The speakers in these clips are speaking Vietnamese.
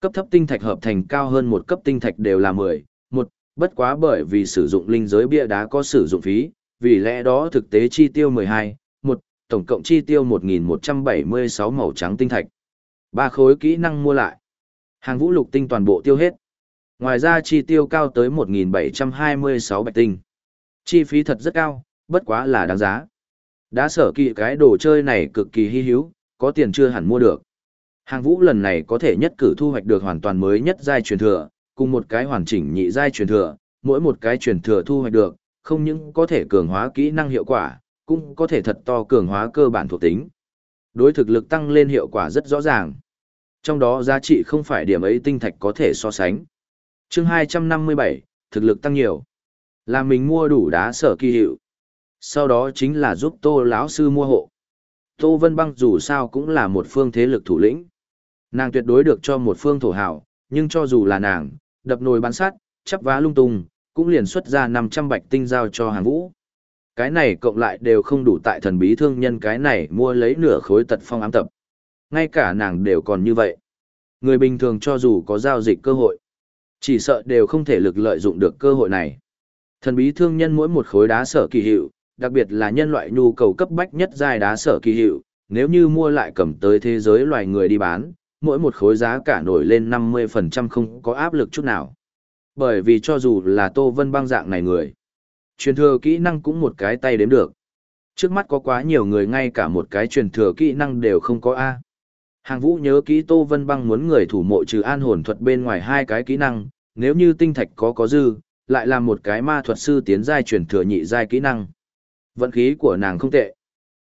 Cấp thấp tinh thạch hợp thành cao hơn một cấp tinh thạch đều là 10, một, bất quá bởi vì sử dụng linh giới bia đá có sử dụng phí, vì lẽ đó thực tế chi tiêu 12, một, tổng cộng chi tiêu 1176 màu trắng tinh thạch. Ba khối kỹ năng mua lại. Hàng vũ lục tinh toàn bộ tiêu hết. Ngoài ra chi tiêu cao tới 1726 bạch tinh. Chi phí thật rất cao, bất quá là đáng giá. Đã sở kỵ cái đồ chơi này cực kỳ hy hữu, có tiền chưa hẳn mua được. Hàng vũ lần này có thể nhất cử thu hoạch được hoàn toàn mới nhất giai truyền thừa, cùng một cái hoàn chỉnh nhị giai truyền thừa, mỗi một cái truyền thừa thu hoạch được, không những có thể cường hóa kỹ năng hiệu quả, cũng có thể thật to cường hóa cơ bản thuộc tính. Đối thực lực tăng lên hiệu quả rất rõ ràng. Trong đó giá trị không phải điểm ấy tinh thạch có thể so sánh. chương 257, thực lực tăng nhiều. Là mình mua đủ đá sở kỳ hiệu. Sau đó chính là giúp tô lão sư mua hộ. Tô Vân Băng dù sao cũng là một phương thế lực thủ lĩnh. Nàng tuyệt đối được cho một phương thổ hảo, nhưng cho dù là nàng, đập nồi bán sát, chắp vá lung tung, cũng liền xuất ra 500 bạch tinh giao cho hàng vũ. Cái này cộng lại đều không đủ tại thần bí thương nhân cái này mua lấy nửa khối tật phong ám tập. Ngay cả nàng đều còn như vậy. Người bình thường cho dù có giao dịch cơ hội, chỉ sợ đều không thể lực lợi dụng được cơ hội này. Thần bí thương nhân mỗi một khối đá sở kỳ hiệu, đặc biệt là nhân loại nhu cầu cấp bách nhất giai đá sở kỳ hiệu, nếu như mua lại cầm tới thế giới loài người đi bán, mỗi một khối giá cả nổi lên 50% không có áp lực chút nào. Bởi vì cho dù là Tô Vân băng dạng này người, truyền thừa kỹ năng cũng một cái tay đếm được. Trước mắt có quá nhiều người ngay cả một cái truyền thừa kỹ năng đều không có A. Hàng vũ nhớ kỹ Tô Vân băng muốn người thủ mộ trừ an hồn thuật bên ngoài hai cái kỹ năng, nếu như tinh thạch có có dư, lại là một cái ma thuật sư tiến giai truyền thừa nhị giai kỹ năng. Vận khí của nàng không tệ.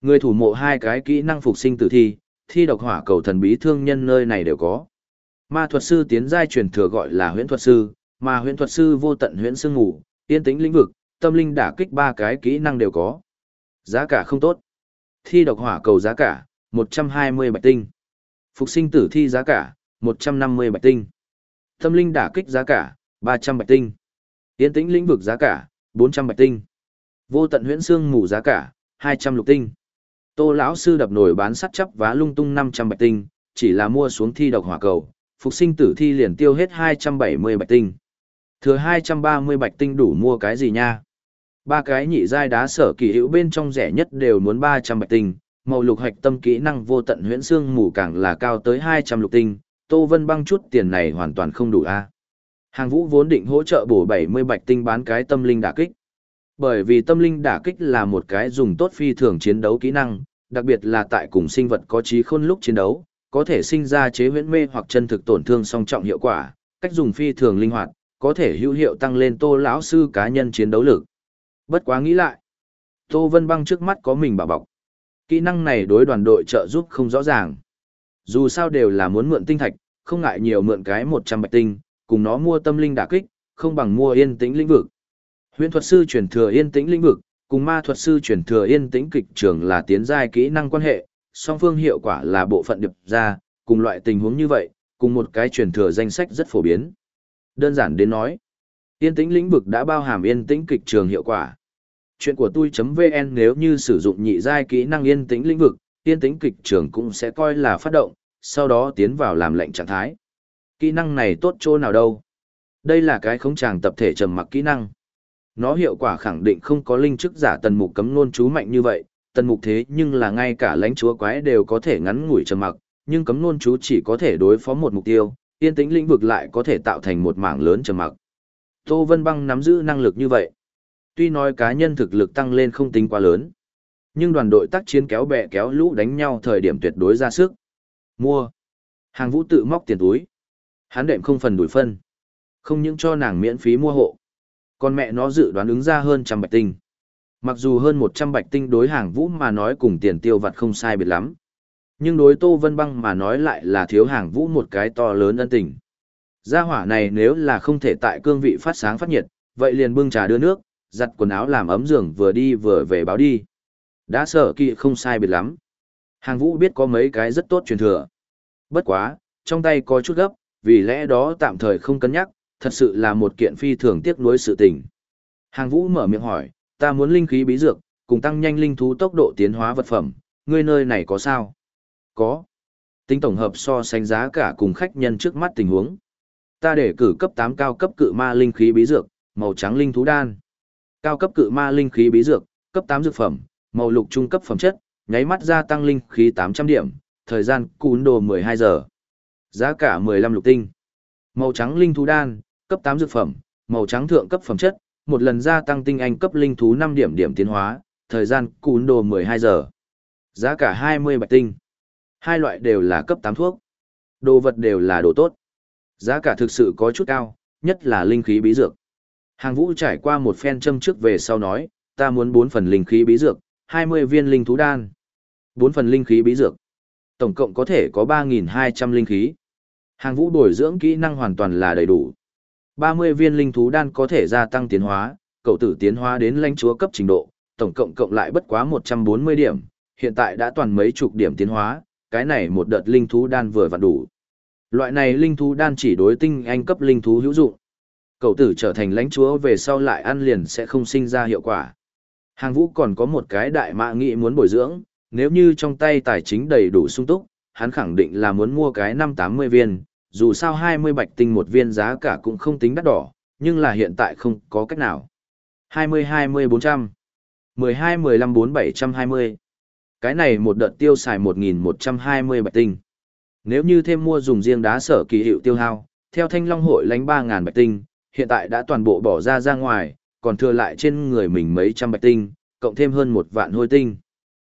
Người thủ mộ hai cái kỹ năng phục sinh tử thi, thi độc hỏa cầu thần bí thương nhân nơi này đều có. Ma thuật sư tiến giai truyền thừa gọi là huyễn thuật sư, mà huyễn thuật sư vô tận huyễn sương ngủ, yên tĩnh lĩnh vực, tâm linh đả kích ba cái kỹ năng đều có. Giá cả không tốt. Thi độc hỏa cầu giá cả, 120 bạch tinh. Phục sinh tử thi giá cả, 150 bạch tinh. Tâm linh đả kích giá cả, 300 bạch tinh. Yên tĩnh lĩnh vực giá cả, 400 bạch tinh. Vô tận huyễn xương ngủ giá cả, 200 lục tinh. Tô lão sư đập nổi bán sắt chấp vá lung tung 500 bạch tinh, chỉ là mua xuống thi độc hỏa cầu, phục sinh tử thi liền tiêu hết 270 bạch tinh. Thừa 230 bạch tinh đủ mua cái gì nha? Ba cái nhị giai đá sở kỳ hữu bên trong rẻ nhất đều muốn 300 bạch tinh, màu lục hạch tâm kỹ năng vô tận huyễn xương mù càng là cao tới 200 lục tinh, Tô Vân băng chút tiền này hoàn toàn không đủ a. Hàng Vũ vốn định hỗ trợ bổ 70 bạch tinh bán cái tâm linh đả kích. Bởi vì tâm linh đả kích là một cái dùng tốt phi thường chiến đấu kỹ năng, đặc biệt là tại cùng sinh vật có trí khôn lúc chiến đấu, có thể sinh ra chế huyễn mê hoặc chân thực tổn thương song trọng hiệu quả, cách dùng phi thường linh hoạt, có thể hữu hiệu tăng lên Tô lão sư cá nhân chiến đấu lực. Bất quá nghĩ lại, Tô Vân Băng trước mắt có mình bảo bọc. Kỹ năng này đối đoàn đội trợ giúp không rõ ràng. Dù sao đều là muốn mượn tinh thạch, không ngại nhiều mượn cái 100 bạch tinh, cùng nó mua tâm linh đả kích, không bằng mua yên tĩnh lĩnh vực. Huyền thuật sư truyền thừa yên tĩnh lĩnh vực, cùng ma thuật sư truyền thừa yên tĩnh kịch trường là tiến giai kỹ năng quan hệ, song phương hiệu quả là bộ phận điệp ra, cùng loại tình huống như vậy, cùng một cái truyền thừa danh sách rất phổ biến. Đơn giản đến nói, yên tĩnh lĩnh vực đã bao hàm yên tĩnh kịch trường hiệu quả. Chuyện của tôi.vn nếu như sử dụng nhị giai kỹ năng yên tĩnh lĩnh vực, yên tĩnh kịch trường cũng sẽ coi là phát động, sau đó tiến vào làm lệnh trạng thái. Kỹ năng này tốt chỗ nào đâu? Đây là cái khống tràng tập thể trầm mặc kỹ năng. Nó hiệu quả khẳng định không có linh chức giả tần mục cấm nôn chú mạnh như vậy, tần mục thế nhưng là ngay cả lãnh chúa quái đều có thể ngắn ngủi trầm mặc, nhưng cấm nôn chú chỉ có thể đối phó một mục tiêu, yên tĩnh lĩnh vực lại có thể tạo thành một mảng lớn trầm mặc. Tô Vân Băng nắm giữ năng lực như vậy. Tuy nói cá nhân thực lực tăng lên không tính quá lớn, nhưng đoàn đội tác chiến kéo bè kéo lũ đánh nhau thời điểm tuyệt đối ra sức. Mua. Hàng vũ tự móc tiền túi. Hắn đệm không phần đuổi phân. Không những cho nàng miễn phí mua hộ. Còn mẹ nó dự đoán ứng ra hơn trăm bạch tinh. Mặc dù hơn một trăm bạch tinh đối hàng vũ mà nói cùng tiền tiêu vặt không sai biệt lắm. Nhưng đối Tô Vân Băng mà nói lại là thiếu hàng vũ một cái to lớn ân tình. Gia hỏa này nếu là không thể tại cương vị phát sáng phát nhiệt, vậy liền bưng trà đưa nước, giặt quần áo làm ấm giường vừa đi vừa về báo đi. Đã sợ kỵ không sai biệt lắm. Hàng vũ biết có mấy cái rất tốt truyền thừa. Bất quá, trong tay có chút gấp, vì lẽ đó tạm thời không cân nhắc, thật sự là một kiện phi thường tiếc nuối sự tình. Hàng vũ mở miệng hỏi, ta muốn linh khí bí dược, cùng tăng nhanh linh thú tốc độ tiến hóa vật phẩm, ngươi nơi này có sao? Có. Tính tổng hợp so sánh giá cả cùng khách nhân trước mắt tình huống. Ta để cử cấp 8 cao cấp cự ma linh khí bí dược, màu trắng linh thú đan. Cao cấp cự ma linh khí bí dược, cấp 8 dược phẩm, màu lục trung cấp phẩm chất, nháy mắt gia tăng linh khí 800 điểm, thời gian cún đồ 12 giờ. Giá cả 15 lục tinh. Màu trắng linh thú đan, cấp 8 dược phẩm, màu trắng thượng cấp phẩm chất, một lần gia tăng tinh anh cấp linh thú 5 điểm điểm tiến hóa, thời gian cún đồ 12 giờ. Giá cả 20 bạch tinh. Hai loại đều là cấp 8 thuốc. Đồ vật đều là đồ tốt. Giá cả thực sự có chút cao, nhất là linh khí bí dược. Hàng vũ trải qua một phen châm trước về sau nói, ta muốn 4 phần linh khí bí dược, 20 viên linh thú đan. 4 phần linh khí bí dược. Tổng cộng có thể có 3.200 linh khí. Hàng vũ bồi dưỡng kỹ năng hoàn toàn là đầy đủ. 30 viên linh thú đan có thể gia tăng tiến hóa, cậu tử tiến hóa đến lãnh chúa cấp trình độ, tổng cộng cộng lại bất quá 140 điểm, hiện tại đã toàn mấy chục điểm tiến hóa, cái này một đợt linh thú đan vừa vặn đủ. Loại này linh thú đan chỉ đối tinh anh cấp linh thú hữu dụng. Cậu tử trở thành lãnh chúa về sau lại ăn liền sẽ không sinh ra hiệu quả. Hàng vũ còn có một cái đại mạ nghị muốn bồi dưỡng, nếu như trong tay tài chính đầy đủ sung túc, hắn khẳng định là muốn mua cái năm tám mươi viên, dù sao 20 bạch tinh một viên giá cả cũng không tính đắt đỏ, nhưng là hiện tại không có cách nào. 20-20-400 12-15-4-720 Cái này một đợt tiêu xài 1.120 bạch tinh. Nếu như thêm mua dùng riêng đá sở kỳ hiệu tiêu hao, theo thanh long hội lánh 3.000 bạch tinh, hiện tại đã toàn bộ bỏ ra ra ngoài, còn thừa lại trên người mình mấy trăm bạch tinh, cộng thêm hơn một vạn hôi tinh.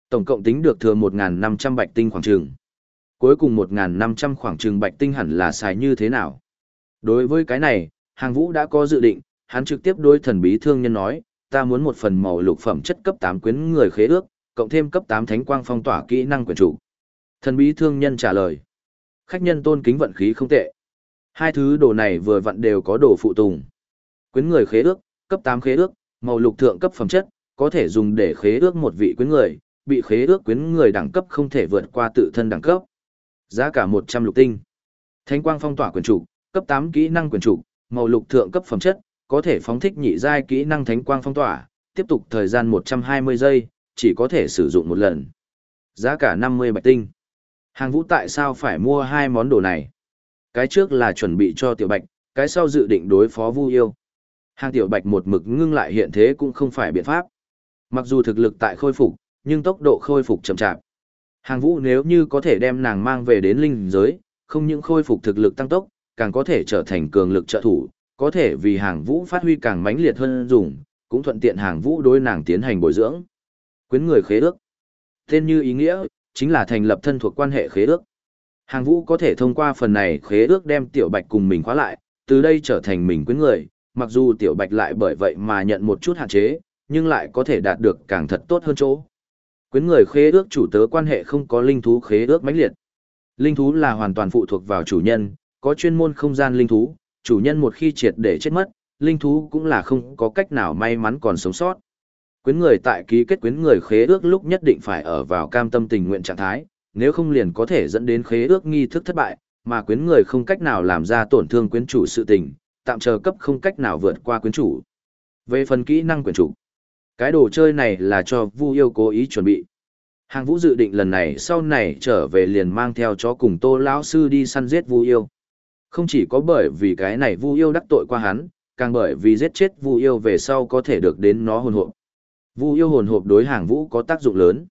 Tổng cộng tính được thừa 1.500 bạch tinh khoảng trường. Cuối cùng 1.500 khoảng trường bạch tinh hẳn là xài như thế nào? Đối với cái này, hàng vũ đã có dự định, hắn trực tiếp đối thần bí thương nhân nói, ta muốn một phần màu lục phẩm chất cấp 8 quyến người khế ước, cộng thêm cấp 8 thánh quang phong tỏa kỹ năng quyền chủ. Thần bí thương nhân trả lời. Khách nhân tôn kính vận khí không tệ. Hai thứ đồ này vừa vặn đều có đồ phụ tùng. Quyến người khế ước, cấp 8 khế ước, màu lục thượng cấp phẩm chất, có thể dùng để khế ước một vị quyến người, bị khế ước quyến người đẳng cấp không thể vượt qua tự thân đẳng cấp. Giá cả 100 lục tinh. Thánh quang phong tỏa quyền chủ, cấp 8 kỹ năng quyền chủ, màu lục thượng cấp phẩm chất, có thể phóng thích nhị giai kỹ năng thánh quang phong tỏa, tiếp tục thời gian 120 giây, chỉ có thể sử dụng một lần. Giá cả 50 bạch tinh. Hàng vũ tại sao phải mua hai món đồ này? Cái trước là chuẩn bị cho tiểu bạch, cái sau dự định đối phó vu yêu. Hàng tiểu bạch một mực ngưng lại hiện thế cũng không phải biện pháp. Mặc dù thực lực tại khôi phục, nhưng tốc độ khôi phục chậm chạp. Hàng vũ nếu như có thể đem nàng mang về đến linh giới, không những khôi phục thực lực tăng tốc, càng có thể trở thành cường lực trợ thủ, có thể vì hàng vũ phát huy càng mãnh liệt hơn dùng, cũng thuận tiện hàng vũ đối nàng tiến hành bồi dưỡng. Quyến người khế ước. Tên như ý nghĩa, chính là thành lập thân thuộc quan hệ khế ước. Hàng vũ có thể thông qua phần này khế ước đem tiểu bạch cùng mình khóa lại, từ đây trở thành mình quyến người, mặc dù tiểu bạch lại bởi vậy mà nhận một chút hạn chế, nhưng lại có thể đạt được càng thật tốt hơn chỗ. Quyến người khế ước chủ tớ quan hệ không có linh thú khế ước mãnh liệt. Linh thú là hoàn toàn phụ thuộc vào chủ nhân, có chuyên môn không gian linh thú, chủ nhân một khi triệt để chết mất, linh thú cũng là không có cách nào may mắn còn sống sót. Quyến người tại ký kết quyến người khế ước lúc nhất định phải ở vào cam tâm tình nguyện trạng thái, nếu không liền có thể dẫn đến khế ước nghi thức thất bại, mà quyến người không cách nào làm ra tổn thương quyến chủ sự tình, tạm chờ cấp không cách nào vượt qua quyến chủ. Về phần kỹ năng quyến chủ, cái đồ chơi này là cho Vu yêu cố ý chuẩn bị. Hàng Vũ dự định lần này sau này trở về liền mang theo chó cùng Tô lão sư đi săn giết Vu yêu. Không chỉ có bởi vì cái này Vu yêu đắc tội qua hắn, càng bởi vì giết chết Vu yêu về sau có thể được đến nó hồn hộp. Vu yêu hồn hộp đối Hàng Vũ có tác dụng lớn.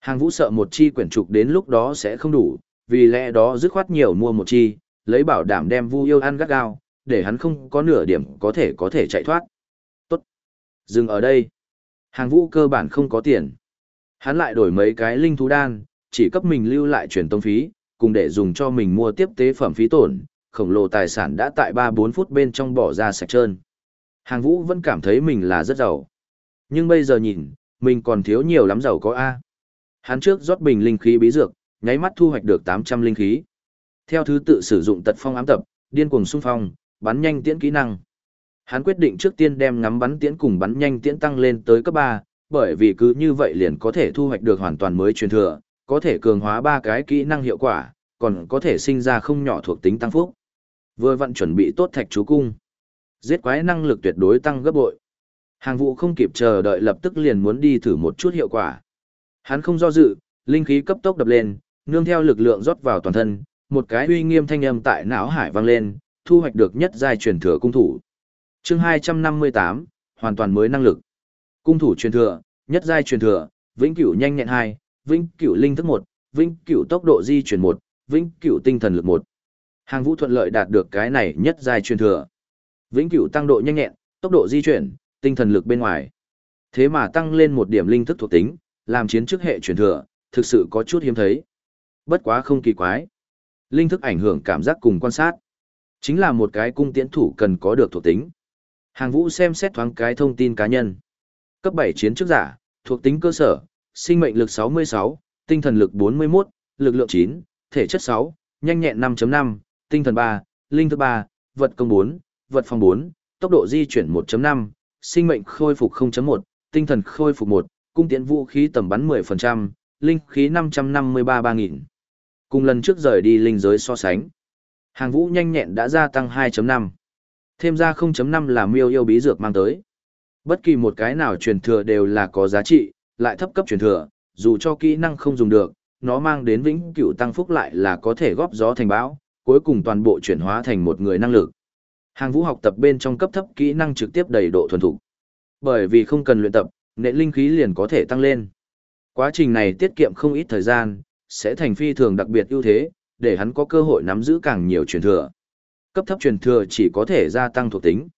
Hàng Vũ sợ một chi quyển trục đến lúc đó sẽ không đủ, vì lẽ đó dứt khoát nhiều mua một chi, lấy bảo đảm đem Vu yêu ăn gắt gao, để hắn không có nửa điểm có thể có thể chạy thoát. Tốt. Dừng ở đây. Hàng Vũ cơ bản không có tiền. Hắn lại đổi mấy cái linh thú đan, chỉ cấp mình lưu lại truyền tông phí, cùng để dùng cho mình mua tiếp tế phẩm phí tổn, khổng lồ tài sản đã tại 3-4 phút bên trong bỏ ra sạch trơn. Hàng Vũ vẫn cảm thấy mình là rất giàu. Nhưng bây giờ nhìn, mình còn thiếu nhiều lắm giàu có A. Hắn trước rót bình linh khí bí dược, nháy mắt thu hoạch được 800 linh khí. Theo thứ tự sử dụng tật phong ám tập, điên cuồng xung phong, bắn nhanh tiễn kỹ năng. Hắn quyết định trước tiên đem ngắm bắn tiễn cùng bắn nhanh tiễn tăng lên tới cấp 3, bởi vì cứ như vậy liền có thể thu hoạch được hoàn toàn mới truyền thừa, có thể cường hóa ba cái kỹ năng hiệu quả, còn có thể sinh ra không nhỏ thuộc tính tăng phúc. Vừa vận chuẩn bị tốt thạch chú cung. Giết quái năng lực tuyệt đối tăng gấp bội. Hàng vụ không kịp chờ đợi lập tức liền muốn đi thử một chút hiệu quả. Hắn không do dự, linh khí cấp tốc đập lên, nương theo lực lượng rót vào toàn thân, một cái uy nghiêm thanh âm tại não hải vang lên, thu hoạch được nhất giai truyền thừa cung thủ. Chương 258, hoàn toàn mới năng lực. Cung thủ truyền thừa, nhất giai truyền thừa, vĩnh cửu nhanh nhẹn 2, vĩnh cửu linh thức 1, vĩnh cửu tốc độ di chuyển 1, vĩnh cửu tinh thần lực 1. Hàng Vũ thuận lợi đạt được cái này nhất giai truyền thừa. Vĩnh cửu tăng độ nhanh nhẹn, tốc độ di chuyển, tinh thần lực bên ngoài. Thế mà tăng lên một điểm linh thức thuộc tính, làm chiến trước hệ truyền thừa, thực sự có chút hiếm thấy. Bất quá không kỳ quái. Linh thức ảnh hưởng cảm giác cùng quan sát. Chính là một cái cung tiễn thủ cần có được thuộc tính. Hàng vũ xem xét thoáng cái thông tin cá nhân. Cấp 7 chiến trước giả, thuộc tính cơ sở, sinh mệnh lực 66, tinh thần lực 41, lực lượng 9, thể chất 6, nhanh nhẹn 5.5, tinh thần 3, linh thức 3, vật công 4, vật phòng 4, tốc độ di chuyển 1.5, sinh mệnh khôi phục 0.1, tinh thần khôi phục 1, cung tiễn vũ khí tầm bắn 10%, linh khí 553-3000. Cùng lần trước rời đi linh giới so sánh. Hàng vũ nhanh nhẹn đã gia tăng 2.5. Thêm ra 0.5 là miêu yêu bí dược mang tới. Bất kỳ một cái nào truyền thừa đều là có giá trị, lại thấp cấp truyền thừa, dù cho kỹ năng không dùng được, nó mang đến vĩnh cửu tăng phúc lại là có thể góp gió thành bão, cuối cùng toàn bộ chuyển hóa thành một người năng lực. Hàng vũ học tập bên trong cấp thấp kỹ năng trực tiếp đầy độ thuần thục. Bởi vì không cần luyện tập, nệ linh khí liền có thể tăng lên. Quá trình này tiết kiệm không ít thời gian, sẽ thành phi thường đặc biệt ưu thế, để hắn có cơ hội nắm giữ càng nhiều truyền thừa. Cấp thấp truyền thừa chỉ có thể gia tăng thuộc tính.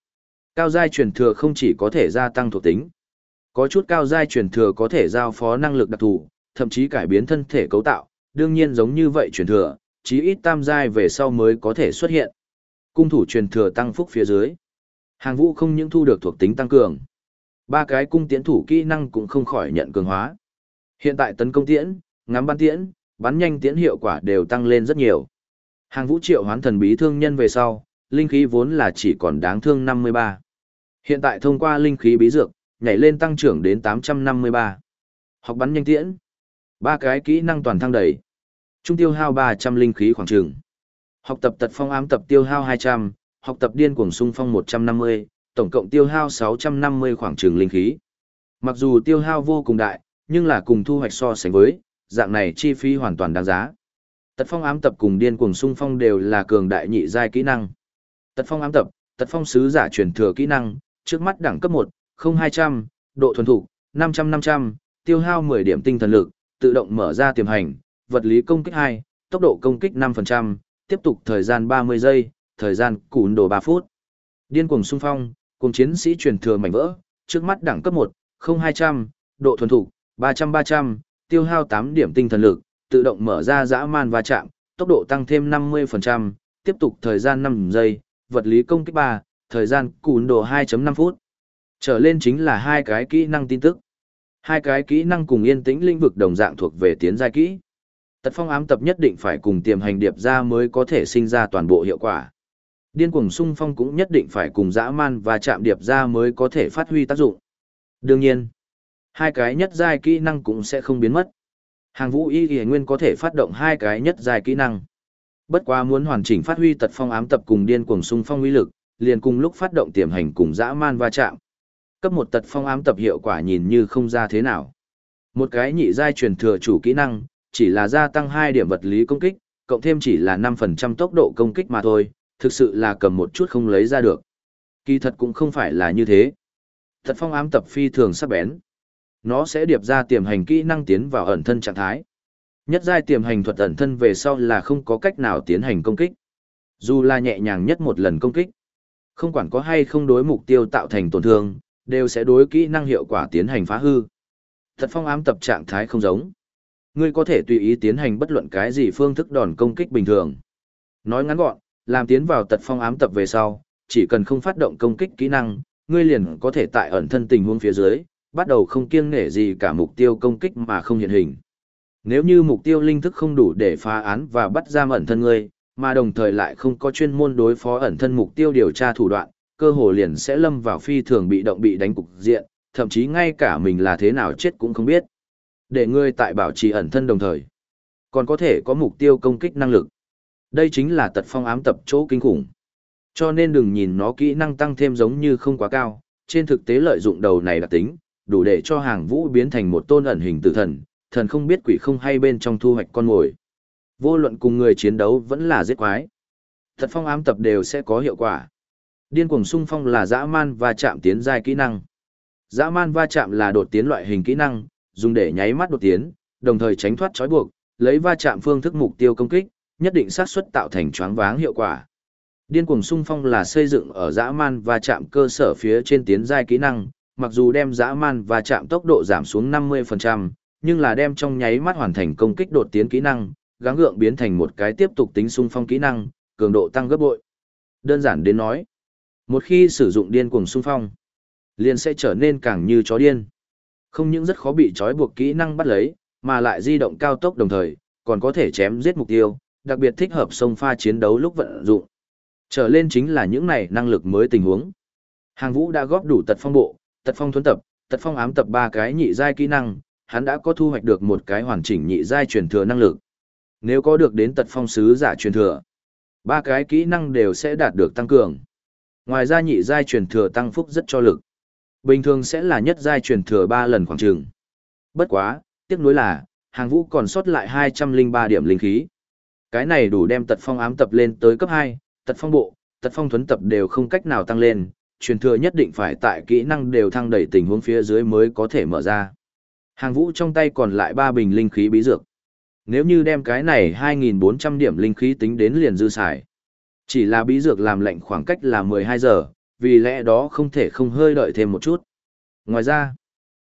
Cao giai truyền thừa không chỉ có thể gia tăng thuộc tính. Có chút cao giai truyền thừa có thể giao phó năng lực đặc thù, thậm chí cải biến thân thể cấu tạo, đương nhiên giống như vậy truyền thừa, chí ít tam giai về sau mới có thể xuất hiện. Cung thủ truyền thừa tăng phúc phía dưới. Hàng vũ không những thu được thuộc tính tăng cường. Ba cái cung tiễn thủ kỹ năng cũng không khỏi nhận cường hóa. Hiện tại tấn công tiễn, ngắm bắn tiễn, bắn nhanh tiễn hiệu quả đều tăng lên rất nhiều. Hàng vũ triệu hoán thần bí thương nhân về sau, linh khí vốn là chỉ còn đáng thương 53. Hiện tại thông qua linh khí bí dược, nhảy lên tăng trưởng đến 853. Học bắn nhanh tiễn. Ba cái kỹ năng toàn thăng đầy. Trung tiêu hao 300 linh khí khoảng trường. Học tập tật phong ám tập tiêu hao 200, học tập điên cuồng sung phong 150, tổng cộng tiêu hao 650 khoảng trường linh khí. Mặc dù tiêu hao vô cùng đại, nhưng là cùng thu hoạch so sánh với, dạng này chi phí hoàn toàn đáng giá. Tật phong ám tập cùng điên cuồng sung phong đều là cường đại nhị giai kỹ năng. Tật phong ám tập, tật phong sứ giả truyền thừa kỹ năng, trước mắt đẳng cấp 1, 0200, độ thuần thủ, 500-500, tiêu hao 10 điểm tinh thần lực, tự động mở ra tiềm hành, vật lý công kích 2, tốc độ công kích 5%, tiếp tục thời gian 30 giây, thời gian cún đồ 3 phút. Điên cuồng xung phong, cùng chiến sĩ truyền thừa mảnh vỡ, trước mắt đẳng cấp 1, 0200, độ thuần thủ, 300-300, tiêu hao 8 điểm tinh thần lực, tự động mở ra dã man va chạm, tốc độ tăng thêm 50%, tiếp tục thời gian 5 giây, vật lý công kích 3, thời gian cùn đồ 2.5 phút. Trở lên chính là hai cái kỹ năng tin tức. Hai cái kỹ năng cùng yên tĩnh lĩnh vực đồng dạng thuộc về tiến giai kỹ. Tật phong ám tập nhất định phải cùng tiềm hành điệp ra mới có thể sinh ra toàn bộ hiệu quả. Điên cuồng sung phong cũng nhất định phải cùng dã man và chạm điệp ra mới có thể phát huy tác dụng. Đương nhiên, hai cái nhất giai kỹ năng cũng sẽ không biến mất. Hàng vũ y y nguyên có thể phát động hai cái nhất dài kỹ năng. Bất quá muốn hoàn chỉnh phát huy tật phong ám tập cùng điên cuồng sung phong uy lực, liền cùng lúc phát động tiềm hành cùng dã man va chạm. Cấp một tật phong ám tập hiệu quả nhìn như không ra thế nào. Một cái nhị giai truyền thừa chủ kỹ năng, chỉ là gia tăng hai điểm vật lý công kích, cộng thêm chỉ là 5% tốc độ công kích mà thôi, thực sự là cầm một chút không lấy ra được. Kỳ thật cũng không phải là như thế. Thật phong ám tập phi thường sắc bén. Nó sẽ điệp ra tiềm hành kỹ năng tiến vào ẩn thân trạng thái. Nhất giai tiềm hành thuật ẩn thân về sau là không có cách nào tiến hành công kích. Dù là nhẹ nhàng nhất một lần công kích. Không quản có hay không đối mục tiêu tạo thành tổn thương, đều sẽ đối kỹ năng hiệu quả tiến hành phá hư. Thật phong ám tập trạng thái không giống. Ngươi có thể tùy ý tiến hành bất luận cái gì phương thức đòn công kích bình thường. Nói ngắn gọn, làm tiến vào tật phong ám tập về sau, chỉ cần không phát động công kích kỹ năng, ngươi liền có thể tại ẩn thân tình huống phía dưới, bắt đầu không kiêng nể gì cả mục tiêu công kích mà không hiện hình. Nếu như mục tiêu linh thức không đủ để phá án và bắt giam ẩn thân ngươi, mà đồng thời lại không có chuyên môn đối phó ẩn thân mục tiêu điều tra thủ đoạn, cơ hồ liền sẽ lâm vào phi thường bị động bị đánh cục diện, thậm chí ngay cả mình là thế nào chết cũng không biết. Để ngươi tại bảo trì ẩn thân đồng thời, còn có thể có mục tiêu công kích năng lực. Đây chính là tật phong ám tập chỗ kinh khủng. Cho nên đừng nhìn nó kỹ năng tăng thêm giống như không quá cao, trên thực tế lợi dụng đầu này là tính, đủ để cho hàng vũ biến thành một tôn ẩn hình tử thần, thần không biết quỷ không hay bên trong thu hoạch con mồi. Vô luận cùng người chiến đấu vẫn là giết quái. Thật phong ám tập đều sẽ có hiệu quả. Điên cuồng sung phong là dã man và chạm tiến giai kỹ năng. Dã man va chạm là đột tiến loại hình kỹ năng, dùng để nháy mắt đột tiến, đồng thời tránh thoát trói buộc, lấy va chạm phương thức mục tiêu công kích, nhất định xác suất tạo thành choáng váng hiệu quả. Điên cuồng sung phong là xây dựng ở dã man và chạm cơ sở phía trên tiến giai kỹ năng, mặc dù đem dã man và chạm tốc độ giảm xuống 50%, nhưng là đem trong nháy mắt hoàn thành công kích đột tiến kỹ năng, gắng gượng biến thành một cái tiếp tục tính xung phong kỹ năng, cường độ tăng gấp bội. Đơn giản đến nói, một khi sử dụng điên cuồng xung phong, liền sẽ trở nên càng như chó điên. Không những rất khó bị trói buộc kỹ năng bắt lấy, mà lại di động cao tốc đồng thời, còn có thể chém giết mục tiêu, đặc biệt thích hợp sông pha chiến đấu lúc vận dụng. Trở lên chính là những này năng lực mới tình huống. Hàng Vũ đã góp đủ tật phong bộ, tật phong thuấn tập, tật phong ám tập ba cái nhị giai kỹ năng, hắn đã có thu hoạch được một cái hoàn chỉnh nhị giai truyền thừa năng lực. Nếu có được đến tật phong sứ giả truyền thừa, ba cái kỹ năng đều sẽ đạt được tăng cường. Ngoài ra nhị giai truyền thừa tăng phúc rất cho lực. Bình thường sẽ là nhất giai truyền thừa ba lần khoảng trường. Bất quá, tiếc nuối là, hàng vũ còn sót lại 203 điểm linh khí. Cái này đủ đem tật phong ám tập lên tới cấp hai, tật phong bộ, tật phong thuấn tập đều không cách nào tăng lên, truyền thừa nhất định phải tại kỹ năng đều thăng đầy tình huống phía dưới mới có thể mở ra. Hàng vũ trong tay còn lại 3 bình linh khí bí dược. Nếu như đem cái này 2.400 điểm linh khí tính đến liền dư xài. Chỉ là bí dược làm lệnh khoảng cách là 12 giờ, vì lẽ đó không thể không hơi đợi thêm một chút. Ngoài ra,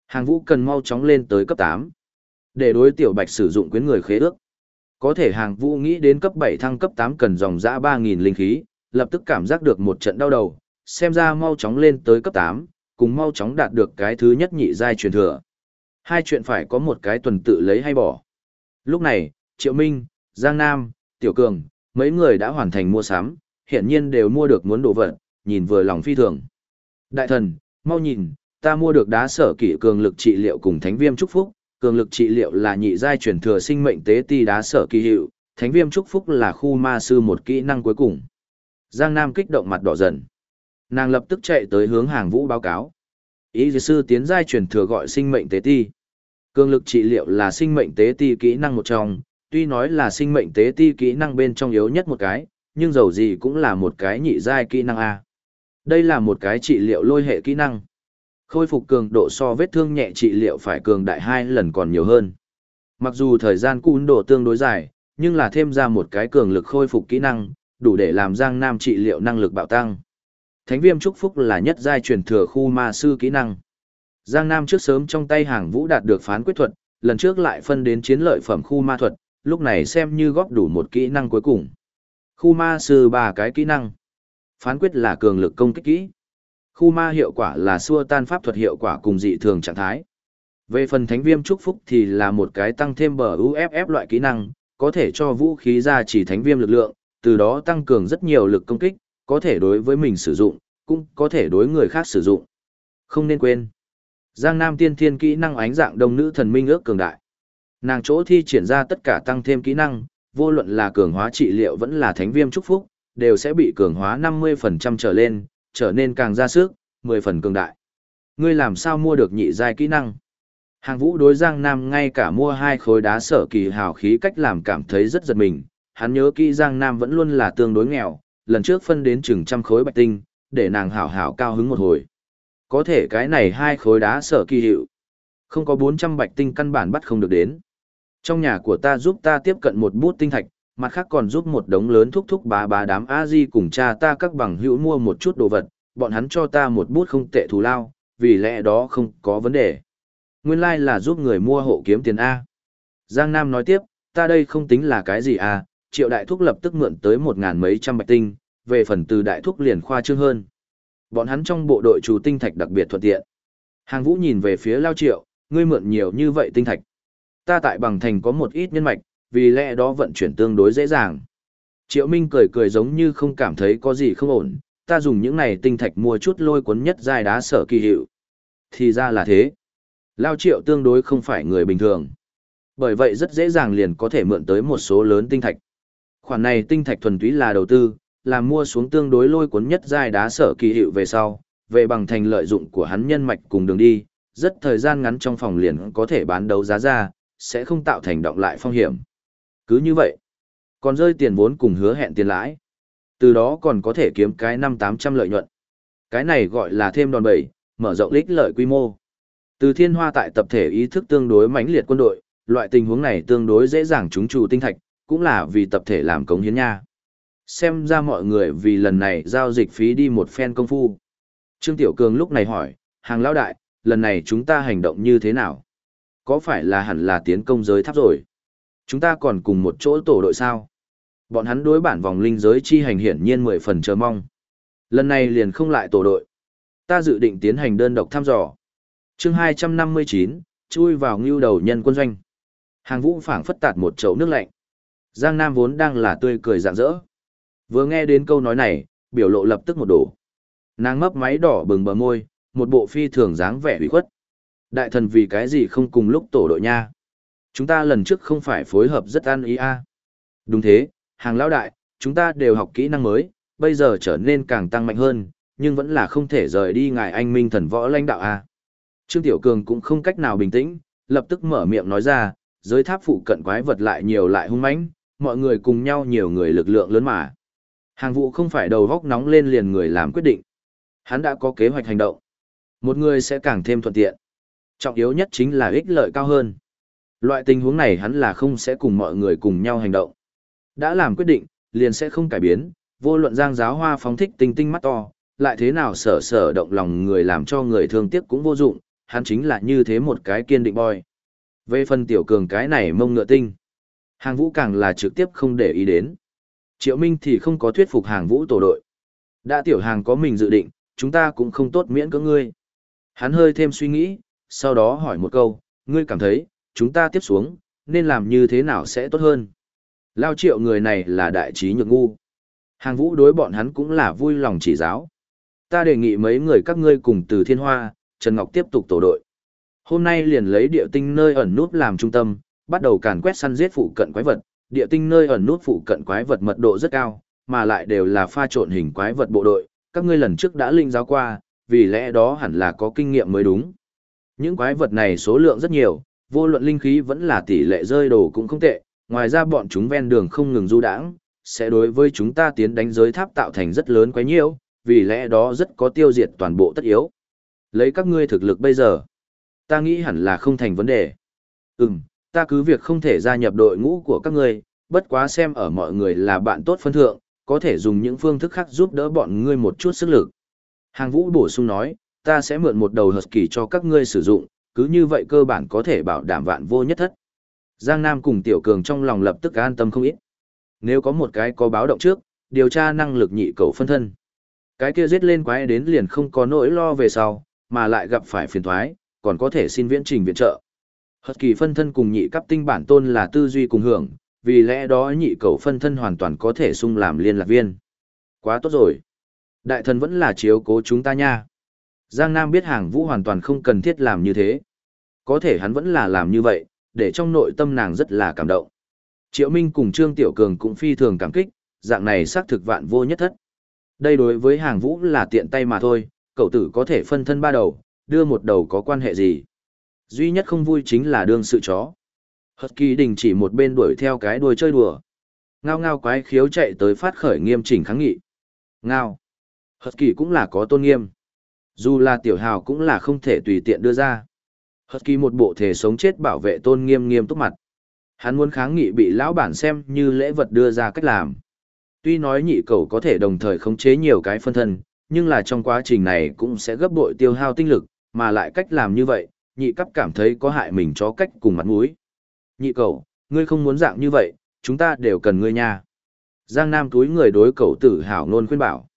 hàng vũ cần mau chóng lên tới cấp 8. Để đối tiểu bạch sử dụng quyến người khế ước. Có thể hàng vũ nghĩ đến cấp 7 thăng cấp 8 cần dòng dã 3.000 linh khí, lập tức cảm giác được một trận đau đầu, xem ra mau chóng lên tới cấp 8, cùng mau chóng đạt được cái thứ nhất nhị giai truyền thừa. Hai chuyện phải có một cái tuần tự lấy hay bỏ. Lúc này, Triệu Minh, Giang Nam, Tiểu Cường, mấy người đã hoàn thành mua sắm, hiện nhiên đều mua được muốn đồ vật, nhìn vừa lòng phi thường. Đại thần, mau nhìn, ta mua được đá sở kỷ cường lực trị liệu cùng thánh viêm chúc phúc, cường lực trị liệu là nhị giai truyền thừa sinh mệnh tế ti đá sở kỳ hiệu, thánh viêm chúc phúc là khu ma sư một kỹ năng cuối cùng. Giang Nam kích động mặt đỏ dần. Nàng lập tức chạy tới hướng hàng vũ báo cáo. Ý sư tiến giai truyền thừa gọi sinh mệnh tế ti. Cường lực trị liệu là sinh mệnh tế ti kỹ năng một trong, tuy nói là sinh mệnh tế ti kỹ năng bên trong yếu nhất một cái, nhưng dầu gì cũng là một cái nhị giai kỹ năng A. Đây là một cái trị liệu lôi hệ kỹ năng. Khôi phục cường độ so vết thương nhẹ trị liệu phải cường đại hai lần còn nhiều hơn. Mặc dù thời gian cún độ tương đối dài, nhưng là thêm ra một cái cường lực khôi phục kỹ năng, đủ để làm Giang Nam trị liệu năng lực bạo tăng. Thánh viêm chúc phúc là nhất giai truyền thừa khu ma sư kỹ năng. Giang Nam trước sớm trong tay hàng vũ đạt được phán quyết thuật, lần trước lại phân đến chiến lợi phẩm khu ma thuật, lúc này xem như góp đủ một kỹ năng cuối cùng. Khu ma sư ba cái kỹ năng. Phán quyết là cường lực công kích kỹ. Khu ma hiệu quả là xua tan pháp thuật hiệu quả cùng dị thường trạng thái. Về phần thánh viêm trúc phúc thì là một cái tăng thêm bờ UFF loại kỹ năng, có thể cho vũ khí ra chỉ thánh viêm lực lượng, từ đó tăng cường rất nhiều lực công kích, có thể đối với mình sử dụng, cũng có thể đối người khác sử dụng. Không nên quên. Giang Nam tiên thiên kỹ năng ánh dạng đông nữ thần minh ước cường đại. Nàng chỗ thi triển ra tất cả tăng thêm kỹ năng, vô luận là cường hóa trị liệu vẫn là thánh viêm Chúc phúc, đều sẽ bị cường hóa 50% trở lên, trở nên càng ra sức, 10 phần cường đại. Ngươi làm sao mua được nhị giai kỹ năng? Hàng vũ đối Giang Nam ngay cả mua hai khối đá sở kỳ hào khí cách làm cảm thấy rất giật mình. Hắn nhớ kỹ Giang Nam vẫn luôn là tương đối nghèo, lần trước phân đến chừng trăm khối bạch tinh, để nàng hảo hảo cao hứng một hồi. Có thể cái này hai khối đá sở kỳ hiệu. Không có 400 bạch tinh căn bản bắt không được đến. Trong nhà của ta giúp ta tiếp cận một bút tinh thạch, mặt khác còn giúp một đống lớn thúc thúc bá bá đám a di cùng cha ta các bằng hữu mua một chút đồ vật, bọn hắn cho ta một bút không tệ thù lao, vì lẽ đó không có vấn đề. Nguyên lai like là giúp người mua hộ kiếm tiền A. Giang Nam nói tiếp, ta đây không tính là cái gì à triệu đại thúc lập tức mượn tới một ngàn mấy trăm bạch tinh, về phần từ đại thúc liền khoa trương hơn. Bọn hắn trong bộ đội chủ tinh thạch đặc biệt thuận tiện. Hàng vũ nhìn về phía lao triệu, ngươi mượn nhiều như vậy tinh thạch. Ta tại bằng thành có một ít nhân mạch, vì lẽ đó vận chuyển tương đối dễ dàng. Triệu Minh cười cười giống như không cảm thấy có gì không ổn, ta dùng những này tinh thạch mua chút lôi cuốn nhất giai đá sở kỳ hiệu. Thì ra là thế. Lao triệu tương đối không phải người bình thường. Bởi vậy rất dễ dàng liền có thể mượn tới một số lớn tinh thạch. Khoản này tinh thạch thuần túy là đầu tư, làm mua xuống tương đối lôi cuốn nhất giai đá sở kỳ hiệu về sau, về bằng thành lợi dụng của hắn nhân mạch cùng đường đi, rất thời gian ngắn trong phòng liền có thể bán đấu giá ra, sẽ không tạo thành động lại phong hiểm. Cứ như vậy, Còn rơi tiền vốn cùng hứa hẹn tiền lãi. Từ đó còn có thể kiếm cái năm tám trăm lợi nhuận. Cái này gọi là thêm đòn bẩy, mở rộng lích lợi quy mô. Từ thiên hoa tại tập thể ý thức tương đối mãnh liệt quân đội, loại tình huống này tương đối dễ dàng trúng chủ tinh thạch, cũng là vì tập thể làm cống hiến nha. Xem ra mọi người vì lần này giao dịch phí đi một phen công phu. Trương Tiểu Cường lúc này hỏi, hàng lão đại, lần này chúng ta hành động như thế nào? Có phải là hẳn là tiến công giới tháp rồi? Chúng ta còn cùng một chỗ tổ đội sao? Bọn hắn đối bản vòng linh giới chi hành hiển nhiên mười phần chờ mong. Lần này liền không lại tổ đội. Ta dự định tiến hành đơn độc thăm dò. chương 259, chui vào ngưu đầu nhân quân doanh. Hàng vũ phảng phất tạt một chậu nước lạnh. Giang Nam vốn đang là tươi cười rạng rỡ. Vừa nghe đến câu nói này, biểu lộ lập tức một đổ. Nàng mấp máy đỏ bừng bờ môi, một bộ phi thường dáng vẻ ủy khuất. Đại thần vì cái gì không cùng lúc tổ đội nha? Chúng ta lần trước không phải phối hợp rất ăn ý a à? Đúng thế, hàng lão đại, chúng ta đều học kỹ năng mới, bây giờ trở nên càng tăng mạnh hơn, nhưng vẫn là không thể rời đi ngài anh minh thần võ lãnh đạo a à? Trương Tiểu Cường cũng không cách nào bình tĩnh, lập tức mở miệng nói ra, giới tháp phụ cận quái vật lại nhiều lại hung mãnh, mọi người cùng nhau nhiều người lực lượng lớn mà. Hàng vụ không phải đầu góc nóng lên liền người làm quyết định. Hắn đã có kế hoạch hành động. Một người sẽ càng thêm thuận tiện. Trọng yếu nhất chính là ích lợi cao hơn. Loại tình huống này hắn là không sẽ cùng mọi người cùng nhau hành động. Đã làm quyết định, liền sẽ không cải biến, vô luận giang giáo hoa phóng thích tinh tinh mắt to, lại thế nào sở sở động lòng người làm cho người thương tiếc cũng vô dụng, hắn chính là như thế một cái kiên định boy. Về phần tiểu cường cái này mông ngựa tinh. Hàng vũ càng là trực tiếp không để ý đến. Triệu Minh thì không có thuyết phục hàng vũ tổ đội. Đã tiểu hàng có mình dự định, chúng ta cũng không tốt miễn cưỡng ngươi. Hắn hơi thêm suy nghĩ, sau đó hỏi một câu, ngươi cảm thấy, chúng ta tiếp xuống, nên làm như thế nào sẽ tốt hơn? Lao triệu người này là đại trí nhược ngu. Hàng vũ đối bọn hắn cũng là vui lòng chỉ giáo. Ta đề nghị mấy người các ngươi cùng từ thiên hoa, Trần Ngọc tiếp tục tổ đội. Hôm nay liền lấy địa tinh nơi ẩn nút làm trung tâm, bắt đầu càn quét săn giết phụ cận quái vật, địa tinh nơi ẩn nút phụ cận quái vật mật độ rất cao, mà lại đều là pha trộn hình quái vật bộ đội, các ngươi lần trước đã linh giáo qua, vì lẽ đó hẳn là có kinh nghiệm mới đúng. Những quái vật này số lượng rất nhiều, vô luận linh khí vẫn là tỷ lệ rơi đồ cũng không tệ, ngoài ra bọn chúng ven đường không ngừng du đãng, sẽ đối với chúng ta tiến đánh giới tháp tạo thành rất lớn quái nhiễu, vì lẽ đó rất có tiêu diệt toàn bộ tất yếu. Lấy các ngươi thực lực bây giờ, ta nghĩ hẳn là không thành vấn đề. Ừm, ta cứ việc không thể gia nhập đội ngũ của các ngươi, bất quá xem ở mọi người là bạn tốt phân thượng, có thể dùng những phương thức khác giúp đỡ bọn ngươi một chút sức lực. Hàng vũ bổ sung nói, ta sẽ mượn một đầu husky cho các ngươi sử dụng, cứ như vậy cơ bản có thể bảo đảm vạn vô nhất thất. Giang Nam cùng Tiểu Cường trong lòng lập tức an tâm không ít. Nếu có một cái có báo động trước, điều tra năng lực nhị cầu phân thân. Cái kia giết lên quái đến liền không có nỗi lo về sau, mà lại gặp phải phiền thoái, còn có thể xin viễn trình viện trợ. Hật kỳ phân thân cùng nhị cấp tinh bản tôn là tư duy cùng hưởng, vì lẽ đó nhị cầu phân thân hoàn toàn có thể sung làm liên lạc viên. Quá tốt rồi. Đại thần vẫn là chiếu cố chúng ta nha. Giang Nam biết hàng vũ hoàn toàn không cần thiết làm như thế. Có thể hắn vẫn là làm như vậy, để trong nội tâm nàng rất là cảm động. Triệu Minh cùng Trương Tiểu Cường cũng phi thường cảm kích, dạng này xác thực vạn vô nhất thất. Đây đối với hàng vũ là tiện tay mà thôi, cậu tử có thể phân thân ba đầu, đưa một đầu có quan hệ gì. Duy nhất không vui chính là đương sự chó. Hật kỳ đình chỉ một bên đuổi theo cái đuôi chơi đùa. Ngao ngao quái khiếu chạy tới phát khởi nghiêm chỉnh kháng nghị. Ngao. Hật kỳ cũng là có tôn nghiêm. Dù là tiểu hào cũng là không thể tùy tiện đưa ra. Hật kỳ một bộ thể sống chết bảo vệ tôn nghiêm nghiêm túc mặt. Hắn muốn kháng nghị bị lão bản xem như lễ vật đưa ra cách làm. Tuy nói nhị cầu có thể đồng thời khống chế nhiều cái phân thân, nhưng là trong quá trình này cũng sẽ gấp bội tiêu hao tinh lực, mà lại cách làm như vậy, nhị cấp cảm thấy có hại mình cho cách cùng mặt mũi. Nhị cậu, ngươi không muốn dạng như vậy, chúng ta đều cần ngươi nha. Giang Nam túi người đối cậu tử hảo nôn khuyên bảo.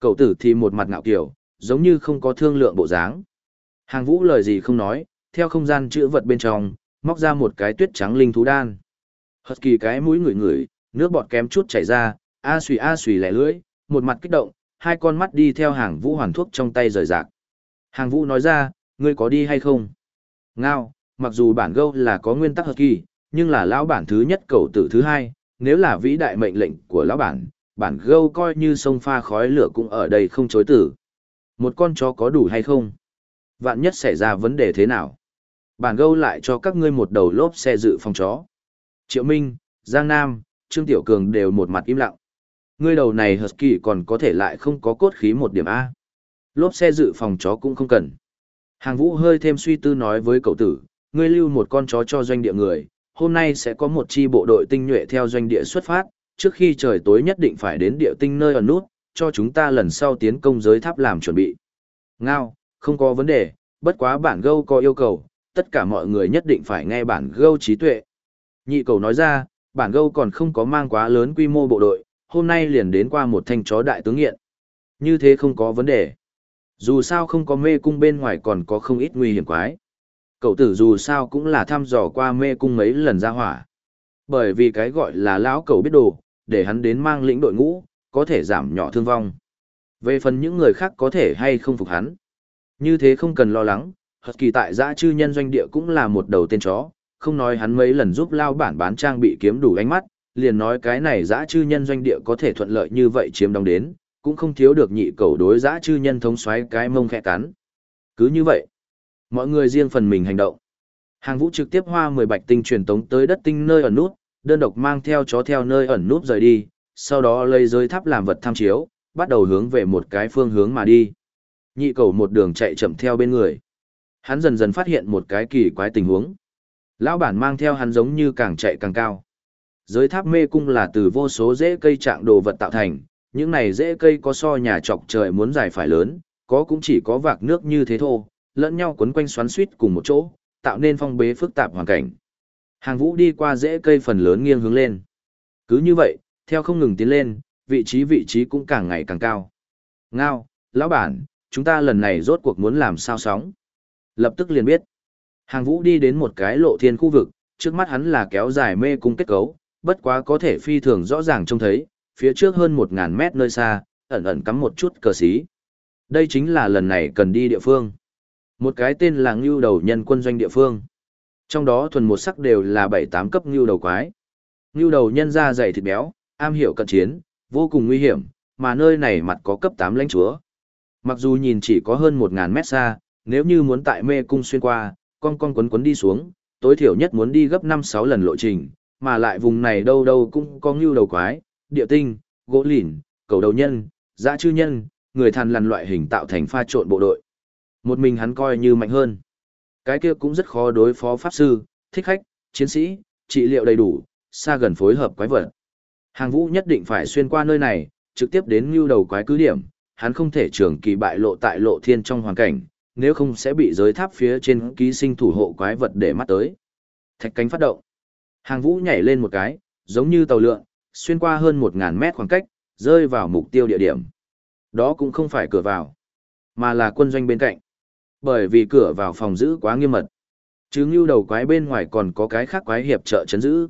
Cậu tử thì một mặt ngạo kiểu, giống như không có thương lượng bộ dáng. Hàng vũ lời gì không nói, theo không gian chữ vật bên trong, móc ra một cái tuyết trắng linh thú đan. Hật kỳ cái mũi ngửi ngửi, nước bọt kém chút chảy ra, a xùy a xùy lẻ lưỡi, một mặt kích động, hai con mắt đi theo hàng vũ hoàn thuốc trong tay rời rạc. Hàng vũ nói ra, ngươi có đi hay không? Ngao, mặc dù bản gâu là có nguyên tắc hợp kỳ, nhưng là lão bản thứ nhất cầu tử thứ hai, nếu là vĩ đại mệnh lệnh của lão bản, bản gâu coi như sông pha khói lửa cũng ở đây không chối tử. Một con chó có đủ hay không? Vạn nhất xảy ra vấn đề thế nào? Bản gâu lại cho các ngươi một đầu lốp xe dự phòng chó. Triệu Minh, Giang Nam, Trương Tiểu Cường đều một mặt im lặng. Ngươi đầu này Husky còn có thể lại không có cốt khí một điểm A. Lốp xe dự phòng chó cũng không cần. Hàng vũ hơi thêm suy tư nói với cậu tử, ngươi lưu một con chó cho doanh địa người, hôm nay sẽ có một chi bộ đội tinh nhuệ theo doanh địa xuất phát, trước khi trời tối nhất định phải đến địa tinh nơi ở nút, cho chúng ta lần sau tiến công giới tháp làm chuẩn bị. Ngao, không có vấn đề, bất quá bản gâu có yêu cầu, tất cả mọi người nhất định phải nghe bản gâu trí tuệ. Nhị cầu nói ra, bản gâu còn không có mang quá lớn quy mô bộ đội, hôm nay liền đến qua một thanh chó đại tướng nghiện. Như thế không có vấn đề. Dù sao không có mê cung bên ngoài còn có không ít nguy hiểm quái. Cậu tử dù sao cũng là thăm dò qua mê cung mấy lần ra hỏa. Bởi vì cái gọi là lão cầu biết đồ, để hắn đến mang lĩnh đội ngũ, có thể giảm nhỏ thương vong. Về phần những người khác có thể hay không phục hắn. Như thế không cần lo lắng, Hật kỳ tại giã chư nhân doanh địa cũng là một đầu tên chó, không nói hắn mấy lần giúp lao bản bán trang bị kiếm đủ ánh mắt, liền nói cái này giã chư nhân doanh địa có thể thuận lợi như vậy chiếm đóng đến, cũng không thiếu được nhị cầu đối giã chư nhân thống xoáy cái mông khẽ cắn. Cứ như vậy, mọi người riêng phần mình hành động. Hàng vũ trực tiếp hoa 10 bạch tinh truyền tống tới đất tinh nơi ẩn nút, đơn độc mang theo chó theo nơi ẩn nút rời đi, sau đó lấy giới tháp làm vật tham chiếu, bắt đầu hướng về một cái phương hướng mà đi. Nhị cầu một đường chạy chậm theo bên người. Hắn dần dần phát hiện một cái kỳ quái tình huống. Lão bản mang theo hắn giống như càng chạy càng cao. Giới tháp mê cung là từ vô số rễ cây trạng đồ vật tạo thành, những này rễ cây có so nhà chọc trời muốn dài phải lớn, có cũng chỉ có vạc nước như thế thôi, lẫn nhau quấn quanh xoắn suýt cùng một chỗ, tạo nên phong bế phức tạp hoàn cảnh. Hàng vũ đi qua rễ cây phần lớn nghiêng hướng lên. Cứ như vậy, theo không ngừng tiến lên, vị trí vị trí cũng càng ngày càng cao. Ngao, lão bản, chúng ta lần này rốt cuộc muốn làm sao sóng. Lập tức liền biết. Hàng vũ đi đến một cái lộ thiên khu vực, trước mắt hắn là kéo dài mê cung kết cấu, bất quá có thể phi thường rõ ràng trông thấy, phía trước hơn 1.000 mét nơi xa, ẩn ẩn cắm một chút cờ xí. Đây chính là lần này cần đi địa phương. Một cái tên là ngưu đầu nhân quân doanh địa phương. Trong đó thuần một sắc đều là 7-8 cấp ngưu đầu quái. Ngưu đầu nhân ra dày thịt béo, am hiểu cận chiến, vô cùng nguy hiểm, mà nơi này mặt có cấp 8 lãnh chúa. Mặc dù nhìn chỉ có hơn 1.000 mét xa, nếu như muốn tại mê cung xuyên qua, con con quấn quấn đi xuống, tối thiểu nhất muốn đi gấp 5-6 lần lộ trình, mà lại vùng này đâu đâu cũng có ngưu đầu quái, địa tinh, gỗ lỉn, cầu đầu nhân, dã chư nhân, người thằn lằn loại hình tạo thành pha trộn bộ đội. Một mình hắn coi như mạnh hơn. Cái kia cũng rất khó đối phó pháp sư, thích khách, chiến sĩ, trị liệu đầy đủ, xa gần phối hợp quái vật. Hàng vũ nhất định phải xuyên qua nơi này, trực tiếp đến ngưu đầu quái cứ điểm, hắn không thể trường kỳ bại lộ tại lộ thiên trong hoàn cảnh, nếu không sẽ bị giới tháp phía trên ký sinh thủ hộ quái vật để mắt tới. Thạch cánh phát động. Hàng vũ nhảy lên một cái, giống như tàu lượn, xuyên qua hơn 1.000 mét khoảng cách, rơi vào mục tiêu địa điểm. Đó cũng không phải cửa vào, mà là quân doanh bên cạnh. Bởi vì cửa vào phòng giữ quá nghiêm mật. Chứ như đầu quái bên ngoài còn có cái khác quái hiệp trợ chấn giữ.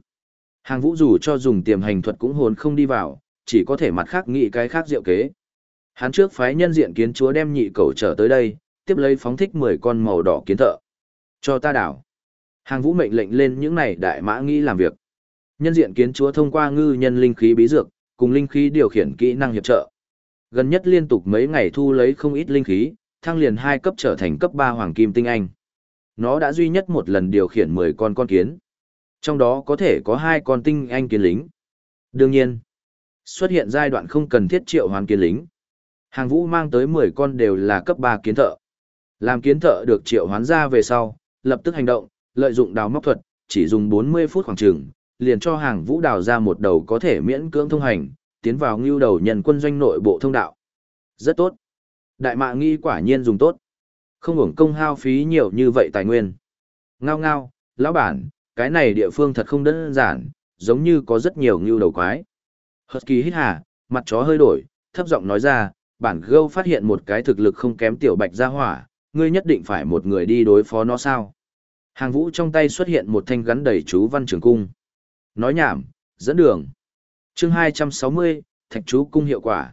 Hàng vũ dù cho dùng tiềm hành thuật cũng hồn không đi vào, chỉ có thể mặt khác nghĩ cái khác diệu kế. Hắn trước phái nhân diện kiến chúa đem nhị cầu trở tới đây, tiếp lấy phóng thích 10 con màu đỏ kiến thợ. Cho ta đảo. Hàng vũ mệnh lệnh lên những này đại mã nghĩ làm việc. Nhân diện kiến chúa thông qua ngư nhân linh khí bí dược, cùng linh khí điều khiển kỹ năng hiệp trợ. Gần nhất liên tục mấy ngày thu lấy không ít linh khí, thăng liền hai cấp trở thành cấp ba hoàng kim tinh anh. Nó đã duy nhất một lần điều khiển 10 con con kiến. Trong đó có thể có hai con tinh anh kiến lính. Đương nhiên, xuất hiện giai đoạn không cần thiết triệu hoàn kiến lính. Hàng vũ mang tới 10 con đều là cấp ba kiến thợ. Làm kiến thợ được triệu hoán ra về sau, lập tức hành động, lợi dụng đào móc thuật, chỉ dùng 40 phút khoảng trường liền cho hàng vũ đào ra một đầu có thể miễn cưỡng thông hành, tiến vào ngưu đầu nhân quân doanh nội bộ thông đạo. Rất tốt. Đại mạ nghi quả nhiên dùng tốt. Không hưởng công hao phí nhiều như vậy tài nguyên. Ngao ngao, lão bản, cái này địa phương thật không đơn giản, giống như có rất nhiều ngưu đầu quái. Husky hít hà, mặt chó hơi đổi, thấp giọng nói ra, bản gâu phát hiện một cái thực lực không kém tiểu bạch gia hỏa, ngươi nhất định phải một người đi đối phó nó sao. Hàng vũ trong tay xuất hiện một thanh gắn đầy chú văn trường cung. Nói nhảm, dẫn đường. chương 260, thạch chú cung hiệu quả.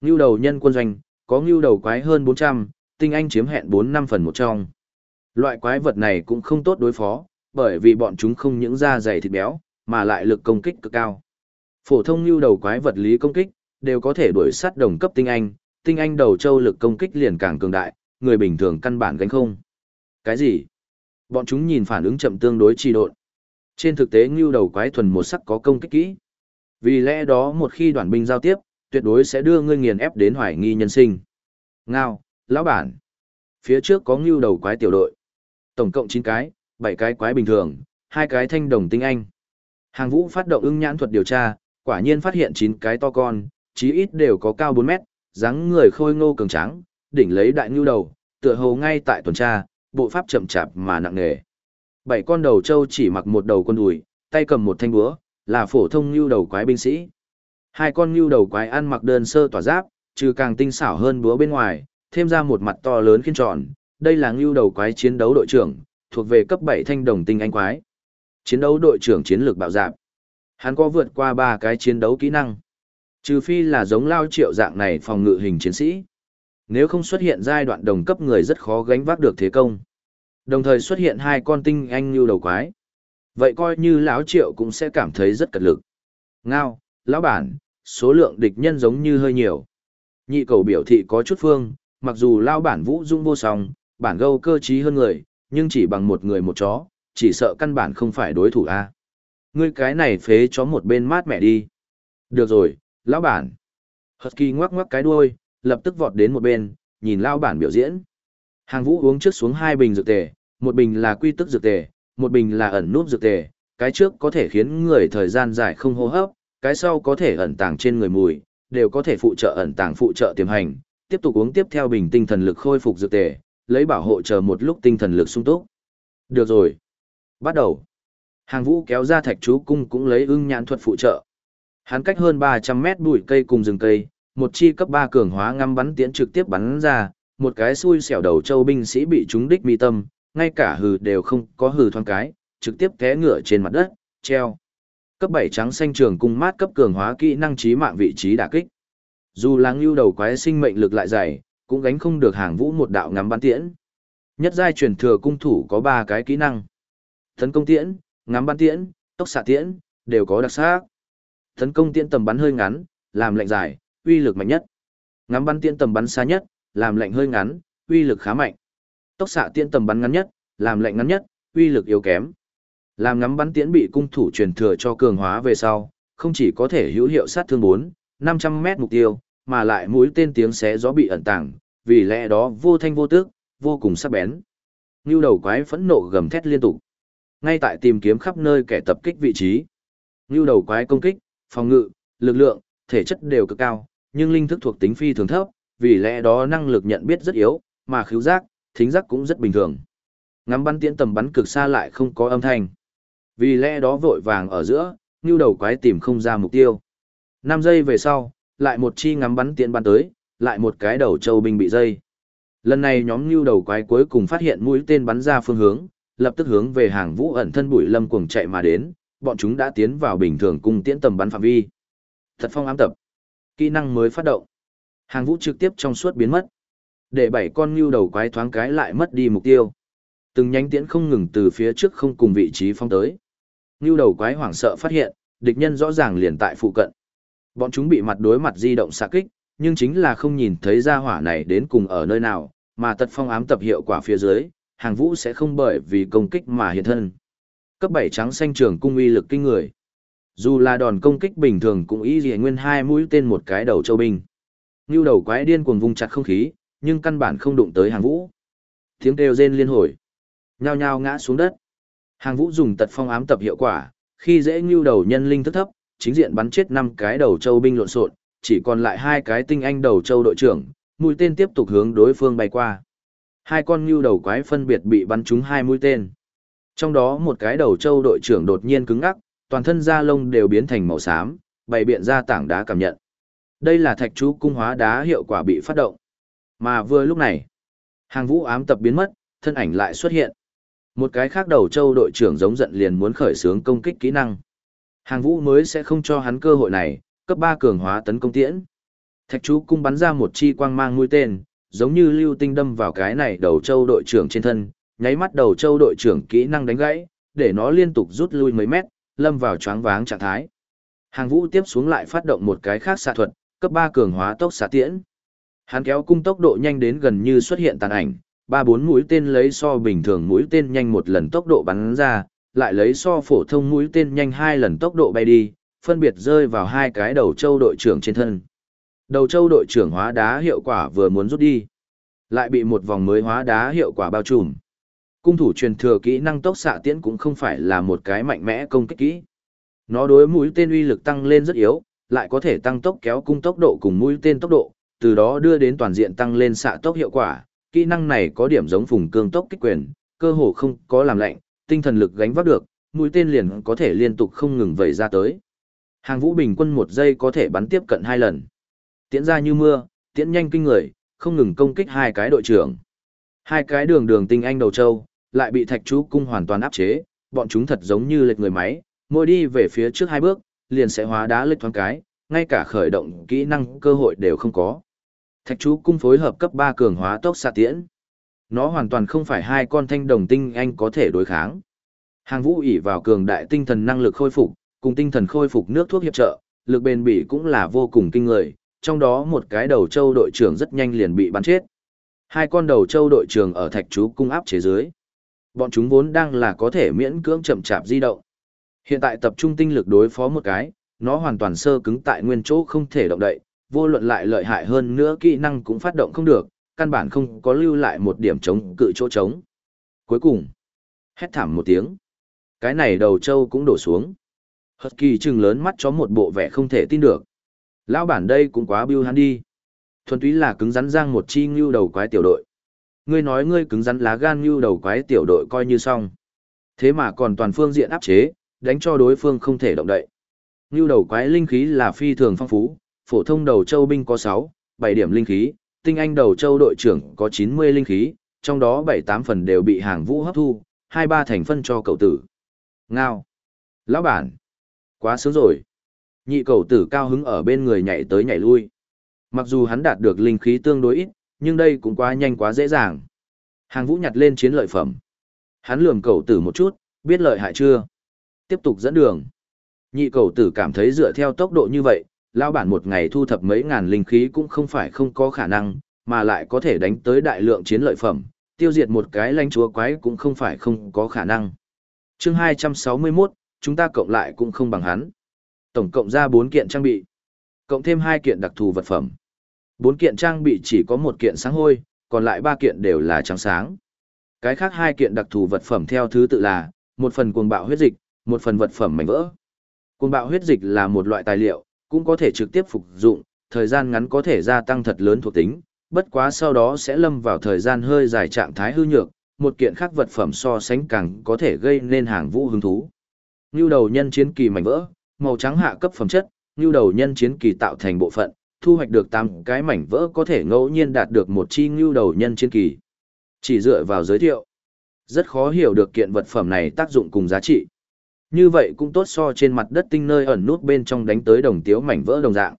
Ngưu đầu nhân quân doanh, có ngưu đầu quái hơn 400, tinh anh chiếm hẹn 4-5 phần một trong. Loại quái vật này cũng không tốt đối phó, bởi vì bọn chúng không những da dày thịt béo, mà lại lực công kích cực cao. Phổ thông ngưu đầu quái vật lý công kích, đều có thể đuổi sát đồng cấp tinh anh, tinh anh đầu châu lực công kích liền càng cường đại, người bình thường căn bản gánh không. Cái gì? Bọn chúng nhìn phản ứng chậm tương đối trì độn. Trên thực tế ngưu đầu quái thuần một sắc có công kích kỹ. Vì lẽ đó một khi đoàn binh giao tiếp, tuyệt đối sẽ đưa ngươi nghiền ép đến hoài nghi nhân sinh. Ngao, lão bản. Phía trước có ngưu đầu quái tiểu đội. Tổng cộng 9 cái, 7 cái quái bình thường, hai cái thanh đồng tinh anh. Hàng vũ phát động ưng nhãn thuật điều tra, quả nhiên phát hiện 9 cái to con, chí ít đều có cao 4 mét, dáng người khôi ngô cường tráng, đỉnh lấy đại ngưu đầu, tựa hồ ngay tại tuần tra, bộ pháp chậm chạp mà nặng nề. Bảy con đầu trâu chỉ mặc một đầu con đùi, tay cầm một thanh búa, là phổ thông lưu đầu quái binh sĩ. Hai con lưu đầu quái ăn mặc đơn sơ tỏa giáp, trừ càng tinh xảo hơn búa bên ngoài, thêm ra một mặt to lớn khiên tròn, đây là lưu đầu quái chiến đấu đội trưởng, thuộc về cấp 7 thanh đồng tinh anh quái. Chiến đấu đội trưởng chiến lược bạo dạp. Hắn có vượt qua ba cái chiến đấu kỹ năng. Trừ phi là giống lao triệu dạng này phòng ngự hình chiến sĩ. Nếu không xuất hiện giai đoạn đồng cấp người rất khó gánh vác được thế công. Đồng thời xuất hiện hai con tinh anh như đầu quái. Vậy coi như lão triệu cũng sẽ cảm thấy rất cật lực. Ngao, lão bản, số lượng địch nhân giống như hơi nhiều. Nhị cầu biểu thị có chút phương, mặc dù lão bản vũ dung vô song, bản gâu cơ trí hơn người, nhưng chỉ bằng một người một chó, chỉ sợ căn bản không phải đối thủ a. Ngươi cái này phế chó một bên mát mẹ đi. Được rồi, lão bản. Husky ngoắc ngoắc cái đuôi, lập tức vọt đến một bên, nhìn lão bản biểu diễn. Hàng vũ uống trước xuống hai bình dược tề, một bình là quy tức dược tề, một bình là ẩn núp dược tề, cái trước có thể khiến người thời gian dài không hô hấp, cái sau có thể ẩn tàng trên người mùi, đều có thể phụ trợ ẩn tàng phụ trợ tiềm hành, tiếp tục uống tiếp theo bình tinh thần lực khôi phục dược tề, lấy bảo hộ chờ một lúc tinh thần lực sung túc. Được rồi. Bắt đầu. Hàng vũ kéo ra thạch chú cung cũng lấy ưng nhãn thuật phụ trợ. Hắn cách hơn 300 mét bụi cây cùng rừng cây, một chi cấp 3 cường hóa ngắm bắn tiễn trực tiếp bắn ra, một cái xui xẻo đầu châu binh sĩ bị trúng đích mi tâm, ngay cả hừ đều không có hừ thoáng cái, trực tiếp té ngựa trên mặt đất, treo. Cấp 7 trắng xanh trường cung mát cấp cường hóa kỹ năng trí mạng vị trí đả kích. Dù láng lưu đầu quái sinh mệnh lực lại dày, cũng gánh không được hàng vũ một đạo ngắm bắn tiễn. Nhất giai truyền thừa cung thủ có 3 cái kỹ năng. Tấn công tiễn, ngắm bắn tiễn, tốc xạ tiễn, đều có đặc sắc. Tấn công tiễn tầm bắn hơi ngắn, làm lệnh dài, uy lực mạnh nhất. Ngắm bắn tiễn tầm bắn xa nhất, làm lệnh hơi ngắn, uy lực khá mạnh. Tốc xạ tiễn tầm bắn ngắn nhất, làm lệnh ngắn nhất, uy lực yếu kém. Làm ngắm bắn tiễn bị cung thủ truyền thừa cho cường hóa về sau, không chỉ có thể hữu hiệu sát thương 4, 500 mét mục tiêu, mà lại mũi tên tiếng xé gió bị ẩn tàng, vì lẽ đó vô thanh vô tước, vô cùng sắc bén. Nưu đầu quái phẫn nộ gầm thét liên tục. Ngay tại tìm kiếm khắp nơi kẻ tập kích vị trí. Nưu đầu quái công kích, phòng ngự, lực lượng, thể chất đều cực cao, nhưng linh thức thuộc tính phi thường thấp, vì lẽ đó năng lực nhận biết rất yếu, mà khứu giác, thính giác cũng rất bình thường. Ngắm bắn tiễn tầm bắn cực xa lại không có âm thanh. Vì lẽ đó vội vàng ở giữa, như đầu quái tìm không ra mục tiêu. 5 giây về sau, lại một chi ngắm bắn tiễn bắn tới, lại một cái đầu châu binh bị dây. Lần này nhóm như đầu quái cuối cùng phát hiện mũi tên bắn ra phương hướng, lập tức hướng về hàng vũ ẩn thân bụi lâm cuồng chạy mà đến, bọn chúng đã tiến vào bình thường cung tiễn tầm bắn phạm vi. Thật phong ám tập. Kỹ năng mới phát động. Hàng vũ trực tiếp trong suốt biến mất. Để bảy con ngưu đầu quái thoáng cái lại mất đi mục tiêu. Từng nhánh tiễn không ngừng từ phía trước không cùng vị trí phong tới. Ngưu đầu quái hoảng sợ phát hiện, địch nhân rõ ràng liền tại phụ cận. Bọn chúng bị mặt đối mặt di động xạ kích, nhưng chính là không nhìn thấy ra hỏa này đến cùng ở nơi nào, mà tật phong ám tập hiệu quả phía dưới, hàng vũ sẽ không bởi vì công kích mà hiện thân. Cấp 7 trắng xanh trường cung uy lực kinh người. Dù là đòn công kích bình thường cũng ý gì nguyên hai mũi tên một cái đầu châu binh. Như đầu quái điên cuồng vùng chặt không khí, nhưng căn bản không đụng tới hàng vũ. Tiếng kêu rên liên hồi. Nhao nhao ngã xuống đất. Hàng vũ dùng tật phong ám tập hiệu quả, khi dễ như đầu nhân linh thức thấp, chính diện bắn chết năm cái đầu châu binh lộn xộn, chỉ còn lại hai cái tinh anh đầu châu đội trưởng, mũi tên tiếp tục hướng đối phương bay qua. Hai con ngưu đầu quái phân biệt bị bắn trúng hai mũi tên. Trong đó một cái đầu châu đội trưởng đột nhiên cứng ngắc, toàn thân da lông đều biến thành màu xám, bày biện ra tảng đá cảm nhận. Đây là thạch chú cung hóa đá hiệu quả bị phát động. Mà vừa lúc này, hàng vũ ám tập biến mất, thân ảnh lại xuất hiện. Một cái khác đầu châu đội trưởng giống giận liền muốn khởi xướng công kích kỹ năng. Hàng vũ mới sẽ không cho hắn cơ hội này, cấp 3 cường hóa tấn công tiễn. Thạch chú cung bắn ra một chi quang mang mũi tên, giống như lưu tinh đâm vào cái này đầu châu đội trưởng trên thân, nháy mắt đầu châu đội trưởng kỹ năng đánh gãy, để nó liên tục rút lui mấy mét, lâm vào choáng váng trạng thái. Hàng vũ tiếp xuống lại phát động một cái khác xạ thuật, cấp 3 cường hóa tốc xạ tiễn. Hắn kéo cung tốc độ nhanh đến gần như xuất hiện tàn ảnh, ba bốn mũi tên lấy so bình thường mũi tên nhanh một lần tốc độ bắn ra, lại lấy so phổ thông mũi tên nhanh hai lần tốc độ bay đi, phân biệt rơi vào hai cái đầu châu đội trưởng trên thân. Đầu châu đội trưởng hóa đá hiệu quả vừa muốn rút đi, lại bị một vòng mới hóa đá hiệu quả bao trùm. Cung thủ truyền thừa kỹ năng tốc xạ tiễn cũng không phải là một cái mạnh mẽ công kích kỹ. Nó đối mũi tên uy lực tăng lên rất yếu, lại có thể tăng tốc kéo cung tốc độ cùng mũi tên tốc độ, từ đó đưa đến toàn diện tăng lên xạ tốc hiệu quả. Kỹ năng này có điểm giống phùng cương tốc kích quyền, cơ hồ không có làm lạnh, tinh thần lực gánh vác được, mũi tên liền có thể liên tục không ngừng vẩy ra tới. Hàng vũ bình quân một giây có thể bắn tiếp cận hai lần. Tiễn ra như mưa, tiễn nhanh kinh người, không ngừng công kích hai cái đội trưởng. Hai cái đường đường tinh anh đầu châu, lại bị thạch chú cung hoàn toàn áp chế, bọn chúng thật giống như lệch người máy, mỗi đi về phía trước hai bước, liền sẽ hóa đá lệch thoáng cái, ngay cả khởi động kỹ năng cơ hội đều không có. Thạch chú cung phối hợp cấp 3 cường hóa tốc xạ tiễn. Nó hoàn toàn không phải hai con thanh đồng tinh anh có thể đối kháng. Hàng vũ ỉ vào cường đại tinh thần năng lực khôi phục, cùng tinh thần khôi phục nước thuốc hiệp trợ, lực bền bỉ cũng là vô cùng kinh người, trong đó một cái đầu châu đội trưởng rất nhanh liền bị bắn chết. Hai con đầu châu đội trưởng ở thạch chú cung áp chế dưới. Bọn chúng vốn đang là có thể miễn cưỡng chậm chạp di động. Hiện tại tập trung tinh lực đối phó một cái, nó hoàn toàn sơ cứng tại nguyên chỗ không thể động đậy, vô luận lại lợi hại hơn nữa kỹ năng cũng phát động không được, căn bản không có lưu lại một điểm chống cự chỗ trống. Cuối cùng, hét thảm một tiếng. Cái này đầu trâu cũng đổ xuống. Hật kỳ trừng lớn mắt cho một bộ vẻ không thể tin được. Lão bản đây cũng quá biêu hắn đi. Thuần túy là cứng rắn giang một chi ngưu đầu quái tiểu đội. Ngươi nói ngươi cứng rắn lá gan ngưu đầu quái tiểu đội coi như xong. Thế mà còn toàn phương diện áp chế, đánh cho đối phương không thể động đậy. Ngưu đầu quái linh khí là phi thường phong phú, phổ thông đầu châu binh có 6, 7 điểm linh khí, tinh anh đầu châu đội trưởng có 90 linh khí, trong đó 7-8 phần đều bị hàng vũ hấp thu, 2-3 thành phân cho cậu tử. Ngao. Lão bản. Quá sướng rồi. Nhị cậu tử cao hứng ở bên người nhảy tới nhảy lui. Mặc dù hắn đạt được linh khí tương đối ít, nhưng đây cũng quá nhanh quá dễ dàng. Hàng vũ nhặt lên chiến lợi phẩm. Hắn lườm cậu tử một chút, biết lợi hại chưa? Tiếp tục dẫn đường. Nhị cầu tử cảm thấy dựa theo tốc độ như vậy, lao bản một ngày thu thập mấy ngàn linh khí cũng không phải không có khả năng, mà lại có thể đánh tới đại lượng chiến lợi phẩm, tiêu diệt một cái lãnh chúa quái cũng không phải không có khả năng. chương 261, chúng ta cộng lại cũng không bằng hắn. Tổng cộng ra 4 kiện trang bị, cộng thêm 2 kiện đặc thù vật phẩm. 4 kiện trang bị chỉ có một kiện sáng hôi, còn lại 3 kiện đều là trắng sáng. Cái khác hai kiện đặc thù vật phẩm theo thứ tự là, một phần cuồng bạo huyết dịch, một phần vật phẩm mảnh vỡ. côn bạo huyết dịch là một loại tài liệu, cũng có thể trực tiếp phục dụng, thời gian ngắn có thể gia tăng thật lớn thuộc tính, bất quá sau đó sẽ lâm vào thời gian hơi dài trạng thái hư nhược, một kiện khác vật phẩm so sánh càng có thể gây nên hàng vũ hứng thú. Nưu đầu nhân chiến kỳ mảnh vỡ, màu trắng hạ cấp phẩm chất, nưu đầu nhân chiến kỳ tạo thành bộ phận, thu hoạch được 8 cái mảnh vỡ có thể ngẫu nhiên đạt được một chi nưu đầu nhân chiến kỳ. Chỉ dựa vào giới thiệu, rất khó hiểu được kiện vật phẩm này tác dụng cùng giá trị. Như vậy cũng tốt so trên mặt đất tinh nơi ẩn nút bên trong đánh tới đồng tiếu mảnh vỡ đồng dạng.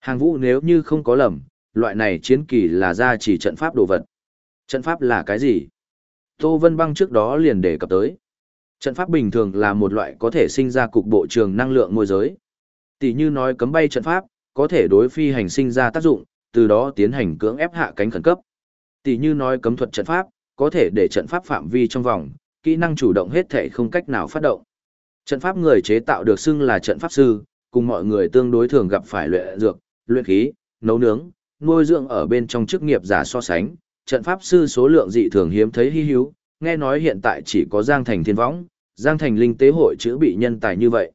Hàng vũ nếu như không có lầm, loại này chiến kỳ là ra chỉ trận pháp đồ vật. Trận pháp là cái gì? Tô Vân Băng trước đó liền đề cập tới. Trận pháp bình thường là một loại có thể sinh ra cục bộ trường năng lượng môi giới. Tỷ như nói cấm bay trận pháp, có thể đối phi hành sinh ra tác dụng, từ đó tiến hành cưỡng ép hạ cánh khẩn cấp. Tỷ như nói cấm thuật trận pháp, có thể để trận pháp phạm vi trong vòng, kỹ năng chủ động hết thể không cách nào phát động. Trận pháp người chế tạo được xưng là trận pháp sư, cùng mọi người tương đối thường gặp phải luyện dược, luyện khí, nấu nướng, nuôi dưỡng ở bên trong chức nghiệp giả so sánh, trận pháp sư số lượng dị thường hiếm thấy hy hữu, nghe nói hiện tại chỉ có Giang Thành Thiên Võng, Giang Thành Linh Tế Hội chữ bị nhân tài như vậy.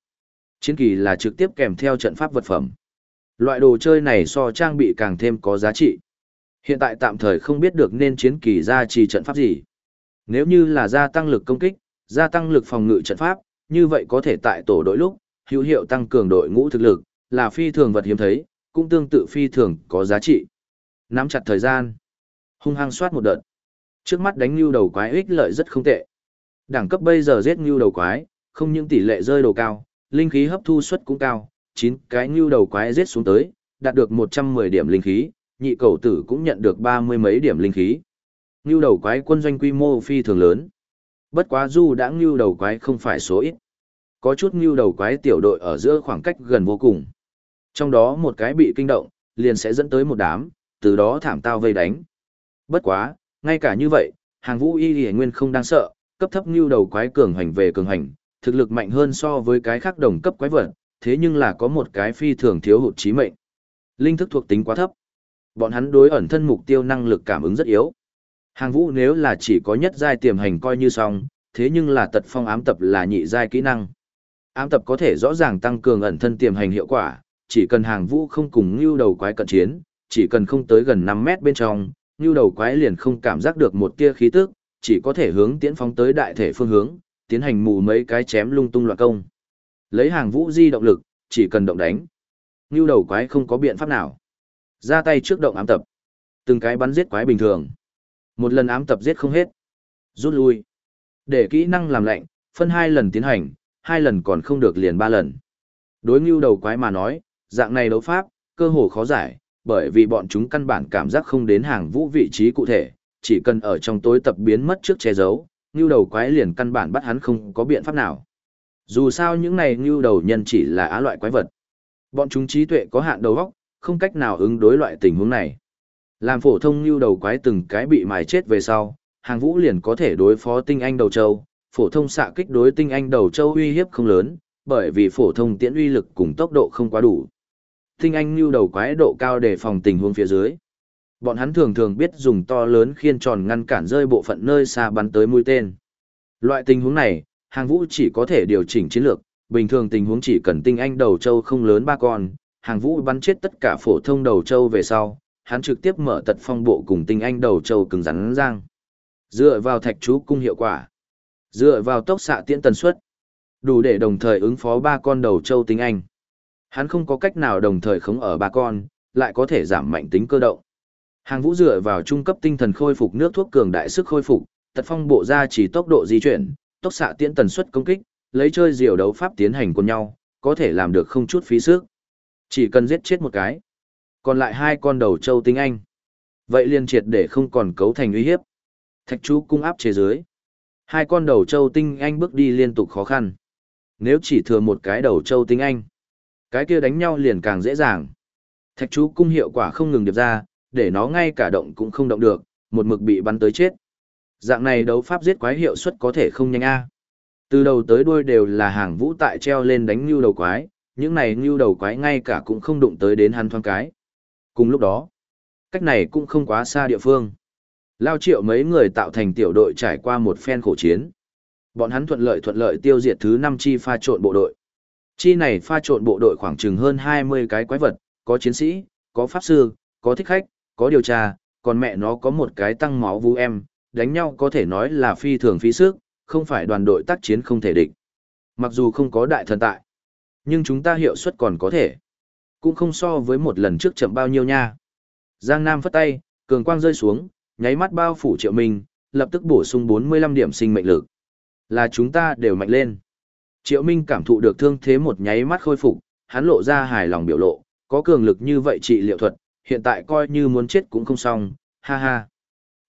Chiến kỳ là trực tiếp kèm theo trận pháp vật phẩm. Loại đồ chơi này so trang bị càng thêm có giá trị. Hiện tại tạm thời không biết được nên chiến kỳ ra trì trận pháp gì. Nếu như là gia tăng lực công kích, gia tăng lực phòng ngự trận pháp, như vậy có thể tại tổ đội lúc, hữu hiệu tăng cường đội ngũ thực lực, là phi thường vật hiếm thấy, cũng tương tự phi thường có giá trị. Nắm chặt thời gian, hung hăng soát một đợt. Trước mắt đánh lưu đầu quái ích lợi rất không tệ. Đẳng cấp bây giờ giết lưu đầu quái, không những tỷ lệ rơi đồ cao, linh khí hấp thu suất cũng cao, 9 cái lưu đầu quái giết xuống tới, đạt được 110 điểm linh khí, nhị cầu tử cũng nhận được 30 mấy điểm linh khí. Lưu đầu quái quân doanh quy mô phi thường lớn. Bất quá du đã ngưu đầu quái không phải số ít. Có chút ngưu đầu quái tiểu đội ở giữa khoảng cách gần vô cùng. Trong đó một cái bị kinh động, liền sẽ dẫn tới một đám, từ đó thảm tao vây đánh. Bất quá, ngay cả như vậy, hàng vũ y y nguyên không đang sợ, cấp thấp ngưu đầu quái cường hành về cường hành, thực lực mạnh hơn so với cái khác đồng cấp quái vật, thế nhưng là có một cái phi thường thiếu hụt trí mệnh. Linh thức thuộc tính quá thấp. Bọn hắn đối ẩn thân mục tiêu năng lực cảm ứng rất yếu. Hàng vũ nếu là chỉ có nhất giai tiềm hành coi như xong, thế nhưng là tật phong ám tập là nhị giai kỹ năng. Ám tập có thể rõ ràng tăng cường ẩn thân tiềm hành hiệu quả, chỉ cần hàng vũ không cùng ngưu đầu quái cận chiến, chỉ cần không tới gần 5 mét bên trong, ngưu đầu quái liền không cảm giác được một tia khí tức, chỉ có thể hướng tiễn phóng tới đại thể phương hướng, tiến hành mù mấy cái chém lung tung loạn công. Lấy hàng vũ di động lực, chỉ cần động đánh. Ngưu đầu quái không có biện pháp nào. Ra tay trước động ám tập. Từng cái bắn giết quái bình thường. Một lần ám tập giết không hết. Rút lui. Để kỹ năng làm lạnh, phân hai lần tiến hành, hai lần còn không được liền ba lần. Đối ngưu đầu quái mà nói, dạng này đấu pháp, cơ hồ khó giải, bởi vì bọn chúng căn bản cảm giác không đến hàng vũ vị trí cụ thể, chỉ cần ở trong tối tập biến mất trước che giấu, ngưu đầu quái liền căn bản bắt hắn không có biện pháp nào. Dù sao những này ngưu đầu nhân chỉ là á loại quái vật. Bọn chúng trí tuệ có hạn đầu óc, không cách nào ứng đối loại tình huống này. Làm phổ thông như đầu quái từng cái bị mài chết về sau, hàng vũ liền có thể đối phó tinh anh đầu châu, phổ thông xạ kích đối tinh anh đầu châu uy hiếp không lớn, bởi vì phổ thông tiễn uy lực cùng tốc độ không quá đủ. Tinh anh lưu đầu quái độ cao để phòng tình huống phía dưới. Bọn hắn thường thường biết dùng to lớn khiên tròn ngăn cản rơi bộ phận nơi xa bắn tới mũi tên. Loại tình huống này, hàng vũ chỉ có thể điều chỉnh chiến lược, bình thường tình huống chỉ cần tinh anh đầu châu không lớn ba con, hàng vũ bắn chết tất cả phổ thông đầu châu về sau, hắn trực tiếp mở tật phong bộ cùng tinh anh đầu châu cứng rắn giang. Dựa vào thạch chú cung hiệu quả, dựa vào tốc xạ tiễn tần suất, đủ để đồng thời ứng phó ba con đầu châu tinh anh. Hắn không có cách nào đồng thời khống ở ba con, lại có thể giảm mạnh tính cơ động. Hàng vũ dựa vào trung cấp tinh thần khôi phục nước thuốc cường đại sức khôi phục, tật phong bộ ra chỉ tốc độ di chuyển, tốc xạ tiễn tần suất công kích, lấy chơi diều đấu pháp tiến hành cùng nhau, có thể làm được không chút phí sức. Chỉ cần giết chết một cái. Còn lại hai con đầu châu tinh anh. Vậy liên triệt để không còn cấu thành uy hiếp. Thạch chú cung áp chế dưới. Hai con đầu châu tinh anh bước đi liên tục khó khăn. Nếu chỉ thừa một cái đầu châu tinh anh, cái kia đánh nhau liền càng dễ dàng. Thạch chú cung hiệu quả không ngừng điệp ra, để nó ngay cả động cũng không động được, một mực bị bắn tới chết. Dạng này đấu pháp giết quái hiệu suất có thể không nhanh a. Từ đầu tới đuôi đều là hàng vũ tại treo lên đánh như đầu quái, những này như đầu quái ngay cả cũng không đụng tới đến hắn thoáng cái. Cùng lúc đó, cách này cũng không quá xa địa phương. Lao triệu mấy người tạo thành tiểu đội trải qua một phen khổ chiến. Bọn hắn thuận lợi thuận lợi tiêu diệt thứ năm chi pha trộn bộ đội. Chi này pha trộn bộ đội khoảng chừng hơn 20 cái quái vật, có chiến sĩ, có pháp sư, có thích khách, có điều tra, còn mẹ nó có một cái tăng máu vũ em, đánh nhau có thể nói là phi thường phí sức, không phải đoàn đội tác chiến không thể địch. Mặc dù không có đại thần tại, nhưng chúng ta hiệu suất còn có thể. Cũng không so với một lần trước chậm bao nhiêu nha. Giang Nam phất tay, cường quang rơi xuống, nháy mắt bao phủ triệu minh, lập tức bổ sung 45 điểm sinh mệnh lực. Là chúng ta đều mạnh lên. Triệu Minh cảm thụ được thương thế một nháy mắt khôi phục, hắn lộ ra hài lòng biểu lộ, có cường lực như vậy trị liệu thuật, hiện tại coi như muốn chết cũng không xong, ha ha.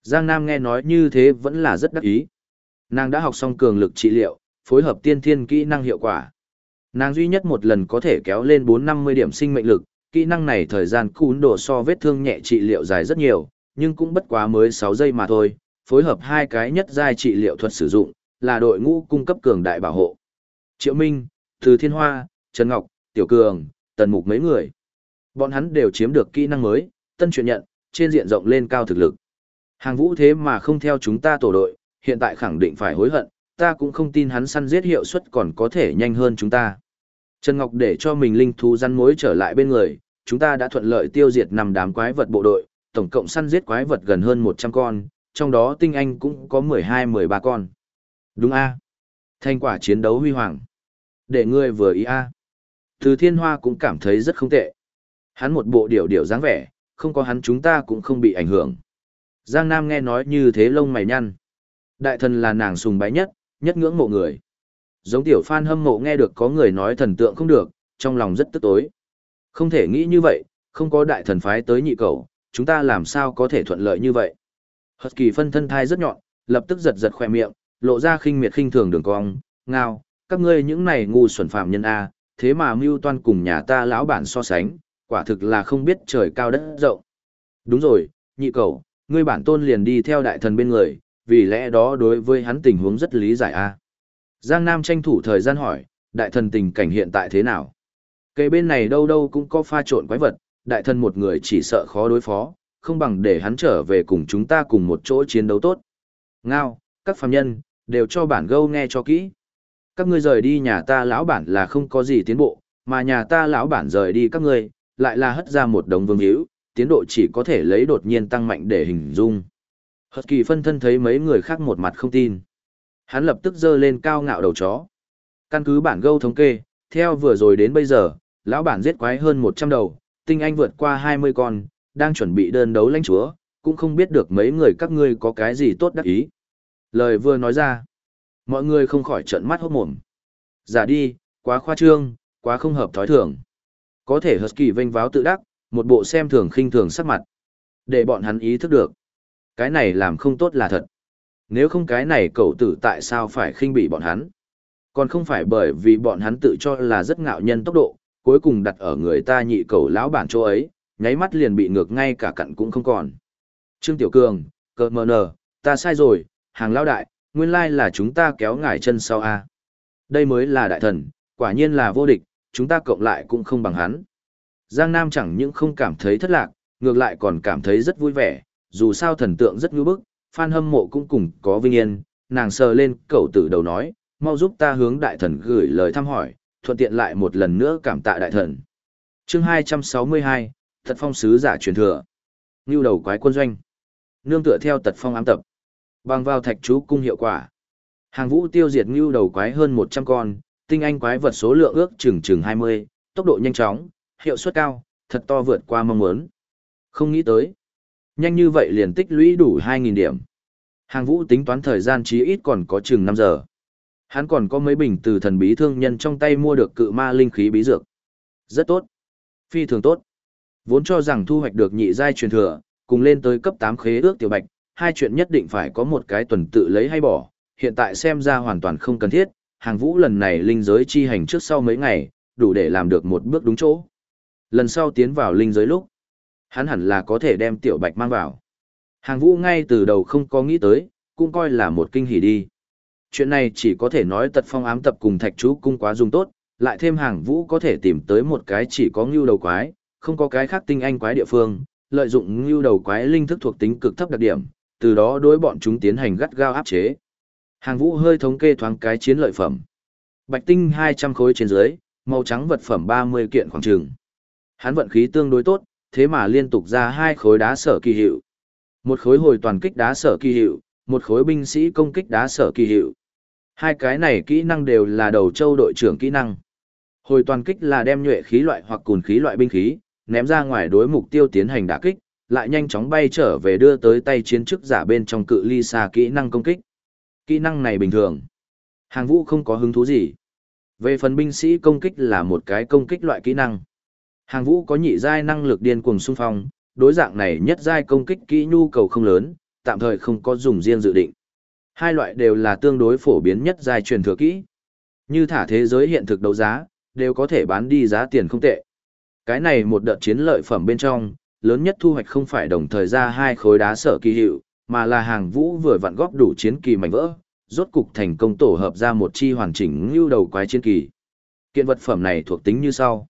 Giang Nam nghe nói như thế vẫn là rất đắc ý. Nàng đã học xong cường lực trị liệu, phối hợp tiên thiên kỹ năng hiệu quả. Nàng duy nhất một lần có thể kéo lên 450 điểm sinh mệnh lực, kỹ năng này thời gian cún độ so vết thương nhẹ trị liệu dài rất nhiều, nhưng cũng bất quá mới 6 giây mà thôi, phối hợp hai cái nhất giai trị liệu thuật sử dụng, là đội ngũ cung cấp cường đại bảo hộ. Triệu Minh, Từ Thiên Hoa, Trần Ngọc, Tiểu Cường, Tần Mục mấy người. Bọn hắn đều chiếm được kỹ năng mới, tân truyền nhận, trên diện rộng lên cao thực lực. Hàng vũ thế mà không theo chúng ta tổ đội, hiện tại khẳng định phải hối hận, ta cũng không tin hắn săn giết hiệu suất còn có thể nhanh hơn chúng ta. Trần Ngọc để cho mình linh thú răn mối trở lại bên người, chúng ta đã thuận lợi tiêu diệt năm đám quái vật bộ đội, tổng cộng săn giết quái vật gần hơn 100 con, trong đó tinh anh cũng có 12-13 con. Đúng a Thành quả chiến đấu huy hoàng. Để ngươi vừa ý a Từ thiên hoa cũng cảm thấy rất không tệ. Hắn một bộ điều điều dáng vẻ, không có hắn chúng ta cũng không bị ảnh hưởng. Giang Nam nghe nói như thế lông mày nhăn. Đại thần là nàng sùng bái nhất, nhất ngưỡng mộ người. Giống tiểu phan hâm mộ nghe được có người nói thần tượng không được, trong lòng rất tức tối. Không thể nghĩ như vậy, không có đại thần phái tới nhị cầu, chúng ta làm sao có thể thuận lợi như vậy. Hật kỳ phân thân thai rất nhọn, lập tức giật giật khoe miệng, lộ ra khinh miệt khinh thường đường cong, ngao, các ngươi những này ngu xuẩn phạm nhân A, thế mà mưu toan cùng nhà ta lão bản so sánh, quả thực là không biết trời cao đất rộng. Đúng rồi, nhị cầu, ngươi bản tôn liền đi theo đại thần bên người, vì lẽ đó đối với hắn tình huống rất lý giải A. Giang Nam tranh thủ thời gian hỏi, đại thần tình cảnh hiện tại thế nào? Cây bên này đâu đâu cũng có pha trộn quái vật, đại thần một người chỉ sợ khó đối phó, không bằng để hắn trở về cùng chúng ta cùng một chỗ chiến đấu tốt. Ngao, các phàm nhân, đều cho bản gâu nghe cho kỹ. Các ngươi rời đi nhà ta lão bản là không có gì tiến bộ, mà nhà ta lão bản rời đi các ngươi, lại là hất ra một đống vương hữu, tiến độ chỉ có thể lấy đột nhiên tăng mạnh để hình dung. Hật kỳ phân thân thấy mấy người khác một mặt không tin. Hắn lập tức giơ lên cao ngạo đầu chó. Căn cứ bản gâu thống kê, theo vừa rồi đến bây giờ, lão bản giết quái hơn 100 đầu, tinh anh vượt qua 20 con, đang chuẩn bị đơn đấu lãnh chúa, cũng không biết được mấy người các ngươi có cái gì tốt đắc ý. Lời vừa nói ra, mọi người không khỏi trợn mắt hốt mồm. Giả đi, quá khoa trương, quá không hợp thói thường. Có thể Husky vênh váo tự đắc, một bộ xem thường khinh thường sắc mặt. Để bọn hắn ý thức được. Cái này làm không tốt là thật. Nếu không cái này cậu tử tại sao phải khinh bị bọn hắn? Còn không phải bởi vì bọn hắn tự cho là rất ngạo nhân tốc độ, cuối cùng đặt ở người ta nhị cậu lão bản chỗ ấy, nháy mắt liền bị ngược ngay cả cặn cũng không còn. Trương Tiểu Cường, cờ mờ nờ, ta sai rồi, hàng lão đại, nguyên lai là chúng ta kéo ngải chân sau a. Đây mới là đại thần, quả nhiên là vô địch, chúng ta cộng lại cũng không bằng hắn. Giang Nam chẳng những không cảm thấy thất lạc, ngược lại còn cảm thấy rất vui vẻ, dù sao thần tượng rất ngư bức, fan hâm mộ cũng cùng có vinh yên, nàng sờ lên cậu tử đầu nói, mau giúp ta hướng đại thần gửi lời thăm hỏi, thuận tiện lại một lần nữa cảm tạ đại thần. chương 262, Thật phong sứ giả truyền thừa. Ngưu đầu quái quân doanh. Nương tựa theo tật phong ám tập. Bằng vào thạch chú cung hiệu quả. Hàng vũ tiêu diệt ngưu đầu quái hơn 100 con, tinh anh quái vật số lượng ước chừng chừng 20, tốc độ nhanh chóng, hiệu suất cao, thật to vượt qua mong muốn. Không nghĩ tới. Nhanh như vậy liền tích lũy đủ 2.000 điểm. Hàng vũ tính toán thời gian chí ít còn có chừng 5 giờ. Hắn còn có mấy bình từ thần bí thương nhân trong tay mua được cự ma linh khí bí dược. Rất tốt. Phi thường tốt. Vốn cho rằng thu hoạch được nhị giai truyền thừa, cùng lên tới cấp 8 khế ước tiểu bạch, hai chuyện nhất định phải có một cái tuần tự lấy hay bỏ, hiện tại xem ra hoàn toàn không cần thiết, hàng vũ lần này linh giới chi hành trước sau mấy ngày, đủ để làm được một bước đúng chỗ. Lần sau tiến vào linh giới lúc, hắn hẳn là có thể đem tiểu bạch mang vào. Hàng vũ ngay từ đầu không có nghĩ tới, cũng coi là một kinh hỉ đi. Chuyện này chỉ có thể nói tật phong ám tập cùng thạch chú cung quá dùng tốt, lại thêm hàng vũ có thể tìm tới một cái chỉ có ngưu đầu quái, không có cái khác tinh anh quái địa phương, lợi dụng ngưu đầu quái linh thức thuộc tính cực thấp đặc điểm, từ đó đối bọn chúng tiến hành gắt gao áp chế. Hàng vũ hơi thống kê thoáng cái chiến lợi phẩm. Bạch tinh 200 khối trên dưới, màu trắng vật phẩm 30 kiện khoảng trường. Hắn vận khí tương đối tốt, thế mà liên tục ra hai khối đá sở kỳ hiệu. Một khối hồi toàn kích đá sở kỳ hiệu, một khối binh sĩ công kích đá sở kỳ hiệu. Hai cái này kỹ năng đều là đầu châu đội trưởng kỹ năng. Hồi toàn kích là đem nhuệ khí loại hoặc cùn khí loại binh khí, ném ra ngoài đối mục tiêu tiến hành đả kích, lại nhanh chóng bay trở về đưa tới tay chiến chức giả bên trong cự ly xa kỹ năng công kích. Kỹ năng này bình thường. Hàng vũ không có hứng thú gì. Về phần binh sĩ công kích là một cái công kích loại kỹ năng. Hàng vũ có nhị giai năng lực điên cuồng xung phong, đối dạng này nhất giai công kích kỹ nhu cầu không lớn, tạm thời không có dùng riêng dự định. Hai loại đều là tương đối phổ biến nhất giai truyền thừa kỹ. Như thả thế giới hiện thực đấu giá, đều có thể bán đi giá tiền không tệ. Cái này một đợt chiến lợi phẩm bên trong, lớn nhất thu hoạch không phải đồng thời ra hai khối đá sở kỳ hiệu, mà là hàng vũ vừa vặn góp đủ chiến kỳ mảnh vỡ, rốt cục thành công tổ hợp ra một chi hoàn chỉnh như đầu quái chiến kỳ. Kiện vật phẩm này thuộc tính như sau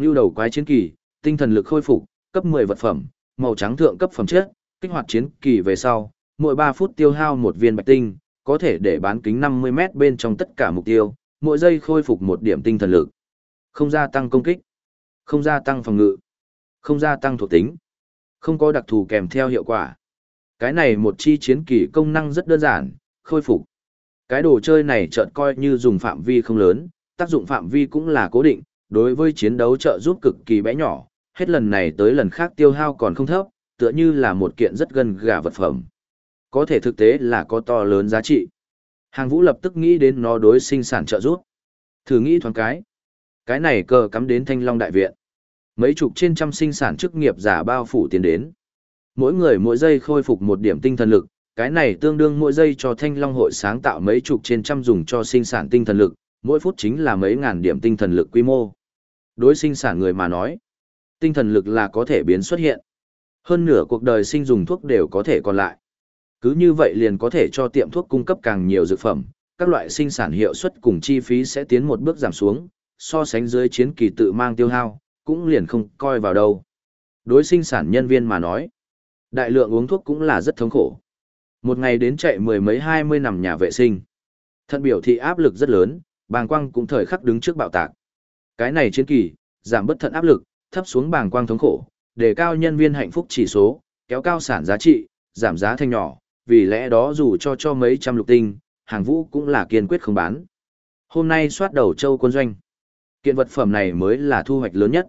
ngưu đầu quái chiến kỳ, tinh thần lực khôi phục, cấp 10 vật phẩm, màu trắng thượng cấp phẩm chất, kích hoạt chiến kỳ về sau, mỗi 3 phút tiêu hao một viên bạch tinh, có thể để bán kính 50 mét bên trong tất cả mục tiêu, mỗi giây khôi phục một điểm tinh thần lực. Không gia tăng công kích, không gia tăng phòng ngự, không gia tăng thuộc tính, không có đặc thù kèm theo hiệu quả. Cái này một chi chiến kỳ công năng rất đơn giản, khôi phục. Cái đồ chơi này chợt coi như dùng phạm vi không lớn, tác dụng phạm vi cũng là cố định, đối với chiến đấu trợ giúp cực kỳ bé nhỏ, hết lần này tới lần khác tiêu hao còn không thấp, tựa như là một kiện rất gần gà vật phẩm. Có thể thực tế là có to lớn giá trị. Hàng vũ lập tức nghĩ đến nó đối sinh sản trợ giúp. Thử nghĩ thoáng cái. Cái này cờ cắm đến thanh long đại viện. Mấy chục trên trăm sinh sản chức nghiệp giả bao phủ tiến đến. Mỗi người mỗi giây khôi phục một điểm tinh thần lực, cái này tương đương mỗi giây cho thanh long hội sáng tạo mấy chục trên trăm dùng cho sinh sản tinh thần lực, mỗi phút chính là mấy ngàn điểm tinh thần lực quy mô. Đối sinh sản người mà nói, tinh thần lực là có thể biến xuất hiện. Hơn nửa cuộc đời sinh dùng thuốc đều có thể còn lại. Cứ như vậy liền có thể cho tiệm thuốc cung cấp càng nhiều dược phẩm, các loại sinh sản hiệu suất cùng chi phí sẽ tiến một bước giảm xuống, so sánh dưới chiến kỳ tự mang tiêu hao, cũng liền không coi vào đâu. Đối sinh sản nhân viên mà nói, đại lượng uống thuốc cũng là rất thống khổ. Một ngày đến chạy mười mấy hai mươi nằm nhà vệ sinh. Thân biểu thị áp lực rất lớn, bàng quang cũng thời khắc đứng trước bạo tạc. Cái này chiến kỳ, giảm bất thận áp lực, thấp xuống bàng quang thống khổ, đề cao nhân viên hạnh phúc chỉ số, kéo cao sản giá trị, giảm giá thanh nhỏ, vì lẽ đó dù cho cho mấy trăm lục tinh, hàng vũ cũng là kiên quyết không bán. Hôm nay soát đầu châu quân doanh. Kiện vật phẩm này mới là thu hoạch lớn nhất.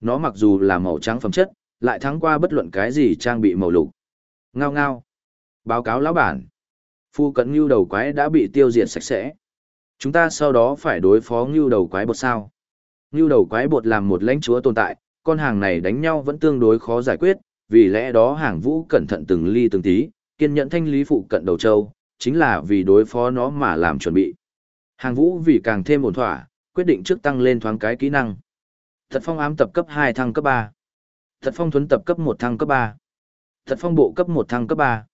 Nó mặc dù là màu trắng phẩm chất, lại thắng qua bất luận cái gì trang bị màu lục. Ngao ngao. Báo cáo lão bản. Phu cận ngưu đầu quái đã bị tiêu diệt sạch sẽ. Chúng ta sau đó phải đối phó ngưu đầu quái bột sao. Ngưu đầu quái bột làm một lãnh chúa tồn tại, con hàng này đánh nhau vẫn tương đối khó giải quyết, vì lẽ đó hàng vũ cẩn thận từng ly từng tí, kiên nhẫn thanh lý phụ cận đầu châu, chính là vì đối phó nó mà làm chuẩn bị. Hàng vũ vì càng thêm ổn thỏa, quyết định trước tăng lên thoáng cái kỹ năng. Thật phong ám tập cấp 2 thăng cấp 3. Thật phong thuấn tập cấp 1 thăng cấp 3. Thật phong bộ cấp 1 thăng cấp 3.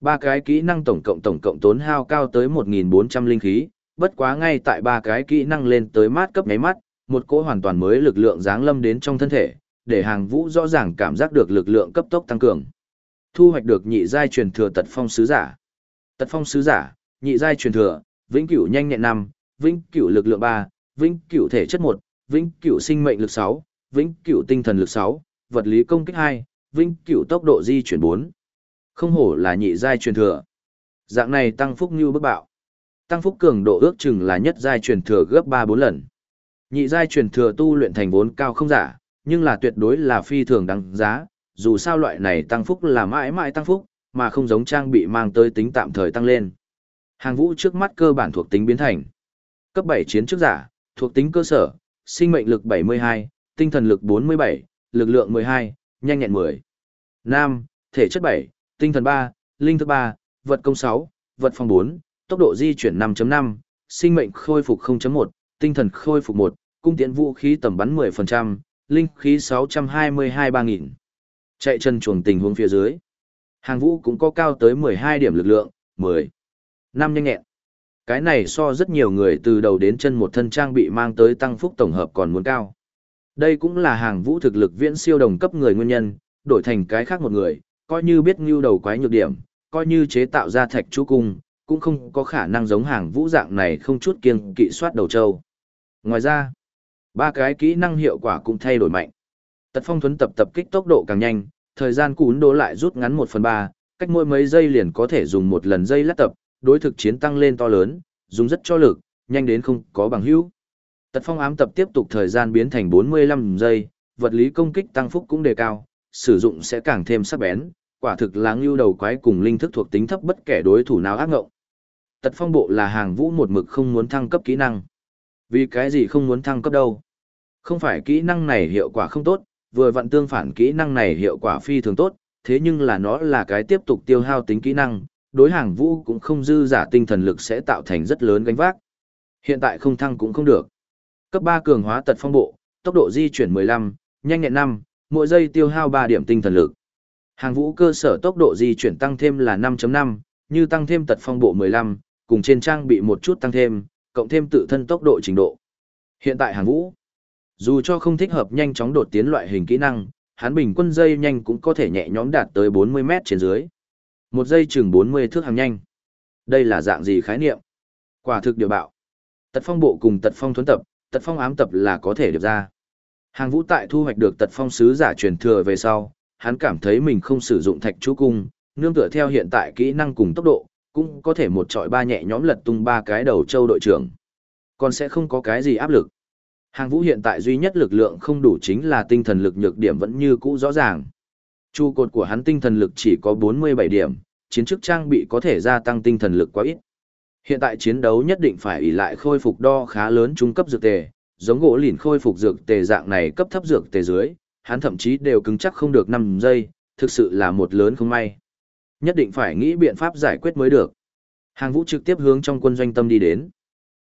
Ba cái kỹ năng tổng cộng tổng cộng tốn hao cao tới 1.400 linh khí, bất quá ngay tại ba cái kỹ năng lên tới mát cấp nháy mắt, một cỗ hoàn toàn mới lực lượng giáng lâm đến trong thân thể, để hàng vũ rõ ràng cảm giác được lực lượng cấp tốc tăng cường. Thu hoạch được nhị giai truyền thừa tật phong sứ giả. Tật phong sứ giả, nhị giai truyền thừa, vĩnh cửu nhanh nhẹn 5, vĩnh cửu lực lượng 3, vĩnh cửu thể chất 1, vĩnh cửu sinh mệnh lực 6, vĩnh cửu tinh thần lực 6, vật lý công kích 2, vĩnh cửu tốc độ di chuyển 4. Không hổ là nhị giai truyền thừa. Dạng này tăng phúc như bức bạo. Tăng phúc cường độ ước chừng là nhất giai truyền thừa gấp 3-4 lần. Nhị giai truyền thừa tu luyện thành vốn cao không giả, nhưng là tuyệt đối là phi thường đáng giá, dù sao loại này tăng phúc là mãi mãi tăng phúc, mà không giống trang bị mang tới tính tạm thời tăng lên. Hàng vũ trước mắt cơ bản thuộc tính biến thành. Cấp 7 chiến trước giả, thuộc tính cơ sở, sinh mệnh lực 72, tinh thần lực 47, lực lượng 12, nhanh nhẹn 10. Nam, thể chất 7, tinh thần 3, linh thức 3, vật công 6, vật phòng 4, tốc độ di chuyển 5.5, sinh mệnh khôi phục 0.1, tinh thần khôi phục một, cung tiễn vũ khí tầm bắn 10%, linh khí 622-3000. Chạy chân chuồng tình huống phía dưới. Hàng vũ cũng có cao tới 12 điểm lực lượng, 10. Năm nhanh nhẹn. Cái này so rất nhiều người từ đầu đến chân một thân trang bị mang tới tăng phúc tổng hợp còn muốn cao. Đây cũng là hàng vũ thực lực viễn siêu đồng cấp người nguyên nhân, đổi thành cái khác một người, coi như biết ngưu đầu quái nhược điểm, coi như chế tạo ra thạch chú cung, cũng không có khả năng giống hàng vũ dạng này không chút kiêng kỵ soát đầu châu. Ngoài ra, ba cái kỹ năng hiệu quả cũng thay đổi mạnh. Tật phong thuấn tập tập kích tốc độ càng nhanh, thời gian cún đố lại rút ngắn 1 phần 3, cách mỗi mấy giây liền có thể dùng một lần dây lát tập, đối thực chiến tăng lên to lớn, dùng rất cho lực, nhanh đến không có bằng hữu. Tật phong ám tập tiếp tục thời gian biến thành 45 giây, vật lý công kích tăng phúc cũng đề cao, sử dụng sẽ càng thêm sắc bén, quả thực là ngưu đầu quái cùng linh thức thuộc tính thấp bất kể đối thủ nào ác ngộng. Tật phong bộ là hàng vũ một mực không muốn thăng cấp kỹ năng. Vì cái gì không muốn thăng cấp đâu? Không phải kỹ năng này hiệu quả không tốt, vừa vặn tương phản kỹ năng này hiệu quả phi thường tốt, thế nhưng là nó là cái tiếp tục tiêu hao tính kỹ năng, đối hàng vũ cũng không dư giả tinh thần lực sẽ tạo thành rất lớn gánh vác. Hiện tại không thăng cũng không được. Cấp 3 cường hóa tật phong bộ, tốc độ di chuyển 15, nhanh nhẹn 5, mỗi giây tiêu hao 3 điểm tinh thần lực. Hàng vũ cơ sở tốc độ di chuyển tăng thêm là 5.5, như tăng thêm tật phong bộ 15, cùng trên trang bị một chút tăng thêm, cộng thêm tự thân tốc độ trình độ. Hiện tại hàng vũ, dù cho không thích hợp nhanh chóng đột tiến loại hình kỹ năng, hắn bình quân dây nhanh cũng có thể nhẹ nhõm đạt tới 40 mét trên dưới. Một giây chừng 40 thước hàng nhanh. Đây là dạng gì khái niệm? Quả thực điều bạo. Tật phong bộ cùng tật phong thuấn tập, tật phong ám tập là có thể được ra. Hàng vũ tại thu hoạch được tật phong sứ giả truyền thừa về sau, hắn cảm thấy mình không sử dụng thạch chú cung, nương tựa theo hiện tại kỹ năng cùng tốc độ, cũng có thể một trọi ba nhẹ nhõm lật tung ba cái đầu châu đội trưởng. Còn sẽ không có cái gì áp lực. Hàng vũ hiện tại duy nhất lực lượng không đủ chính là tinh thần lực nhược điểm vẫn như cũ rõ ràng. Chu cột của hắn tinh thần lực chỉ có 47 điểm, chiến chức trang bị có thể gia tăng tinh thần lực quá ít. Hiện tại chiến đấu nhất định phải ỷ lại khôi phục đo khá lớn trung cấp dược tề, giống gỗ lìn khôi phục dược tề dạng này cấp thấp dược tề dưới, hắn thậm chí đều cứng chắc không được 5 giây, thực sự là một lớn không may. Nhất định phải nghĩ biện pháp giải quyết mới được. Hàng vũ trực tiếp hướng trong quân doanh tâm đi đến.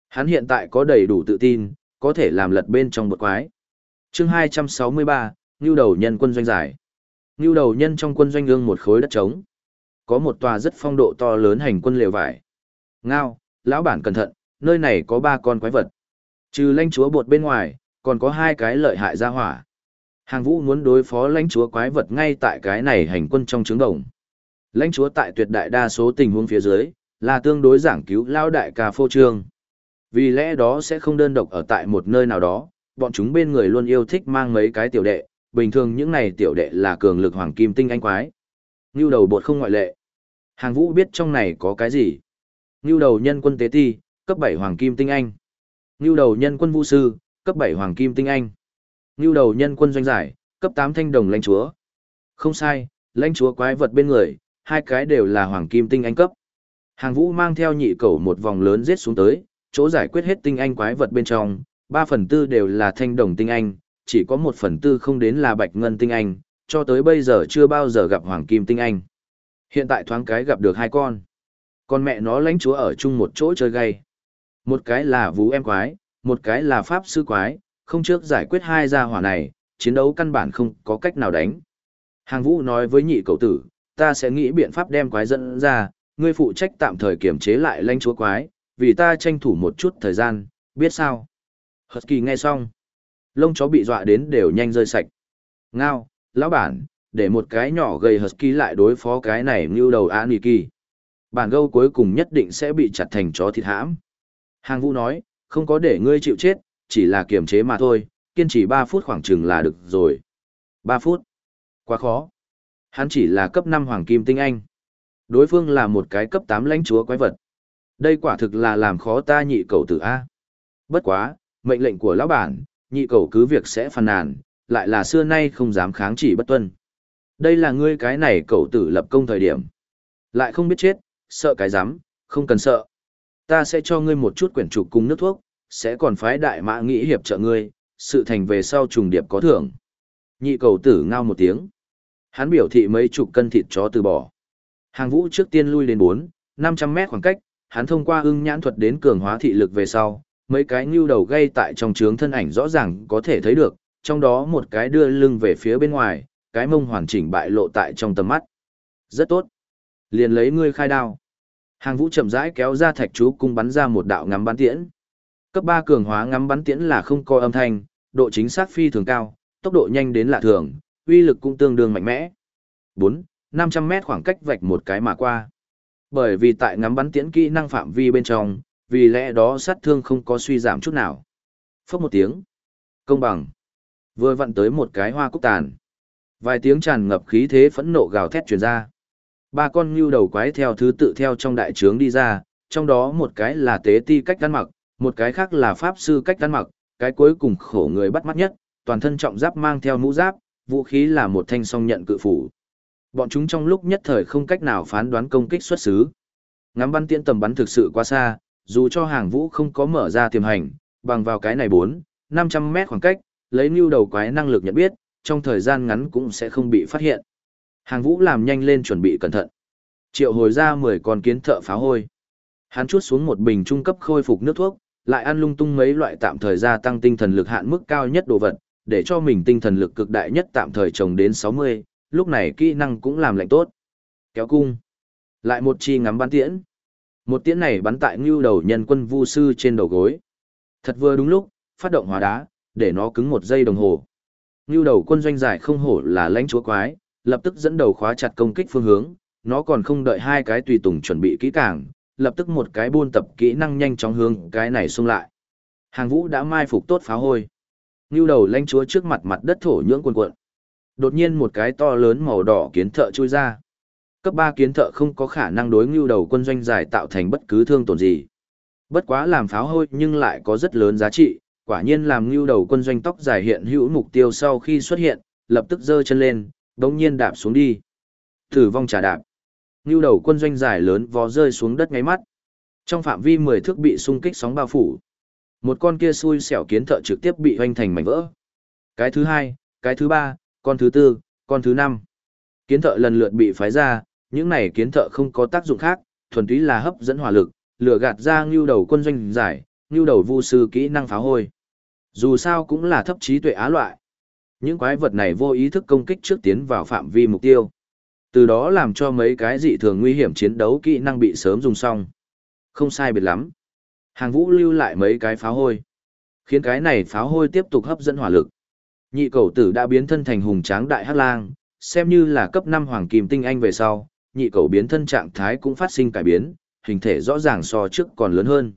Hắn hiện tại có đầy đủ tự tin, có thể làm lật bên trong một quái. chương 263, Ngưu đầu nhân quân doanh giải. Ngưu đầu nhân trong quân doanh ương một khối đất trống. Có một tòa rất phong độ to lớn hành quân lều vải. Ngao, lão bản cẩn thận, nơi này có ba con quái vật. Trừ lãnh chúa bột bên ngoài, còn có hai cái lợi hại ra hỏa. Hàng vũ muốn đối phó lãnh chúa quái vật ngay tại cái này hành quân trong trứng đồng. Lãnh chúa tại tuyệt đại đa số tình huống phía dưới, là tương đối giảng cứu lao đại ca phô trương. Vì lẽ đó sẽ không đơn độc ở tại một nơi nào đó, bọn chúng bên người luôn yêu thích mang mấy cái tiểu đệ, bình thường những này tiểu đệ là cường lực hoàng kim tinh anh quái. Ngưu đầu bột không ngoại lệ. Hàng vũ biết trong này có cái gì. Ngưu đầu nhân quân tế ti, cấp 7 hoàng kim tinh anh. Ngưu đầu nhân quân vũ sư, cấp 7 hoàng kim tinh anh. Ngưu đầu nhân quân doanh giải, cấp 8 thanh đồng lãnh chúa. Không sai, lãnh chúa quái vật bên người, hai cái đều là hoàng kim tinh anh cấp. Hàng vũ mang theo nhị cầu một vòng lớn giết xuống tới, chỗ giải quyết hết tinh anh quái vật bên trong, 3 phần tư đều là thanh đồng tinh anh, chỉ có 1 phần tư không đến là bạch ngân tinh anh, cho tới bây giờ chưa bao giờ gặp hoàng kim tinh anh. Hiện tại thoáng cái gặp được hai con. Con mẹ nó lãnh chúa ở chung một chỗ chơi gay. Một cái là vũ em quái, một cái là pháp sư quái, không trước giải quyết hai gia hỏa này, chiến đấu căn bản không có cách nào đánh. Hàng vũ nói với nhị cậu tử, ta sẽ nghĩ biện pháp đem quái dẫn ra, ngươi phụ trách tạm thời kiểm chế lại lãnh chúa quái, vì ta tranh thủ một chút thời gian, biết sao? Husky nghe xong. Lông chó bị dọa đến đều nhanh rơi sạch. Ngao, lão bản, để một cái nhỏ gầy kỳ lại đối phó cái này như đầu Aniki. Bản gâu cuối cùng nhất định sẽ bị chặt thành chó thịt hãm. Hàng vũ nói, không có để ngươi chịu chết, chỉ là kiềm chế mà thôi, kiên trì 3 phút khoảng chừng là được rồi. 3 phút. Quá khó. Hắn chỉ là cấp 5 hoàng kim tinh anh. Đối phương là một cái cấp 8 lãnh chúa quái vật. Đây quả thực là làm khó ta nhị cầu tử A. Bất quá, mệnh lệnh của lão bản, nhị cầu cứ việc sẽ phàn nàn, lại là xưa nay không dám kháng chỉ bất tuân. Đây là ngươi cái này cầu tử lập công thời điểm. Lại không biết chết, sợ cái dám, không cần sợ. Ta sẽ cho ngươi một chút quyển trục cùng nước thuốc, sẽ còn phái đại mã nghĩ hiệp trợ ngươi, sự thành về sau trùng điệp có thưởng. Nhị cầu tử ngao một tiếng. Hắn biểu thị mấy chục cân thịt chó từ bỏ. Hàng vũ trước tiên lui đến 4, 500 mét khoảng cách, hắn thông qua ưng nhãn thuật đến cường hóa thị lực về sau, mấy cái ngưu đầu gây tại trong trướng thân ảnh rõ ràng có thể thấy được, trong đó một cái đưa lưng về phía bên ngoài, cái mông hoàn chỉnh bại lộ tại trong tầm mắt. Rất tốt. Liền lấy ngươi khai đao. Hàng vũ chậm rãi kéo ra thạch chú cung bắn ra một đạo ngắm bắn tiễn. Cấp 3 cường hóa ngắm bắn tiễn là không có âm thanh, độ chính xác phi thường cao, tốc độ nhanh đến lạ thường, uy lực cũng tương đương mạnh mẽ. 4, 500 mét khoảng cách vạch một cái mà qua. Bởi vì tại ngắm bắn tiễn kỹ năng phạm vi bên trong, vì lẽ đó sát thương không có suy giảm chút nào. Phốc một tiếng. Công bằng. Vừa vặn tới một cái hoa cúc tàn. Vài tiếng tràn ngập khí thế phẫn nộ gào thét truyền ra. Ba con ngưu đầu quái theo thứ tự theo trong đại trướng đi ra, trong đó một cái là tế ti cách ăn mặc, một cái khác là pháp sư cách ăn mặc, cái cuối cùng khổ người bắt mắt nhất, toàn thân trọng giáp mang theo mũ giáp, vũ khí là một thanh song nhận cự phủ. Bọn chúng trong lúc nhất thời không cách nào phán đoán công kích xuất xứ. Ngắm bắn tiễn tầm bắn thực sự quá xa, dù cho hàng vũ không có mở ra tiềm hành, bằng vào cái này 4, 500 mét khoảng cách, lấy nưu đầu quái năng lực nhận biết, trong thời gian ngắn cũng sẽ không bị phát hiện. Hàng vũ làm nhanh lên chuẩn bị cẩn thận. Triệu hồi ra 10 con kiến thợ pháo hôi. Hắn chút xuống một bình trung cấp khôi phục nước thuốc, lại ăn lung tung mấy loại tạm thời gia tăng tinh thần lực hạn mức cao nhất đồ vật, để cho mình tinh thần lực cực đại nhất tạm thời trồng đến 60, lúc này kỹ năng cũng làm lạnh tốt. Kéo cung. Lại một chi ngắm bắn tiễn. Một tiễn này bắn tại ngưu đầu nhân quân vu sư trên đầu gối. Thật vừa đúng lúc, phát động hóa đá, để nó cứng một giây đồng hồ. Ngưu đầu quân doanh giải không hổ là lãnh chúa quái, lập tức dẫn đầu khóa chặt công kích phương hướng, nó còn không đợi hai cái tùy tùng chuẩn bị kỹ càng, lập tức một cái buôn tập kỹ năng nhanh chóng hướng cái này xung lại. Hàng vũ đã mai phục tốt phá hôi. Ngưu đầu lãnh chúa trước mặt mặt đất thổ nhưỡng cuồn cuộn. Đột nhiên một cái to lớn màu đỏ kiến thợ chui ra. Cấp ba kiến thợ không có khả năng đối ngưu đầu quân doanh giải tạo thành bất cứ thương tổn gì. Bất quá làm pháo hôi nhưng lại có rất lớn giá trị, quả nhiên làm ngưu đầu quân doanh tóc dài hiện hữu mục tiêu sau khi xuất hiện, lập tức giơ chân lên, đống nhiên đạp xuống đi. Thử vong trả đạp. Ngưu đầu quân doanh dài lớn vó rơi xuống đất ngáy mắt. Trong phạm vi 10 thước bị xung kích sóng bao phủ. Một con kia xui xẻo kiến thợ trực tiếp bị hoanh thành mảnh vỡ. Cái thứ hai, cái thứ ba, con thứ tư, con thứ năm. Kiến thợ lần lượt bị phái ra, những này kiến thợ không có tác dụng khác, thuần túy là hấp dẫn hỏa lực, lửa gạt ra ngưu đầu quân doanh giải, ngưu đầu vu sư kỹ năng phá hôi. Dù sao cũng là thấp trí tuệ á loại. Những quái vật này vô ý thức công kích trước tiến vào phạm vi mục tiêu. Từ đó làm cho mấy cái dị thường nguy hiểm chiến đấu kỹ năng bị sớm dùng xong. Không sai biệt lắm. Hàng vũ lưu lại mấy cái pháo hôi. Khiến cái này pháo hôi tiếp tục hấp dẫn hỏa lực. Nhị cầu tử đã biến thân thành hùng tráng đại hắc lang, xem như là cấp năm hoàng kim tinh anh về sau, nhị cầu biến thân trạng thái cũng phát sinh cải biến, hình thể rõ ràng so trước còn lớn hơn.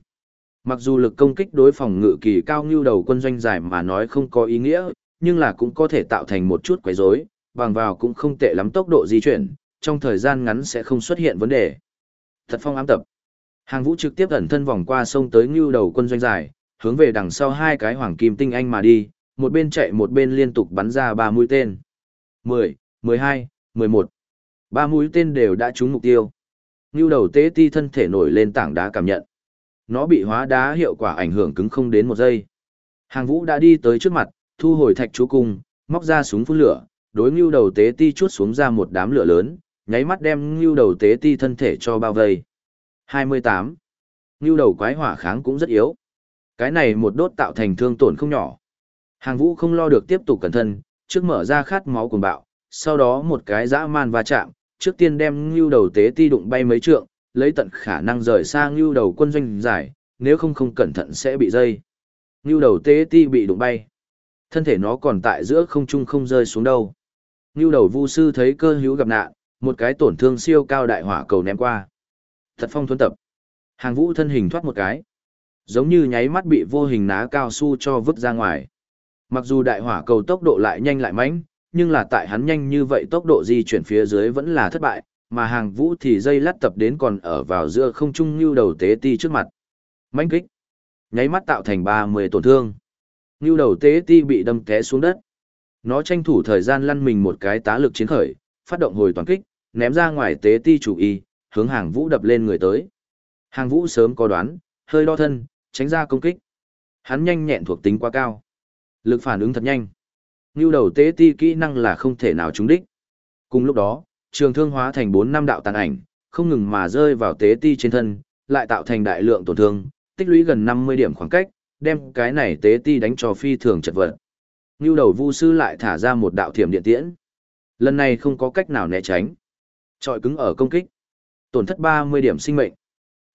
Mặc dù lực công kích đối phòng ngự kỳ cao như đầu quân doanh dài mà nói không có ý nghĩa, nhưng là cũng có thể tạo thành một chút quấy rối, bằng vào cũng không tệ lắm tốc độ di chuyển, trong thời gian ngắn sẽ không xuất hiện vấn đề. Thật phong ám tập. Hàng vũ trực tiếp ẩn thân vòng qua sông tới ngưu đầu quân doanh dài, hướng về đằng sau hai cái hoàng kim tinh anh mà đi, một bên chạy một bên liên tục bắn ra ba mũi tên. 10, 12, 11. Ba mũi tên đều đã trúng mục tiêu. Ngưu đầu tế ti thân thể nổi lên tảng đá cảm nhận. Nó bị hóa đá hiệu quả ảnh hưởng cứng không đến một giây. Hàng vũ đã đi tới trước mặt, thu hồi thạch chú cung, móc ra súng phun lửa, đối ngưu đầu tế ti chuốt xuống ra một đám lửa lớn, nháy mắt đem ngưu đầu tế ti thân thể cho bao vây. 28. Ngưu đầu quái hỏa kháng cũng rất yếu. Cái này một đốt tạo thành thương tổn không nhỏ. Hàng vũ không lo được tiếp tục cẩn thận, trước mở ra khát máu cùng bạo, sau đó một cái dã man va chạm, trước tiên đem ngưu đầu tế ti đụng bay mấy trượng, lấy tận khả năng rời xa ngưu đầu quân doanh giải, nếu không không cẩn thận sẽ bị dây. Ngưu đầu tế ti bị đụng bay. Thân thể nó còn tại giữa không trung không rơi xuống đâu. Ngưu đầu vu sư thấy cơ hữu gặp nạn, một cái tổn thương siêu cao đại hỏa cầu ném qua. Thật phong thuấn tập. Hàng vũ thân hình thoát một cái. Giống như nháy mắt bị vô hình ná cao su cho vứt ra ngoài. Mặc dù đại hỏa cầu tốc độ lại nhanh lại mãnh, nhưng là tại hắn nhanh như vậy tốc độ di chuyển phía dưới vẫn là thất bại, mà hàng vũ thì dây lắt tập đến còn ở vào giữa không trung như đầu tế ti trước mặt. Mãnh kích. Nháy mắt tạo thành 30 tổn thương. Như đầu tế ti bị đâm té xuống đất. Nó tranh thủ thời gian lăn mình một cái tá lực chiến khởi, phát động hồi toàn kích, ném ra ngoài tế ti chủ y, hướng hàng vũ đập lên người tới. Hàng vũ sớm có đoán, hơi đo thân, tránh ra công kích. Hắn nhanh nhẹn thuộc tính quá cao. Lực phản ứng thật nhanh. Như đầu tế ti kỹ năng là không thể nào trúng đích. Cùng lúc đó, trường thương hóa thành 4 năm đạo tàn ảnh, không ngừng mà rơi vào tế ti trên thân, lại tạo thành đại lượng tổn thương, tích lũy gần 50 điểm khoảng cách, đem cái này tế ti đánh cho phi thường chật vật. Như đầu vu sư lại thả ra một đạo thiểm điện tiễn. Lần này không có cách nào né tránh. Trọi cứng ở công kích. Tổn thất 30 điểm sinh mệnh.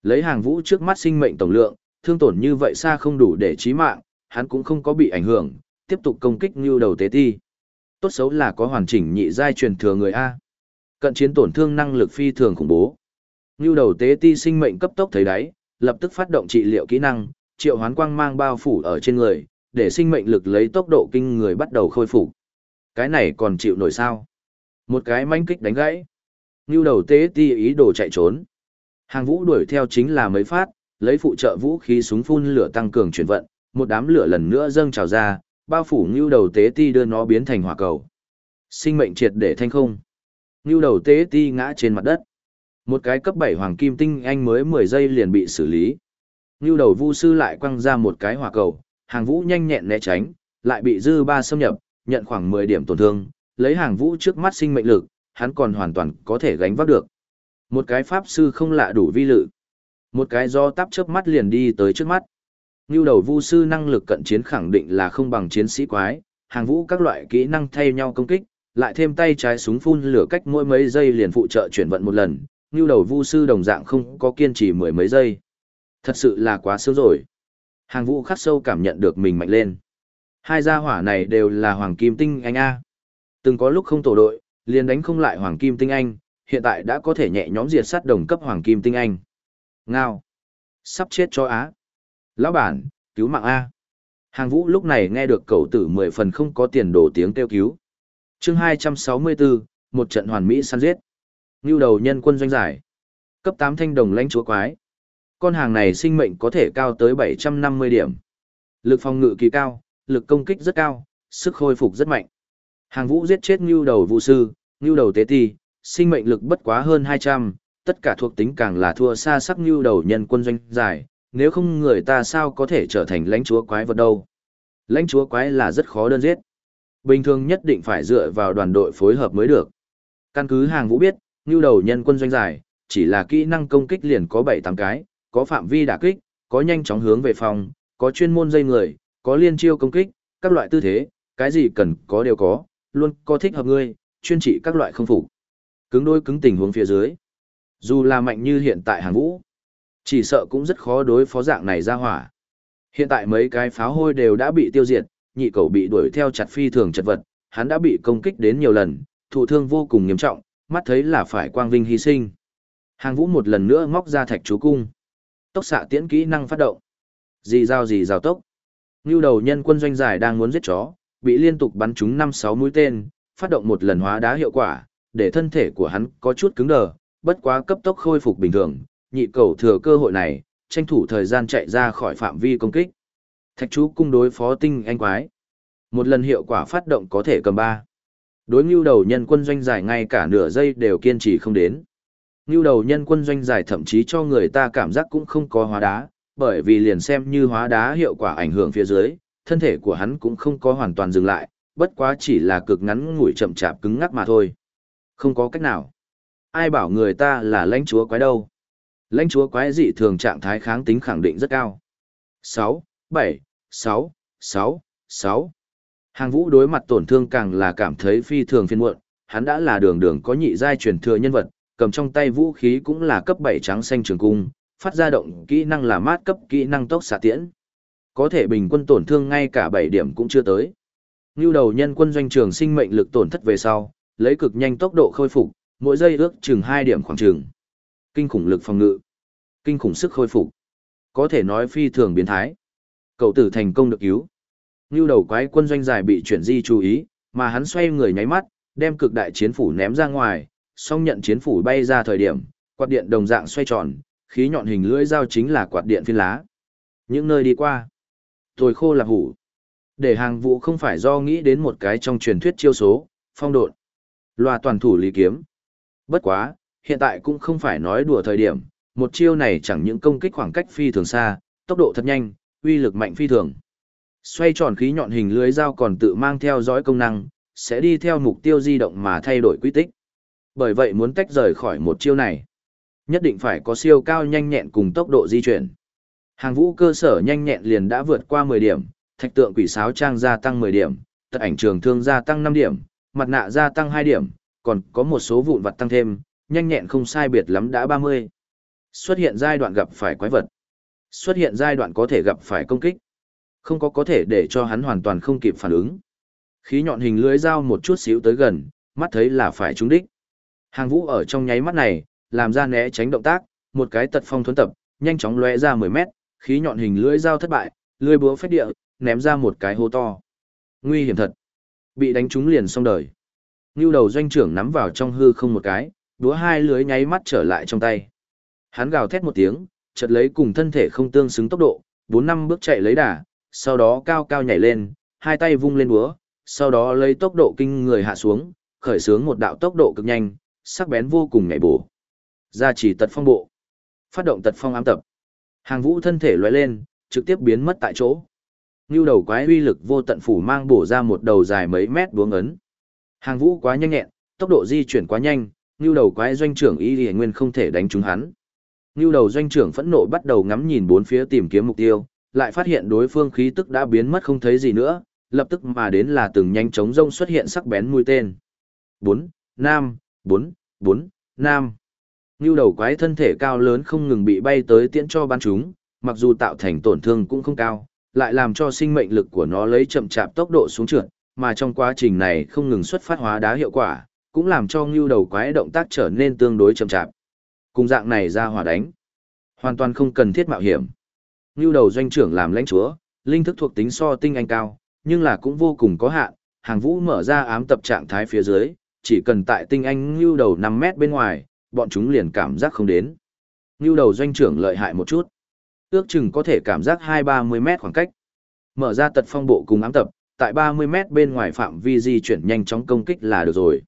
Lấy hàng vũ trước mắt sinh mệnh tổng lượng, thương tổn như vậy xa không đủ để chí mạng, hắn cũng không có bị ảnh hưởng, tiếp tục công kích như đầu tế ti. Tốt xấu là có hoàn chỉnh nhị giai truyền thừa người A. Cận chiến tổn thương năng lực phi thường khủng bố. Như đầu tế ti sinh mệnh cấp tốc thấy đáy, lập tức phát động trị liệu kỹ năng, triệu hoán quang mang bao phủ ở trên người, để sinh mệnh lực lấy tốc độ kinh người bắt đầu khôi phục. Cái này còn chịu nổi sao? Một cái manh kích đánh gãy. Như đầu tế ti ý đồ chạy trốn. Hàng vũ đuổi theo chính là mấy phát, lấy phụ trợ vũ khí súng phun lửa tăng cường chuyển vận, một đám lửa lần nữa dâng trào ra, bao phủ như đầu tế ti đưa nó biến thành hỏa cầu. Sinh mệnh triệt để thanh không. Như đầu tế ti ngã trên mặt đất. Một cái cấp 7 hoàng kim tinh anh mới 10 giây liền bị xử lý. Như đầu vu sư lại quăng ra một cái hỏa cầu, hàng vũ nhanh nhẹn né tránh, lại bị dư ba xâm nhập, nhận khoảng 10 điểm tổn thương, lấy hàng vũ trước mắt sinh mệnh lực, hắn còn hoàn toàn có thể gánh vác được. Một cái pháp sư không lạ đủ vi lự. Một cái do tắp chớp mắt liền đi tới trước mắt. Như đầu vu sư năng lực cận chiến khẳng định là không bằng chiến sĩ quái, hàng vũ các loại kỹ năng thay nhau công kích, lại thêm tay trái súng phun lửa cách mỗi mấy giây liền phụ trợ chuyển vận một lần, như đầu vu sư đồng dạng không có kiên trì mười mấy giây. Thật sự là quá sớm rồi. Hàng vũ khắc sâu cảm nhận được mình mạnh lên. Hai gia hỏa này đều là hoàng kim tinh anh A. Từng có lúc không tổ đội, liền đánh không lại hoàng kim tinh anh, hiện tại đã có thể nhẹ nhõm diệt sát đồng cấp hoàng kim tinh anh. Ngao. Sắp chết cho Á. Lão bản, cứu mạng A. Hàng vũ lúc này nghe được cậu tử mười phần không có tiền đổ tiếng kêu cứu. chương hai trăm sáu mươi bốn một trận hoàn mỹ săn giết. Ngưu đầu nhân quân doanh giải. Cấp tám thanh đồng lãnh chúa quái. Con hàng này sinh mệnh có thể cao tới bảy trăm năm mươi điểm. Lực phòng ngự kỳ cao, lực công kích rất cao, sức khôi phục rất mạnh. Hàng vũ giết chết ngưu đầu vũ sư, ngưu đầu tế ti, sinh mệnh lực bất quá hơn hai trăm tất cả thuộc tính càng là thua xa sắc ngưu đầu nhân quân doanh giải, nếu không người ta sao có thể trở thành lãnh chúa quái vật đâu. Lãnh chúa quái là rất khó đơn giết. Bình thường nhất định phải dựa vào đoàn đội phối hợp mới được. Căn cứ hàng vũ biết, ngưu đầu nhân quân doanh giải, chỉ là kỹ năng công kích liền có 7-8 cái, có phạm vi đả kích, có nhanh chóng hướng về phòng, có chuyên môn dây người, có liên chiêu công kích, các loại tư thế, cái gì cần có đều có, luôn có thích hợp ngươi, chuyên trị các loại không phục. Cứng đôi cứng tình huống phía dưới. Dù là mạnh như hiện tại hàng vũ, chỉ sợ cũng rất khó đối phó dạng này ra hỏa. Hiện tại mấy cái pháo hôi đều đã bị tiêu diệt, nhị cầu bị đuổi theo chặt phi thường chật vật, hắn đã bị công kích đến nhiều lần, thụ thương vô cùng nghiêm trọng, mắt thấy là phải quang vinh hy sinh. Hàng vũ một lần nữa móc ra thạch chú cung. Tốc xạ tiễn kỹ năng phát động. Dì dao dì dao tốc. Ngưu đầu nhân quân doanh giải đang muốn giết chó, bị liên tục bắn trúng 5-6 mũi tên, phát động một lần hóa đá hiệu quả, để thân thể của hắn có chút cứng đờ, bất quá cấp tốc khôi phục bình thường, nhị cầu thừa cơ hội này, tranh thủ thời gian chạy ra khỏi phạm vi công kích. Thạch chú cung đối phó tinh anh quái. Một lần hiệu quả phát động có thể cầm ba. Đối ngưu đầu nhân quân doanh giải ngay cả nửa giây đều kiên trì không đến. Ngưu đầu nhân quân doanh giải thậm chí cho người ta cảm giác cũng không có hóa đá, bởi vì liền xem như hóa đá hiệu quả ảnh hưởng phía dưới, thân thể của hắn cũng không có hoàn toàn dừng lại, bất quá chỉ là cực ngắn ngủi chậm chạp cứng ngắc mà thôi. Không có cách nào. Ai bảo người ta là lãnh chúa quái đâu. Lãnh chúa quái dị thường trạng thái kháng tính khẳng định rất cao. 6, 7, 6, 6, 6. Hàng vũ đối mặt tổn thương càng là cảm thấy phi thường phiên muộn, hắn đã là đường đường có nhị giai truyền thừa nhân vật, cầm trong tay vũ khí cũng là cấp 7 trắng xanh trường cung, phát ra động kỹ năng là mát cấp kỹ năng tốc xạ tiễn. Có thể bình quân tổn thương ngay cả 7 điểm cũng chưa tới. Ngưu đầu nhân quân doanh trường sinh mệnh lực tổn thất về sau, lấy cực nhanh tốc độ khôi phục, mỗi giây ước chừng 2 điểm khoảng chừng. Kinh khủng lực phòng ngự, kinh khủng sức khôi phục. Có thể nói phi thường biến thái. Cậu tử thành công được cứu. Ngưu đầu quái quân doanh dài bị chuyển di chú ý, mà hắn xoay người nháy mắt, đem cực đại chiến phủ ném ra ngoài, song nhận chiến phủ bay ra thời điểm, quạt điện đồng dạng xoay tròn, khí nhọn hình lưỡi dao chính là quạt điện phiên lá. Những nơi đi qua, tồi khô là hủ. Để hàng vũ không phải do nghĩ đến một cái trong truyền thuyết chiêu số, phong độn, loa toàn thủ lý kiếm. Bất quá, hiện tại cũng không phải nói đùa thời điểm, một chiêu này chẳng những công kích khoảng cách phi thường xa, tốc độ thật nhanh, uy lực mạnh phi thường. Xoay tròn khí nhọn hình lưới dao còn tự mang theo dõi công năng, sẽ đi theo mục tiêu di động mà thay đổi quy tích. Bởi vậy muốn tách rời khỏi một chiêu này, nhất định phải có siêu cao nhanh nhẹn cùng tốc độ di chuyển. Hàng vũ cơ sở nhanh nhẹn liền đã vượt qua 10 điểm, thạch tượng quỷ sáo trang gia tăng 10 điểm, tật ảnh trường thương gia tăng 5 điểm, mặt nạ gia tăng 2 điểm, còn có một số vụn vặt tăng thêm, nhanh nhẹn không sai biệt lắm đã 30. Xuất hiện giai đoạn gặp phải quái vật. Xuất hiện giai đoạn có thể gặp phải công kích. Không có có thể để cho hắn hoàn toàn không kịp phản ứng. Khí nhọn hình lưới dao một chút xíu tới gần, mắt thấy là phải trúng đích. Hàng vũ ở trong nháy mắt này, làm ra né tránh động tác, một cái tật phong thuấn tập, nhanh chóng lóe ra 10 mét, khí nhọn hình lưỡi dao thất bại, lưỡi búa phách địa, ném ra một cái hố to. Nguy hiểm thật. Bị đánh trúng liền xong đời. Ngưu đầu doanh trưởng nắm vào trong hư không một cái, đúa hai lưới nháy mắt trở lại trong tay. Hắn gào thét một tiếng, chợt lấy cùng thân thể không tương xứng tốc độ, bốn năm bước chạy lấy đà, sau đó cao cao nhảy lên, hai tay vung lên búa, sau đó lấy tốc độ kinh người hạ xuống, khởi xướng một đạo tốc độ cực nhanh, sắc bén vô cùng nhảy bổ. Ra chỉ tật phong bộ. Phát động tật phong ám tập. Hàng vũ thân thể lóe lên, trực tiếp biến mất tại chỗ. Ngưu đầu quái uy lực vô tận phủ mang bổ ra một đầu dài mấy mét buông ấn. Hàng vũ quá nhanh nhẹn, tốc độ di chuyển quá nhanh, ngưu đầu quái doanh trưởng y lìa nguyên không thể đánh trúng hắn. Ngưu đầu doanh trưởng phẫn nộ bắt đầu ngắm nhìn bốn phía tìm kiếm mục tiêu, lại phát hiện đối phương khí tức đã biến mất không thấy gì nữa, lập tức mà đến là từng nhanh chóng rông xuất hiện sắc bén mũi tên. 4, Nam, 4, 4, Nam. Ngưu đầu quái thân thể cao lớn không ngừng bị bay tới tiễn cho bắn chúng, mặc dù tạo thành tổn thương cũng không cao, lại làm cho sinh mệnh lực của nó lấy chậm chạp tốc độ xuống trượt, mà trong quá trình này không ngừng xuất phát hóa đá hiệu quả, cũng làm cho ngưu đầu quái động tác trở nên tương đối chậm chạp. Cùng dạng này ra hỏa đánh, hoàn toàn không cần thiết mạo hiểm. Ngưu đầu doanh trưởng làm lãnh chúa, linh thức thuộc tính so tinh anh cao, nhưng là cũng vô cùng có hạn, hàng vũ mở ra ám tập trạng thái phía dưới, chỉ cần tại tinh anh ngưu đầu 5 mét bên ngoài, bọn chúng liền cảm giác không đến. Ngưu đầu doanh trưởng lợi hại một chút. Ước chừng có thể cảm giác 2-30 mét khoảng cách. Mở ra tật phong bộ cùng ám tập, tại 30 mét bên ngoài phạm vi di chuyển nhanh chóng công kích là được rồi.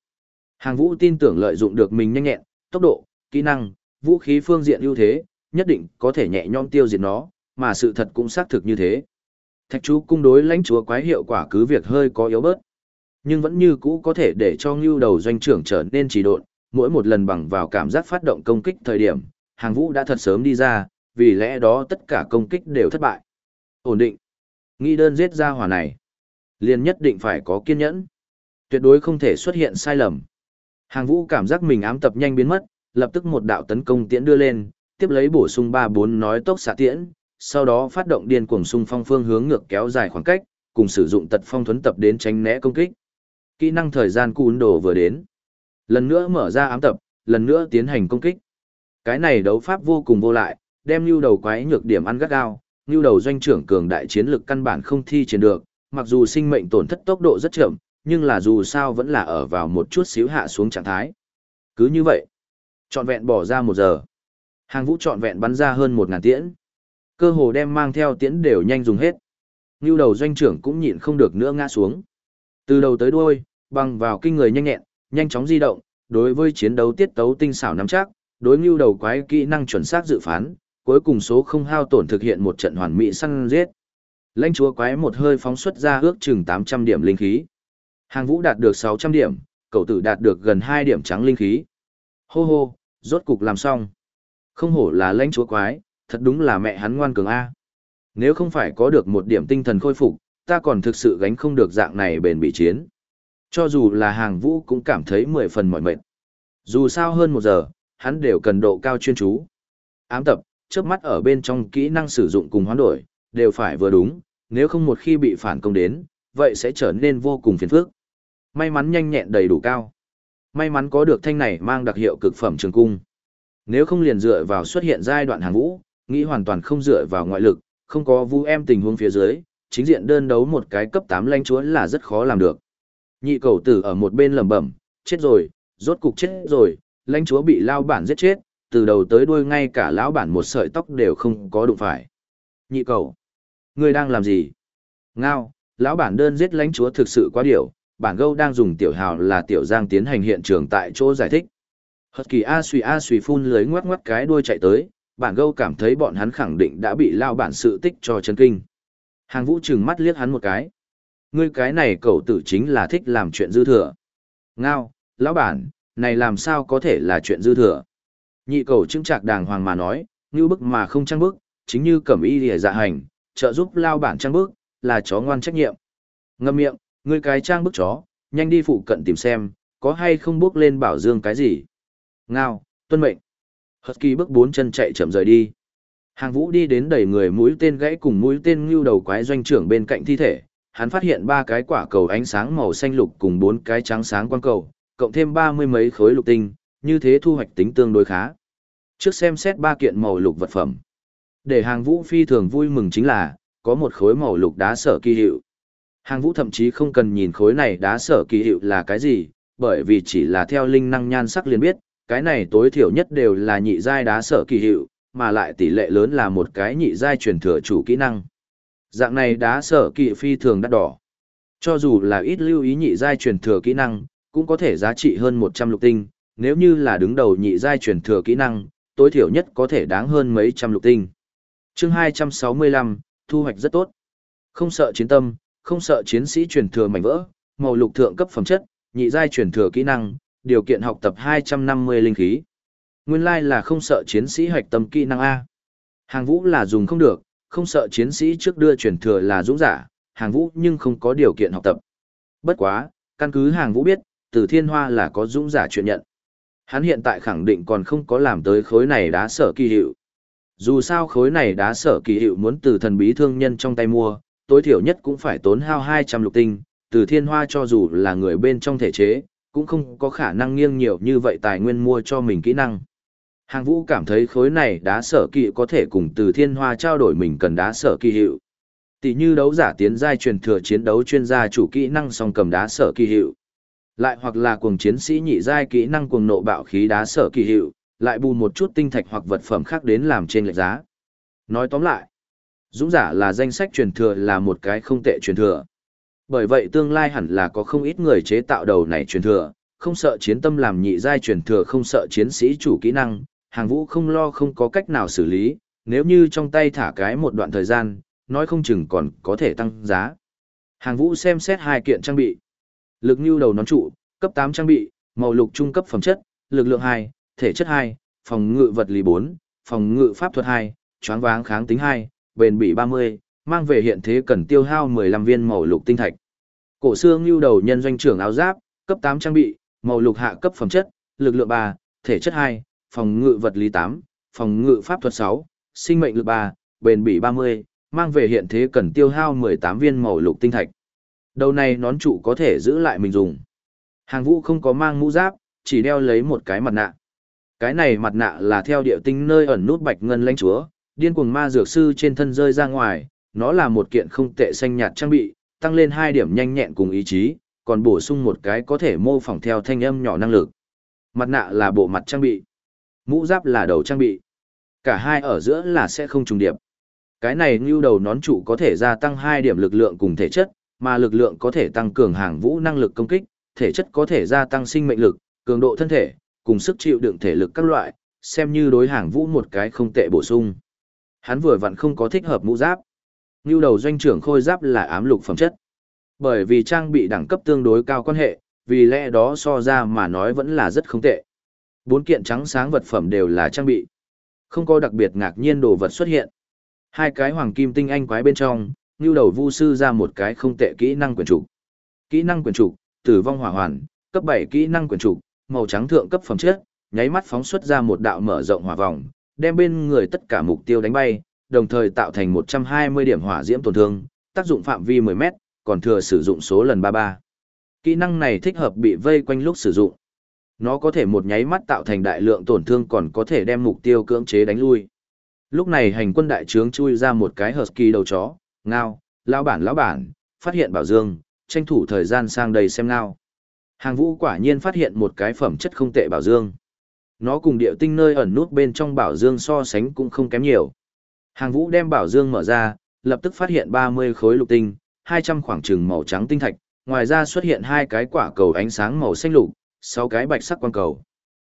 Hàng vũ tin tưởng lợi dụng được mình nhanh nhẹn, tốc độ, kỹ năng, vũ khí phương diện ưu thế, nhất định có thể nhẹ nhõm tiêu diệt nó, mà sự thật cũng xác thực như thế. Thạch chú cung đối lãnh chúa quái hiệu quả cứ việc hơi có yếu bớt, nhưng vẫn như cũ có thể để cho ngưu đầu doanh trưởng trở nên trì độn, mỗi một lần bằng vào cảm giác phát động công kích thời điểm, hàng vũ đã thật sớm đi ra, vì lẽ đó tất cả công kích đều thất bại. Ổn định. Nghĩ đơn giết ra hỏa này. liền nhất định phải có kiên nhẫn. Tuyệt đối không thể xuất hiện sai lầm. Hàng vũ cảm giác mình ám tập nhanh biến mất, lập tức một đạo tấn công tiễn đưa lên, tiếp lấy bổ sung ba bốn nói tốc xạ tiễn, sau đó phát động điên cuồng xung phong phương hướng ngược kéo dài khoảng cách, cùng sử dụng tật phong thuấn tập đến tránh né công kích. Kỹ năng thời gian cún đồ vừa đến. Lần nữa mở ra ám tập, lần nữa tiến hành công kích. Cái này đấu pháp vô cùng vô lại, đem lưu đầu quái nhược điểm ăn gắt gao, lưu đầu doanh trưởng cường đại chiến lực căn bản không thi triển được, mặc dù sinh mệnh tổn thất tốc độ rất chậm, nhưng là dù sao vẫn là ở vào một chút xíu hạ xuống trạng thái. Cứ như vậy, trọn vẹn bỏ ra một giờ. Hàng vũ trọn vẹn bắn ra hơn một ngàn tiễn. Cơ hồ đem mang theo tiễn đều nhanh dùng hết. Ngưu đầu doanh trưởng cũng nhịn không được nữa ngã xuống. Từ đầu tới đuôi, bằng vào kinh người nhanh nhẹn, nhanh chóng di động, đối với chiến đấu tiết tấu tinh xảo nắm chắc, đối ngưu đầu quái kỹ năng chuẩn xác dự phán, cuối cùng số không hao tổn thực hiện một trận hoàn mỹ săn giết. Lãnh chúa quái một hơi phóng xuất ra ước chừng 800 điểm linh khí. Hàng vũ đạt được 600 điểm, cậu tử đạt được gần 2 điểm trắng linh khí. Hô hô, rốt cục làm xong. Không hổ là lãnh chúa quái, thật đúng là mẹ hắn ngoan cường A. Nếu không phải có được một điểm tinh thần khôi phục, ta còn thực sự gánh không được dạng này bền bị chiến. Cho dù là hàng vũ cũng cảm thấy mười phần mỏi mệt. Dù sao hơn một giờ, hắn đều cần độ cao chuyên chú. Ám tập, trước mắt ở bên trong kỹ năng sử dụng cùng hoán đổi, đều phải vừa đúng, nếu không một khi bị phản công đến, vậy sẽ trở nên vô cùng phiền phức. May mắn nhanh nhẹn đầy đủ cao. May mắn có được thanh này mang đặc hiệu cực phẩm trường cung. Nếu không liền dựa vào xuất hiện giai đoạn hàng vũ, nghĩ hoàn toàn không dựa vào ngoại lực, không có vu em tình huống phía dưới, chính diện đơn đấu một cái cấp 8 lãnh chúa là rất khó làm được. Nhị cầu tử ở một bên lẩm bẩm, chết rồi, rốt cục chết rồi, lãnh chúa bị lao bản giết chết, từ đầu tới đuôi ngay cả lão bản một sợi tóc đều không có đụng phải. Nhị cầu, ngươi đang làm gì? Ngao, lão bản đơn giết lãnh chúa thực sự quá điểu, bản gâu đang dùng tiểu hào là tiểu giang tiến hành hiện trường tại chỗ giải thích. Hật kỳ A suy A suy phun lưới ngoắc ngoắc cái đuôi chạy tới, bản gâu cảm thấy bọn hắn khẳng định đã bị lao bản sự tích cho chân kinh. Hàng vũ trừng mắt liếc hắn một cái. Ngươi cái này cậu tử chính là thích làm chuyện dư thừa. Ngao, lão bản, này làm sao có thể là chuyện dư thừa. Nhị cầu chứng trạc đàng hoàng mà nói, như bức mà không trăng bức, chính như cẩm y lìa dạ hành, trợ giúp lao bản trăng bức, là chó ngoan trách nhiệm. Ngâm miệng, ngươi cái trang bức chó, nhanh đi phụ cận tìm xem, có hay không bước lên bảo dương cái gì. Ngao, tuân mệnh. Husky bước bốn chân chạy chậm rời đi. Hàng vũ đi đến đẩy người mũi tên gãy cùng mũi tên ngưu đầu quái doanh trưởng bên cạnh thi thể, hắn phát hiện ba cái quả cầu ánh sáng màu xanh lục cùng bốn cái trắng sáng quang cầu, cộng thêm ba mươi mấy khối lục tinh, như thế thu hoạch tính tương đối khá. Trước xem xét ba kiện màu lục vật phẩm. Để hàng vũ phi thường vui mừng chính là, có một khối màu lục đá sở kỳ hiệu. Hàng vũ thậm chí không cần nhìn khối này đá sở kỳ hiệu là cái gì, bởi vì chỉ là theo linh năng nhan sắc liền biết, cái này tối thiểu nhất đều là nhị giai đá sở kỳ hiệu, mà lại tỷ lệ lớn là một cái nhị giai truyền thừa chủ kỹ năng. Dạng này đá sở kỵ phi thường đắt đỏ. Cho dù là ít lưu ý nhị giai truyền thừa kỹ năng, cũng có thể giá trị hơn 100 lục tinh, nếu như là đứng đầu nhị giai truyền thừa kỹ năng, tối thiểu nhất có thể đáng hơn mấy trăm lục tinh. Chương 265, thu hoạch rất tốt. Không sợ chiến tâm, không sợ chiến sĩ truyền thừa mảnh vỡ, màu lục thượng cấp phẩm chất, nhị giai truyền thừa kỹ năng, điều kiện học tập 250 linh khí. Nguyên lai like là không sợ chiến sĩ hoạch tâm kỹ năng A. Hàng vũ là dùng không được, không sợ chiến sĩ trước đưa truyền thừa là dũng giả, hàng vũ nhưng không có điều kiện học tập. Bất quá, căn cứ hàng vũ biết, từ thiên hoa là có dũng giả chuyện nhận. Hắn hiện tại khẳng định còn không có làm tới khối này đá sở kỳ hiệu. Dù sao khối này đá sở kỳ hiệu muốn từ thần bí thương nhân trong tay mua, tối thiểu nhất cũng phải tốn hao 200 lục tinh, từ thiên hoa cho dù là người bên trong thể chế, cũng không có khả năng nghiêng nhiều như vậy tài nguyên mua cho mình kỹ năng. Hàng vũ cảm thấy khối này đá sở kỳ có thể cùng từ thiên hoa trao đổi mình cần đá sở kỳ hiệu. Tỷ như đấu giả tiến giai truyền thừa chiến đấu chuyên gia chủ kỹ năng song cầm đá sở kỳ hiệu. Lại hoặc là cuồng chiến sĩ nhị giai kỹ năng cuồng nộ bạo khí đá sở kỳ hiệu, lại bù một chút tinh thạch hoặc vật phẩm khác đến làm trên lệch giá. Nói tóm lại, dũng giả là danh sách truyền thừa là một cái không tệ truyền thừa. Bởi vậy tương lai hẳn là có không ít người chế tạo đầu này truyền thừa, không sợ chiến tâm làm nhị giai truyền thừa không sợ chiến sĩ chủ kỹ năng, hàng vũ không lo không có cách nào xử lý, nếu như trong tay thả cái một đoạn thời gian, nói không chừng còn có thể tăng giá. Hàng vũ xem xét hai kiện trang bị. Lực như đầu nón trụ, cấp 8 trang bị, màu lục trung cấp phẩm chất, lực lượng 2, thể chất 2, phòng ngự vật lý 4, phòng ngự pháp thuật 2, choáng váng kháng tính 2, bền bỉ 30, mang về hiện thế cần tiêu hao 15 viên màu lục tinh thạch. Cổ xương nhu đầu nhân doanh trưởng áo giáp, cấp 8 trang bị, màu lục hạ cấp phẩm chất, lực lượng 3, thể chất 2, phòng ngự vật lý 8, phòng ngự pháp thuật 6, sinh mệnh lực 3, bền bỉ 30, mang về hiện thế cần tiêu hao 18 viên màu lục tinh thạch. Đầu này nón trụ có thể giữ lại mình dùng. Hàng vũ không có mang mũ giáp, chỉ đeo lấy một cái mặt nạ. Cái này mặt nạ là theo địa tinh nơi ẩn nút bạch ngân lãnh chúa, điên cuồng ma dược sư trên thân rơi ra ngoài, nó là một kiện không tệ xanh nhạt trang bị, tăng lên 2 điểm nhanh nhẹn cùng ý chí, còn bổ sung một cái có thể mô phỏng theo thanh âm nhỏ năng lực. Mặt nạ là bộ mặt trang bị, mũ giáp là đầu trang bị. Cả hai ở giữa là sẽ không trùng điệp. Cái này như đầu nón trụ có thể gia tăng 2 điểm lực lượng cùng thể chất, mà lực lượng có thể tăng cường hàng vũ năng lực công kích, thể chất có thể gia tăng sinh mệnh lực, cường độ thân thể, cùng sức chịu đựng thể lực các loại, xem như đối hàng vũ một cái không tệ bổ sung. Hắn vừa vặn không có thích hợp mũ giáp. Như đầu doanh trưởng khôi giáp là ám lục phẩm chất. Bởi vì trang bị đẳng cấp tương đối cao quan hệ, vì lẽ đó so ra mà nói vẫn là rất không tệ. Bốn kiện trắng sáng vật phẩm đều là trang bị. Không có đặc biệt ngạc nhiên đồ vật xuất hiện. Hai cái hoàng kim tinh anh quái bên trong, như đầu vu sư ra một cái không tệ kỹ năng quyền trục. Kỹ năng quyền trục, tử vong hỏa hoàn, cấp bảy kỹ năng quyền trục, màu trắng thượng cấp phẩm chất, nháy mắt phóng xuất ra một đạo mở rộng hỏa vòng, đem bên người tất cả mục tiêu đánh bay, đồng thời tạo thành 120 điểm hỏa diễm tổn thương, tác dụng phạm vi 10 mét, còn thừa sử dụng số lần 33. Kỹ năng này thích hợp bị vây quanh lúc sử dụng. Nó có thể một nháy mắt tạo thành đại lượng tổn thương còn có thể đem mục tiêu cưỡng chế đánh lui. Lúc này hành quân đại trướng chui ra một cái husky đầu chó, ngao, lão bản lão bản, phát hiện bảo dương, tranh thủ thời gian sang đây xem ngao. Hàng vũ quả nhiên phát hiện một cái phẩm chất không tệ bảo dương. Nó cùng địa tinh nơi ẩn nút bên trong bảo dương so sánh cũng không kém nhiều. Hàng vũ đem bảo dương mở ra, lập tức phát hiện 30 khối lục tinh, 200 khoảng trừng màu trắng tinh thạch, ngoài ra xuất hiện hai cái quả cầu ánh sáng màu xanh lục, sáu cái bạch sắc quang cầu.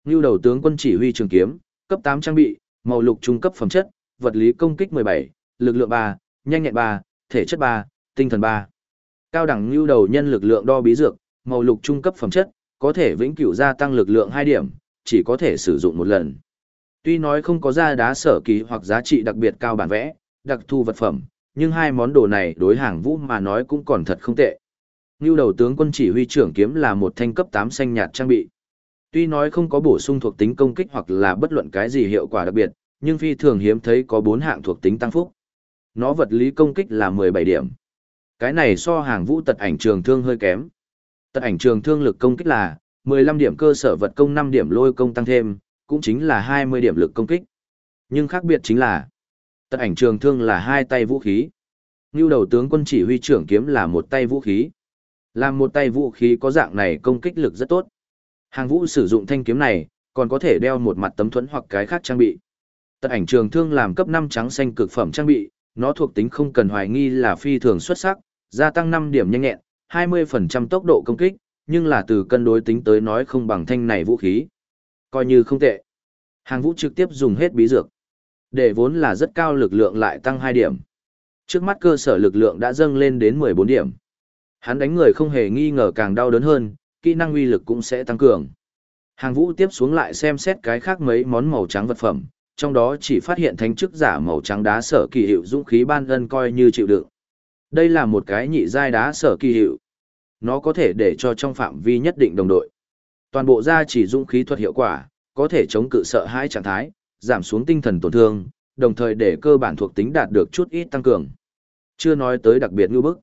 Như đầu tướng quân chỉ huy trường kiếm, cấp 8 trang bị, màu lục trung cấp phẩm chất, vật lý công kích 17, lực lượng 3, nhanh nhẹn 3, thể chất 3, tinh thần 3. Cao đẳng lưu đầu nhân lực lượng đo bí dược, màu lục trung cấp phẩm chất, có thể vĩnh cửu gia tăng lực lượng 2 điểm, chỉ có thể sử dụng một lần. Tuy nói không có ra đá sở kỳ hoặc giá trị đặc biệt cao bản vẽ, đặc thu vật phẩm, nhưng hai món đồ này đối hàng vũ mà nói cũng còn thật không tệ. Như đầu tướng quân chỉ huy trưởng kiếm là một thanh cấp 8 xanh nhạt trang bị. Tuy nói không có bổ sung thuộc tính công kích hoặc là bất luận cái gì hiệu quả đặc biệt, nhưng phi thường hiếm thấy có 4 hạng thuộc tính tăng phúc. Nó vật lý công kích là 17 điểm. Cái này so hàng vũ tật ảnh trường thương hơi kém. Tật ảnh trường thương lực công kích là 15 điểm cơ sở vật công 5 điểm lôi công tăng thêm, cũng chính là 20 điểm lực công kích. Nhưng khác biệt chính là, tật ảnh trường thương là hai tay vũ khí. Như đầu tướng quân chỉ huy trưởng kiếm là một tay vũ khí. Làm một tay vũ khí có dạng này công kích lực rất tốt. Hàng vũ sử dụng thanh kiếm này, còn có thể đeo một mặt tấm thuẫn hoặc cái khác trang bị. Tật ảnh trường thương làm cấp 5 trắng xanh cực phẩm trang bị, nó thuộc tính không cần hoài nghi là phi thường xuất sắc, gia tăng 5 điểm nhanh nhẹn, 20% tốc độ công kích, nhưng là từ cân đối tính tới nói không bằng thanh này vũ khí. Coi như không tệ. Hàng vũ trực tiếp dùng hết bí dược. Để vốn là rất cao lực lượng lại tăng 2 điểm. Trước mắt cơ sở lực lượng đã dâng lên đến 14 điểm. Hắn đánh người không hề nghi ngờ càng đau đớn hơn, kỹ năng uy lực cũng sẽ tăng cường. Hàng vũ tiếp xuống lại xem xét cái khác mấy món màu trắng vật phẩm, trong đó chỉ phát hiện thánh chức giả màu trắng đá sở kỳ hiệu dũng khí ban ân coi như chịu đựng. Đây là một cái nhị giai đá sở kỳ hiệu. Nó có thể để cho trong phạm vi nhất định đồng đội. Toàn bộ gia chỉ dũng khí thuật hiệu quả, có thể chống cự sợ hãi trạng thái, giảm xuống tinh thần tổn thương, đồng thời để cơ bản thuộc tính đạt được chút ít tăng cường. Chưa nói tới đặc biệt như bức,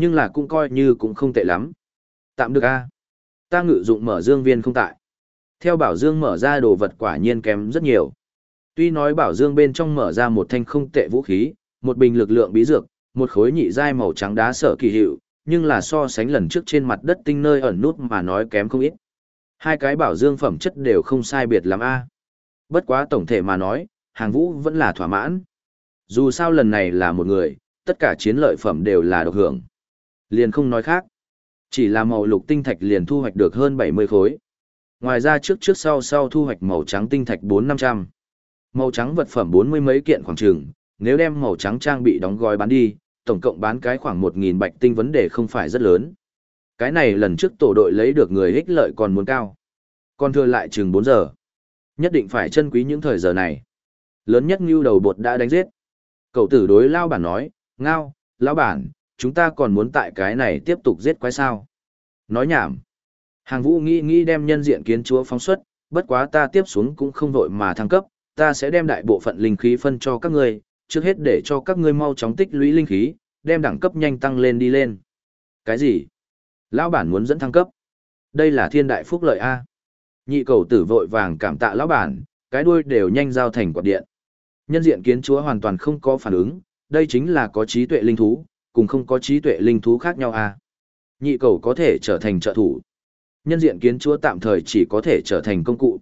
nhưng là cũng coi như cũng không tệ lắm. Tạm được a. Ta ngự dụng mở dương viên không tại. Theo bảo dương mở ra đồ vật quả nhiên kém rất nhiều. Tuy nói bảo dương bên trong mở ra một thanh không tệ vũ khí, một bình lực lượng bí dược, một khối nhị giai màu trắng đá sở kỳ hiệu, nhưng là so sánh lần trước trên mặt đất tinh nơi ẩn nút mà nói kém không ít. Hai cái bảo dương phẩm chất đều không sai biệt lắm a. Bất quá tổng thể mà nói, hàng vũ vẫn là thỏa mãn. Dù sao lần này là một người, tất cả chiến lợi phẩm đều là độc hưởng. Liền không nói khác. Chỉ là màu lục tinh thạch liền thu hoạch được hơn 70 khối. Ngoài ra trước trước sau sau thu hoạch màu trắng tinh thạch 4-500. Màu trắng vật phẩm 40 mấy kiện khoảng trường, nếu đem màu trắng trang bị đóng gói bán đi, tổng cộng bán cái khoảng 1.000 bạch tinh vấn đề không phải rất lớn. Cái này lần trước tổ đội lấy được người ích lợi còn muốn cao. Còn thừa lại chừng 4 giờ. Nhất định phải chân quý những thời giờ này. Lớn nhất như đầu bột đã đánh giết. Cậu tử đối lao bản nói, ngao, lão bản, chúng ta còn muốn tại cái này tiếp tục giết quái sao. Nói nhảm. Hàng vũ nghĩ nghĩ đem nhân diện kiến chúa phóng xuất, bất quá ta tiếp xuống cũng không vội mà thăng cấp, ta sẽ đem đại bộ phận linh khí phân cho các ngươi, trước hết để cho các ngươi mau chóng tích lũy linh khí, đem đẳng cấp nhanh tăng lên đi lên. Cái gì? Lão bản muốn dẫn thăng cấp. Đây là thiên đại phúc lợi A. Nhị cầu tử vội vàng cảm tạ lão bản, cái đuôi đều nhanh giao thành quạt điện. Nhân diện kiến chúa hoàn toàn không có phản ứng, đây chính là có trí tuệ linh thú, cùng không có trí tuệ linh thú khác nhau à? Nhị cầu có thể trở thành trợ thủ. Nhân diện kiến chúa tạm thời chỉ có thể trở thành công cụ.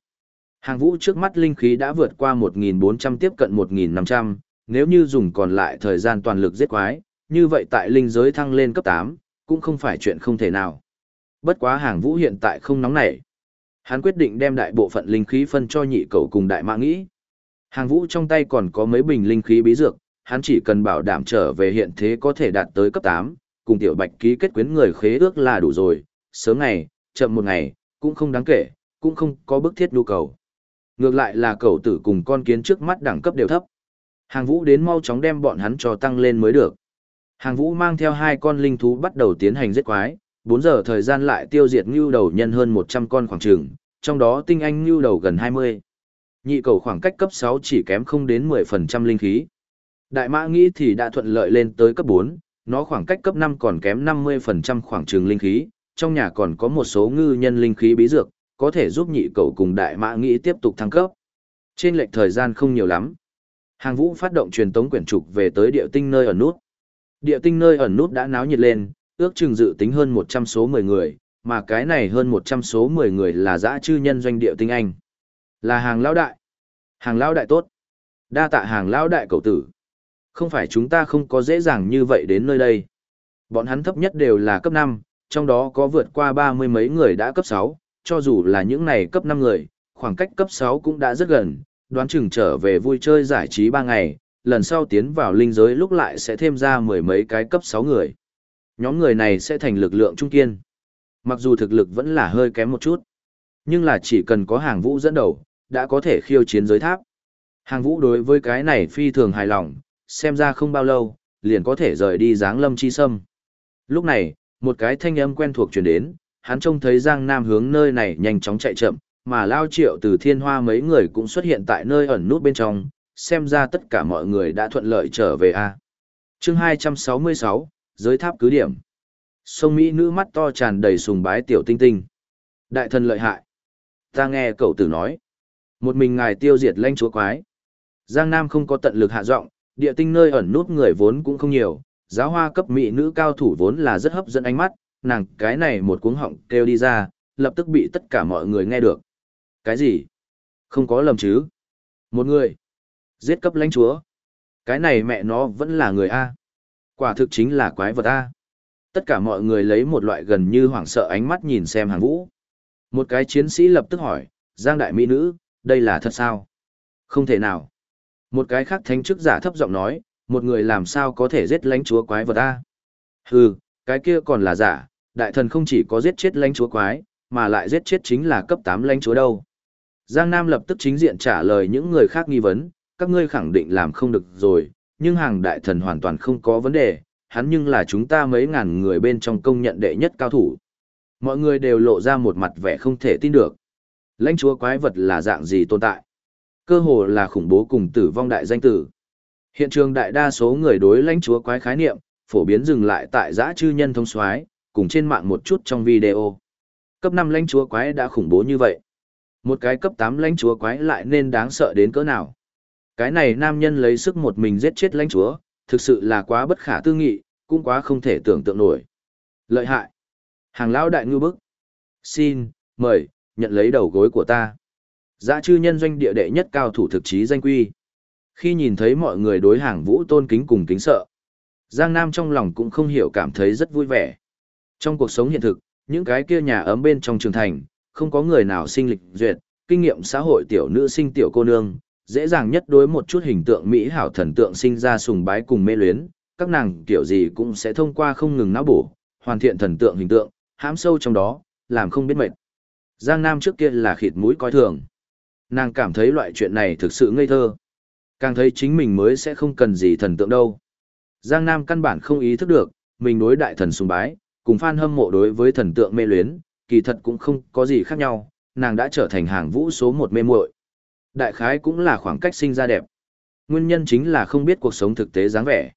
Hàng vũ trước mắt linh khí đã vượt qua 1.400 tiếp cận 1.500, nếu như dùng còn lại thời gian toàn lực giết quái, như vậy tại linh giới thăng lên cấp 8, cũng không phải chuyện không thể nào. Bất quá hàng vũ hiện tại không nóng nảy. Hắn quyết định đem đại bộ phận linh khí phân cho nhị cầu cùng đại mã nghĩ. Hàng vũ trong tay còn có mấy bình linh khí bí dược, hắn chỉ cần bảo đảm trở về hiện thế có thể đạt tới cấp 8, cùng tiểu bạch ký kết quyến người khế ước là đủ rồi, sớm ngày, chậm một ngày, cũng không đáng kể, cũng không có bức thiết nhu cầu. Ngược lại là cầu tử cùng con kiến trước mắt đẳng cấp đều thấp. Hàng vũ đến mau chóng đem bọn hắn cho tăng lên mới được. Hàng vũ mang theo hai con linh thú bắt đầu tiến hành giết quái, 4 giờ thời gian lại tiêu diệt ngưu đầu nhân hơn 100 con khoảng trường, trong đó tinh anh ngưu đầu gần 20. Nhị cầu khoảng cách cấp 6 chỉ kém không đến 10% linh khí. Đại mã nghĩ thì đã thuận lợi lên tới cấp 4, nó khoảng cách cấp 5 còn kém 50% khoảng trường linh khí, trong nhà còn có một số ngư nhân linh khí bí dược, có thể giúp nhị cầu cùng đại mã nghĩ tiếp tục thăng cấp. Trên lệch thời gian không nhiều lắm. Hàng vũ phát động truyền tống quyển trục về tới địa tinh nơi ẩn nút. Địa tinh nơi ẩn nút đã náo nhiệt lên, ước chừng dự tính hơn 100 số 10 người, mà cái này hơn 100 số 10 người là dã chư nhân doanh địa tinh anh. Là hàng lão đại. Hàng lão đại tốt. Đa tạ hàng lão đại cầu tử. Không phải chúng ta không có dễ dàng như vậy đến nơi đây. Bọn hắn thấp nhất đều là cấp 5, trong đó có vượt qua ba mươi mấy người đã cấp 6, cho dù là những này cấp 5 người, khoảng cách cấp 6 cũng đã rất gần, đoán chừng trở về vui chơi giải trí 3 ngày, lần sau tiến vào linh giới lúc lại sẽ thêm ra mười mấy cái cấp 6 người. Nhóm người này sẽ thành lực lượng trung kiên. Mặc dù thực lực vẫn là hơi kém một chút, nhưng là chỉ cần có hàng vũ dẫn đầu, đã có thể khiêu chiến giới tháp. Hàng vũ đối với cái này phi thường hài lòng, xem ra không bao lâu, liền có thể rời đi dáng lâm chi sâm. Lúc này, một cái thanh âm quen thuộc truyền đến, hắn trông thấy Giang Nam hướng nơi này nhanh chóng chạy chậm, mà Lao Triệu từ thiên hoa mấy người cũng xuất hiện tại nơi ẩn nút bên trong, xem ra tất cả mọi người đã thuận lợi trở về a. Chương 266, giới tháp cứ điểm. Sông Mỹ nữ mắt to tràn đầy sùng bái tiểu tinh tinh. Đại thần lợi hại. Ta nghe cậu tử nói. Một mình ngài tiêu diệt lãnh chúa quái. Giang Nam không có tận lực hạ giọng, địa tinh nơi ẩn nút người vốn cũng không nhiều, giáo hoa cấp mỹ nữ cao thủ vốn là rất hấp dẫn ánh mắt, nàng cái này một cuống họng kêu đi ra, lập tức bị tất cả mọi người nghe được. Cái gì? Không có lầm chứ? Một người. Giết cấp lãnh chúa. Cái này mẹ nó vẫn là người A. Quả thực chính là quái vật A. Tất cả mọi người lấy một loại gần như hoảng sợ ánh mắt nhìn xem hàng vũ. Một cái chiến sĩ lập tức hỏi, Giang đại mỹ nữ, đây là thật sao? Không thể nào. Một cái khác thánh chức giả thấp giọng nói, một người làm sao có thể giết lãnh chúa quái vật A. Hừ, cái kia còn là giả, đại thần không chỉ có giết chết lãnh chúa quái, mà lại giết chết chính là cấp 8 lãnh chúa đâu. Giang Nam lập tức chính diện trả lời những người khác nghi vấn, các ngươi khẳng định làm không được rồi, nhưng hàng đại thần hoàn toàn không có vấn đề, hắn nhưng là chúng ta mấy ngàn người bên trong công nhận đệ nhất cao thủ. Mọi người đều lộ ra một mặt vẻ không thể tin được. Lãnh chúa quái vật là dạng gì tồn tại? Cơ hồ là khủng bố cùng tử vong đại danh tử. Hiện trường đại đa số người đối lãnh chúa quái khái niệm, phổ biến dừng lại tại giã chư nhân thông soái cùng trên mạng một chút trong video. Cấp 5 lãnh chúa quái đã khủng bố như vậy. Một cái cấp 8 lãnh chúa quái lại nên đáng sợ đến cỡ nào. Cái này nam nhân lấy sức một mình giết chết lãnh chúa, thực sự là quá bất khả tư nghị, cũng quá không thể tưởng tượng nổi. Lợi hại. Hàng lão đại ngư bức. Xin, mời, nhận lấy đầu gối của ta. Dã chư nhân doanh địa đệ nhất cao thủ thực chí danh quy. Khi nhìn thấy mọi người đối hàng vũ tôn kính cùng kính sợ, Giang Nam trong lòng cũng không hiểu cảm thấy rất vui vẻ. Trong cuộc sống hiện thực, những cái kia nhà ấm bên trong trường thành, không có người nào sinh lịch duyệt, kinh nghiệm xã hội tiểu nữ sinh tiểu cô nương, dễ dàng nhất đối một chút hình tượng mỹ hảo thần tượng sinh ra sùng bái cùng mê luyến, các nàng kiểu gì cũng sẽ thông qua không ngừng não bổ, hoàn thiện thần tượng hình tượng, hãm sâu trong đó, làm không biết mệt. Giang Nam trước kia là khịt mũi coi thường. Nàng cảm thấy loại chuyện này thực sự ngây thơ. Càng thấy chính mình mới sẽ không cần gì thần tượng đâu. Giang Nam căn bản không ý thức được, mình đối đại thần sùng bái, cùng fan hâm mộ đối với thần tượng mê luyến, kỳ thật cũng không có gì khác nhau, nàng đã trở thành hàng vũ số một mê muội. Đại khái cũng là khoảng cách sinh ra đẹp. Nguyên nhân chính là không biết cuộc sống thực tế dáng vẻ.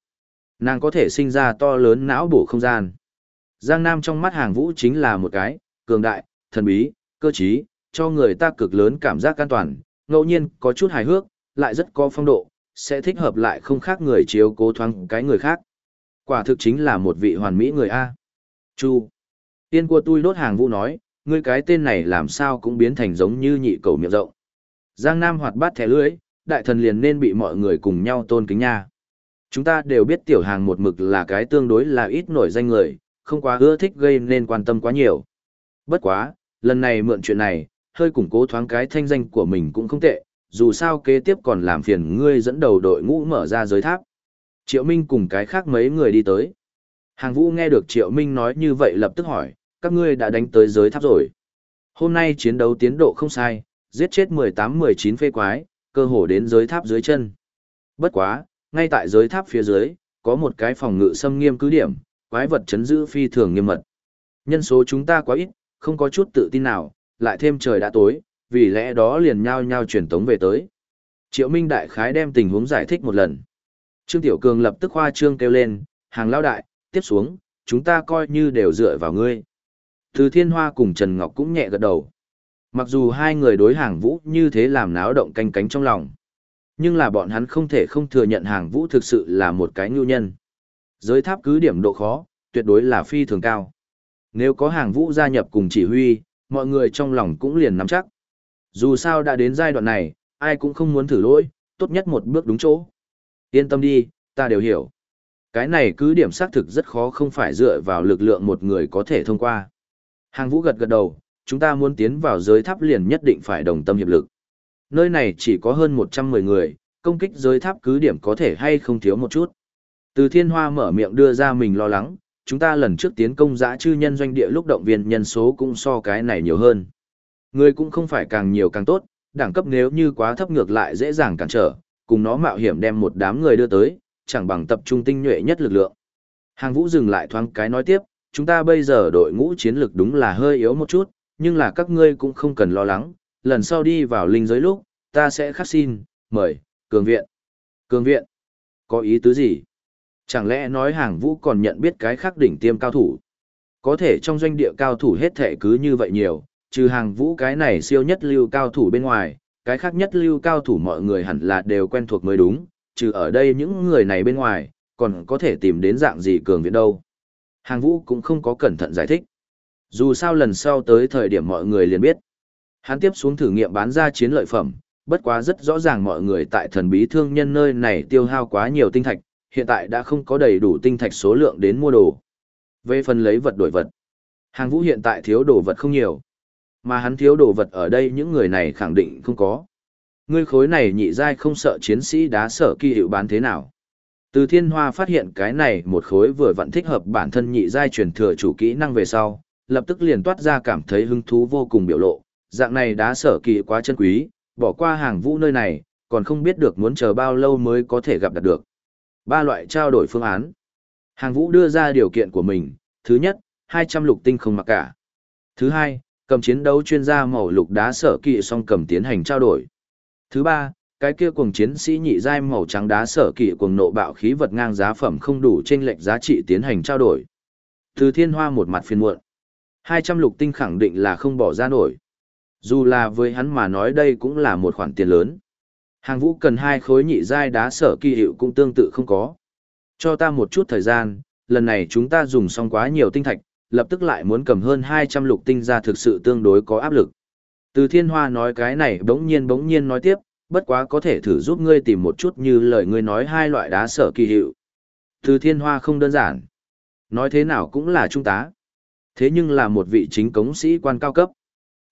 Nàng có thể sinh ra to lớn não bổ không gian. Giang Nam trong mắt hàng vũ chính là một cái, cường đại, thần bí, cơ trí, cho người ta cực lớn cảm giác an toàn, ngẫu nhiên có chút hài hước, lại rất có phong độ, sẽ thích hợp lại không khác người chiếu cố thoáng cái người khác. Quả thực chính là một vị hoàn mỹ người A. Chu. Tiên của tôi đốt hàng vũ nói, ngươi cái tên này làm sao cũng biến thành giống như nhị cầu miệng rộng. Giang Nam hoạt bát thẻ lưới, đại thần liền nên bị mọi người cùng nhau tôn kính nha. Chúng ta đều biết tiểu hàng một mực là cái tương đối là ít nổi danh người, không quá ưa thích gây nên quan tâm quá nhiều. Bất quá, lần này mượn chuyện này, hơi củng cố thoáng cái thanh danh của mình cũng không tệ, dù sao kế tiếp còn làm phiền ngươi dẫn đầu đội ngũ mở ra giới tháp. Triệu Minh cùng cái khác mấy người đi tới. Hàng Vũ nghe được Triệu Minh nói như vậy lập tức hỏi, các ngươi đã đánh tới giới tháp rồi. Hôm nay chiến đấu tiến độ không sai, giết chết 18-19 phê quái, cơ hồ đến giới tháp dưới chân. Bất quá, ngay tại giới tháp phía dưới, có một cái phòng ngự xâm nghiêm cứ điểm, quái vật chấn giữ phi thường nghiêm mật. Nhân số chúng ta quá ít, không có chút tự tin nào, lại thêm trời đã tối, vì lẽ đó liền nhao nhao truyền tống về tới. Triệu Minh Đại Khái đem tình huống giải thích một lần. Trương Tiểu Cường lập tức khoa trương kêu lên, hàng lao đại, tiếp xuống, chúng ta coi như đều dựa vào ngươi. Từ Thiên Hoa cùng Trần Ngọc cũng nhẹ gật đầu. Mặc dù hai người đối hàng vũ như thế làm náo động canh cánh trong lòng. Nhưng là bọn hắn không thể không thừa nhận hàng vũ thực sự là một cái nhu nhân. Giới tháp cứ điểm độ khó, tuyệt đối là phi thường cao. Nếu có hàng vũ gia nhập cùng chỉ huy, mọi người trong lòng cũng liền nắm chắc. Dù sao đã đến giai đoạn này, ai cũng không muốn thử lỗi, tốt nhất một bước đúng chỗ. Yên tâm đi, ta đều hiểu. Cái này cứ điểm xác thực rất khó không phải dựa vào lực lượng một người có thể thông qua. Hàng vũ gật gật đầu, chúng ta muốn tiến vào giới tháp liền nhất định phải đồng tâm hiệp lực. Nơi này chỉ có hơn 110 người, công kích giới tháp cứ điểm có thể hay không thiếu một chút. Từ thiên hoa mở miệng đưa ra mình lo lắng, chúng ta lần trước tiến công giã chư nhân doanh địa lúc động viên nhân số cũng so cái này nhiều hơn. Người cũng không phải càng nhiều càng tốt, đẳng cấp nếu như quá thấp ngược lại dễ dàng cản trở, cùng nó mạo hiểm đem một đám người đưa tới, chẳng bằng tập trung tinh nhuệ nhất lực lượng. Hàng vũ dừng lại thoáng cái nói tiếp, chúng ta bây giờ đội ngũ chiến lực đúng là hơi yếu một chút, nhưng là các ngươi cũng không cần lo lắng, lần sau đi vào linh giới lúc, ta sẽ khắc xin, mời, cường viện. Cường viện? Có ý tứ gì? Chẳng lẽ nói hàng vũ còn nhận biết cái khác đỉnh tiêm cao thủ? Có thể trong doanh địa cao thủ hết thể cứ như vậy nhiều, trừ hàng vũ cái này siêu nhất lưu cao thủ bên ngoài, cái khác nhất lưu cao thủ mọi người hẳn là đều quen thuộc mới đúng, trừ ở đây những người này bên ngoài, còn có thể tìm đến dạng gì cường viện đâu. Hàng vũ cũng không có cẩn thận giải thích. Dù sao lần sau tới thời điểm mọi người liền biết. Hắn tiếp xuống thử nghiệm bán ra chiến lợi phẩm, bất quá rất rõ ràng mọi người tại thần bí thương nhân nơi này tiêu hao quá nhiều tinh thạch, hiện tại đã không có đầy đủ tinh thạch số lượng đến mua đồ. Về phần lấy vật đổi vật, hàng vũ hiện tại thiếu đồ vật không nhiều. Mà hắn thiếu đồ vật ở đây những người này khẳng định không có. Ngươi khối này nhị giai không sợ chiến sĩ đá sở kỳ hiệu bán thế nào. Từ thiên hoa phát hiện cái này một khối vừa vặn thích hợp bản thân nhị giai truyền thừa chủ kỹ năng về sau, lập tức liền toát ra cảm thấy hứng thú vô cùng biểu lộ. Dạng này đá sở kỳ quá chân quý, bỏ qua hàng vũ nơi này, còn không biết được muốn chờ bao lâu mới có thể gặp đạt được. Ba loại trao đổi phương án. Hàng vũ đưa ra điều kiện của mình, thứ nhất, 200 lục tinh không mặc cả. Thứ hai, cầm chiến đấu chuyên gia màu lục đá sở kỵ song cầm tiến hành trao đổi. Thứ ba, cái kia cùng chiến sĩ nhị giai màu trắng đá sở kỵ cùng nộ bạo khí vật ngang giá phẩm không đủ trên lệch giá trị tiến hành trao đổi. Từ thiên hoa một mặt phiền muộn. 200 lục tinh khẳng định là không bỏ ra nổi. Dù là với hắn mà nói đây cũng là một khoản tiền lớn. Hàng vũ cần hai khối nhị giai đá sở kỳ hiệu cũng tương tự không có. Cho ta một chút thời gian, lần này chúng ta dùng xong quá nhiều tinh thạch, lập tức lại muốn cầm hơn 200 lục tinh ra thực sự tương đối có áp lực. Từ thiên hoa nói cái này bỗng nhiên bỗng nhiên nói tiếp, bất quá có thể thử giúp ngươi tìm một chút như lời ngươi nói hai loại đá sở kỳ hiệu. Từ thiên hoa không đơn giản. Nói thế nào cũng là trung tá. Thế nhưng là một vị chính cống sĩ quan cao cấp.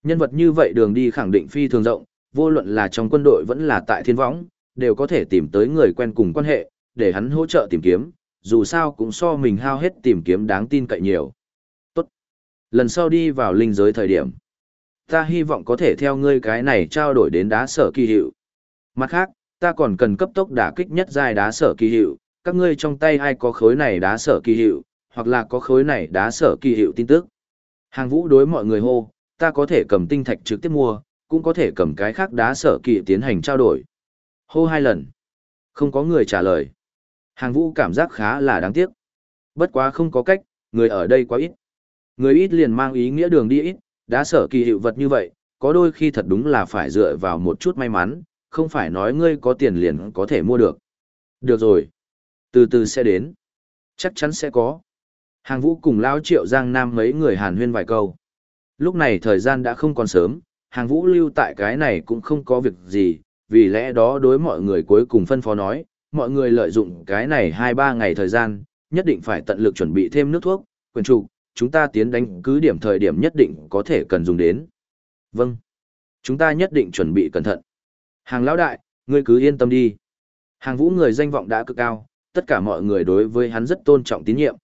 Nhân vật như vậy đường đi khẳng định phi thường rộng, vô luận là trong quân đội vẫn là tại thiên võng, đều có thể tìm tới người quen cùng quan hệ, để hắn hỗ trợ tìm kiếm, dù sao cũng so mình hao hết tìm kiếm đáng tin cậy nhiều. Tốt. Lần sau đi vào linh giới thời điểm, ta hy vọng có thể theo ngươi cái này trao đổi đến đá sở kỳ hiệu. Mặt khác, ta còn cần cấp tốc đả kích nhất giai đá sở kỳ hiệu, các ngươi trong tay ai có khối này đá sở kỳ hiệu, hoặc là có khối này đá sở kỳ hiệu tin tức. Hàng vũ đối mọi người hô, ta có thể cầm tinh thạch trực tiếp mua, cũng có thể cầm cái khác đá sở kỳ tiến hành trao đổi. Hô hai lần. Không có người trả lời. Hàng vũ cảm giác khá là đáng tiếc. Bất quá không có cách, người ở đây quá ít. Người ít liền mang ý nghĩa đường đi ít, đá sở kỳ hiệu vật như vậy, có đôi khi thật đúng là phải dựa vào một chút may mắn, không phải nói ngươi có tiền liền có thể mua được. Được rồi. Từ từ sẽ đến. Chắc chắn sẽ có. Hàng vũ cùng Lão Triệu Giang Nam mấy người hàn huyên vài câu. Lúc này thời gian đã không còn sớm, hàng vũ lưu tại cái này cũng không có việc gì, vì lẽ đó đối mọi người cuối cùng phân phó nói, mọi người lợi dụng cái này 2-3 ngày thời gian, nhất định phải tận lực chuẩn bị thêm nước thuốc, quyền trục, chúng ta tiến đánh cứ điểm thời điểm nhất định có thể cần dùng đến. Vâng. Chúng ta nhất định chuẩn bị cẩn thận. Hàng lão đại, ngươi cứ yên tâm đi. Hàng vũ người danh vọng đã cực cao, tất cả mọi người đối với hắn rất tôn trọng tín nhiệm.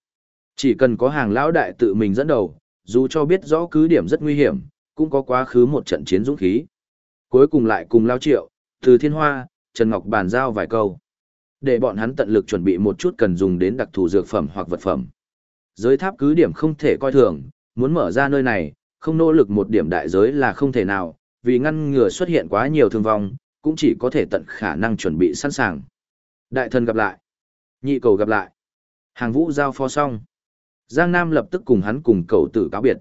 Chỉ cần có hàng lão đại tự mình dẫn đầu, dù cho biết rõ cứ điểm rất nguy hiểm, cũng có quá khứ một trận chiến dũng khí. Cuối cùng lại cùng lao triệu, từ thiên hoa, Trần Ngọc bàn giao vài câu. Để bọn hắn tận lực chuẩn bị một chút cần dùng đến đặc thù dược phẩm hoặc vật phẩm. Giới tháp cứ điểm không thể coi thường, muốn mở ra nơi này, không nỗ lực một điểm đại giới là không thể nào, vì ngăn ngừa xuất hiện quá nhiều thương vong, cũng chỉ có thể tận khả năng chuẩn bị sẵn sàng. Đại thần gặp lại. Nhị cầu gặp lại. Hàng vũ giao phó xong. Giang Nam lập tức cùng hắn cùng cầu tử cáo biệt.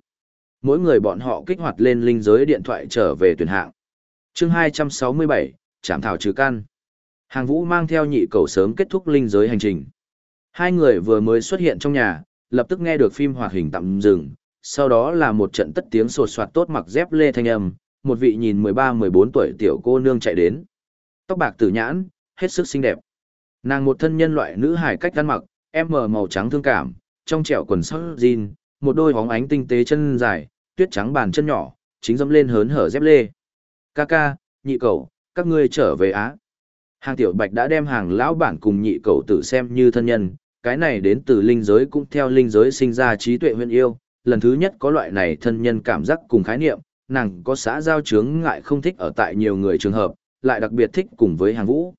Mỗi người bọn họ kích hoạt lên linh giới điện thoại trở về tuyển hạng. chương 267, Trảm thảo trừ căn. Hàng vũ mang theo nhị cầu sớm kết thúc linh giới hành trình. Hai người vừa mới xuất hiện trong nhà, lập tức nghe được phim hoạt hình tạm dừng, sau đó là một trận tất tiếng sột soạt tốt mặc dép lê thanh âm, một vị nhìn 13-14 tuổi tiểu cô nương chạy đến. Tóc bạc tử nhãn, hết sức xinh đẹp. Nàng một thân nhân loại nữ hài cách ăn mặc, em mờ màu trắng thương cảm, trong trẻo quần sắc jean, một đôi bóng ánh tinh tế chân dài, tuyết trắng bàn chân nhỏ, chính dẫm lên hớn hở dép lê. Ca ca, nhị cậu, các ngươi trở về Á. Hàng tiểu bạch đã đem hàng lão bản cùng nhị cậu tử xem như thân nhân, cái này đến từ linh giới cũng theo linh giới sinh ra trí tuệ huyền yêu, lần thứ nhất có loại này thân nhân cảm giác cùng khái niệm, nàng có xã giao chướng ngại không thích ở tại nhiều người trường hợp, lại đặc biệt thích cùng với hàng vũ.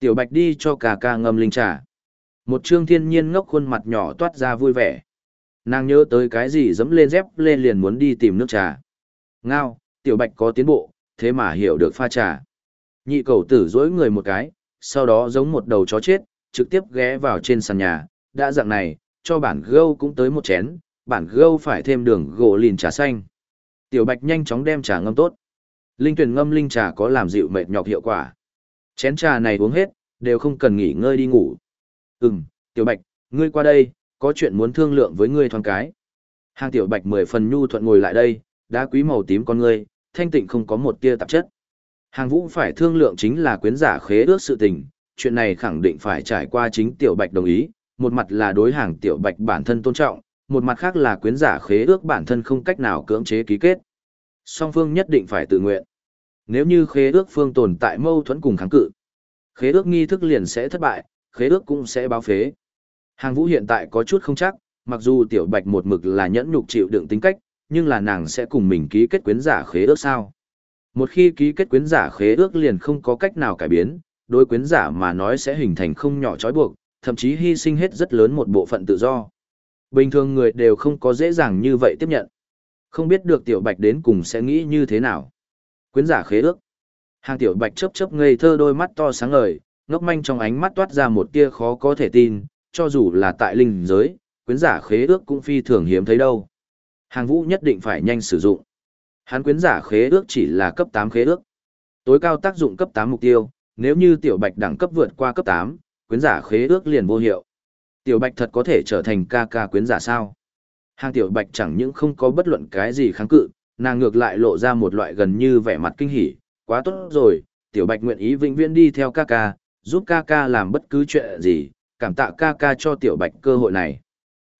Tiểu bạch đi cho ca ca ngâm linh trà. Một trương thiên nhiên ngốc khuôn mặt nhỏ toát ra vui vẻ. Nàng nhớ tới cái gì dẫm lên dép lên liền muốn đi tìm nước trà. Ngao, tiểu bạch có tiến bộ, thế mà hiểu được pha trà. Nhị cầu tử dối người một cái, sau đó giống một đầu chó chết, trực tiếp ghé vào trên sàn nhà. Đã dạng này, cho bản gâu cũng tới một chén, bản gâu phải thêm đường gỗ lìn trà xanh. Tiểu bạch nhanh chóng đem trà ngâm tốt. Linh tuyển ngâm linh trà có làm dịu mệt nhọc hiệu quả. Chén trà này uống hết, đều không cần nghỉ ngơi đi ngủ. Ừm, tiểu bạch, ngươi qua đây, có chuyện muốn thương lượng với ngươi thoáng cái. Hàng tiểu bạch mười phần nhu thuận ngồi lại đây, đá quý màu tím con ngươi, thanh tịnh không có một tia tạp chất. Hàng vũ phải thương lượng chính là quyến giả khế ước sự tình, chuyện này khẳng định phải trải qua chính tiểu bạch đồng ý, một mặt là đối hàng tiểu bạch bản thân tôn trọng, một mặt khác là quyến giả khế ước bản thân không cách nào cưỡng chế ký kết. Song phương nhất định phải tự nguyện. Nếu như khế ước phương tồn tại mâu thuẫn cùng kháng cự, khế ước nghi thức liền sẽ thất bại, khế ước cũng sẽ báo phế. Hàng vũ hiện tại có chút không chắc, mặc dù tiểu bạch một mực là nhẫn nhục chịu đựng tính cách, nhưng là nàng sẽ cùng mình ký kết quyến giả khế ước sao. Một khi ký kết quyến giả khế ước liền không có cách nào cải biến, đối quyến giả mà nói sẽ hình thành không nhỏ trói buộc, thậm chí hy sinh hết rất lớn một bộ phận tự do. Bình thường người đều không có dễ dàng như vậy tiếp nhận. Không biết được tiểu bạch đến cùng sẽ nghĩ như thế nào. Quyến giả khế ước. Hàng tiểu bạch chớp chớp ngây thơ đôi mắt to sáng ngời, ngốc manh trong ánh mắt toát ra một tia khó có thể tin, cho dù là tại linh giới, quyến giả khế ước cũng phi thường hiếm thấy đâu. Hàng vũ nhất định phải nhanh sử dụng. Hắn quyến giả khế ước chỉ là cấp 8 khế ước. Tối cao tác dụng cấp 8 mục tiêu, nếu như tiểu bạch đẳng cấp vượt qua cấp 8, quyến giả khế ước liền vô hiệu. Tiểu bạch thật có thể trở thành ca ca quyến giả sao? Hàng tiểu bạch chẳng những không có bất luận cái gì kháng cự, nàng ngược lại lộ ra một loại gần như vẻ mặt kinh hỉ, quá tốt rồi, tiểu bạch nguyện ý vĩnh viễn đi theo ca ca, giúp ca ca làm bất cứ chuyện gì, cảm tạ ca ca cho tiểu bạch cơ hội này.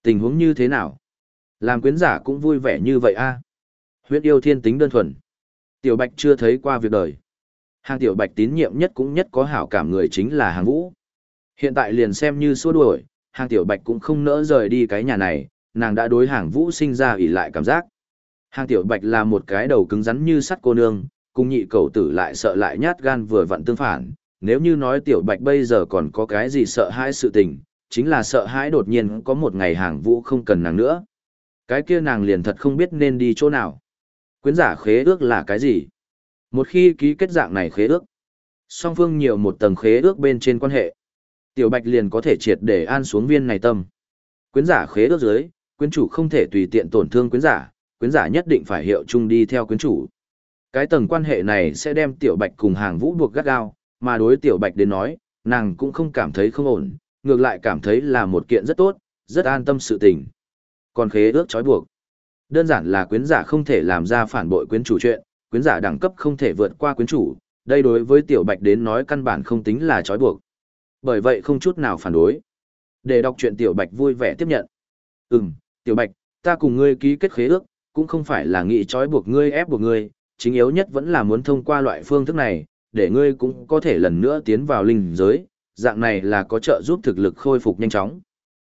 Tình huống như thế nào? Làm quyến giả cũng vui vẻ như vậy a à? Huyết yêu thiên tính đơn thuần. Tiểu bạch chưa thấy qua việc đời. Hàng tiểu bạch tín nhiệm nhất cũng nhất có hảo cảm người chính là hàng vũ. Hiện tại liền xem như xua đuổi, hàng tiểu bạch cũng không nỡ rời đi cái nhà này, nàng đã đối hàng vũ sinh ra ỉ lại cảm giác. Hàng tiểu bạch là một cái đầu cứng rắn như sắt cô nương, cùng nhị cầu tử lại sợ lại nhát gan vừa vặn tương phản. Nếu như nói tiểu bạch bây giờ còn có cái gì sợ hãi sự tình, chính là sợ hãi đột nhiên có một ngày hàng vũ không cần nàng nữa. Cái kia nàng liền thật không biết nên đi chỗ nào. Quyến giả khế ước là cái gì? Một khi ký kết dạng này khế ước, Song phương nhiều một tầng khế ước bên trên quan hệ. Tiểu Bạch liền có thể triệt để an xuống viên này tâm. Quyến giả khế ước dưới, quyến chủ không thể tùy tiện tổn thương quyến giả, quyến giả nhất định phải hiệu chung đi theo quyến chủ. Cái tầng quan hệ này sẽ đem Tiểu Bạch cùng hàng vũ buộc gắt gao, mà đối Tiểu Bạch đến nói, nàng cũng không cảm thấy không ổn, ngược lại cảm thấy là một kiện rất tốt, rất an tâm sự tình. Còn khế ước trói buộc. Đơn giản là quyến giả không thể làm ra phản bội quyến chủ chuyện, quyến giả đẳng cấp không thể vượt qua quyến chủ, đây đối với Tiểu Bạch đến nói căn bản không tính là trói buộc. Bởi vậy không chút nào phản đối. Để đọc chuyện Tiểu Bạch vui vẻ tiếp nhận. Ừm, Tiểu Bạch, ta cùng ngươi ký kết khế ước, cũng không phải là nghị trói buộc ngươi ép buộc ngươi, chính yếu nhất vẫn là muốn thông qua loại phương thức này, để ngươi cũng có thể lần nữa tiến vào linh giới, dạng này là có trợ giúp thực lực khôi phục nhanh chóng.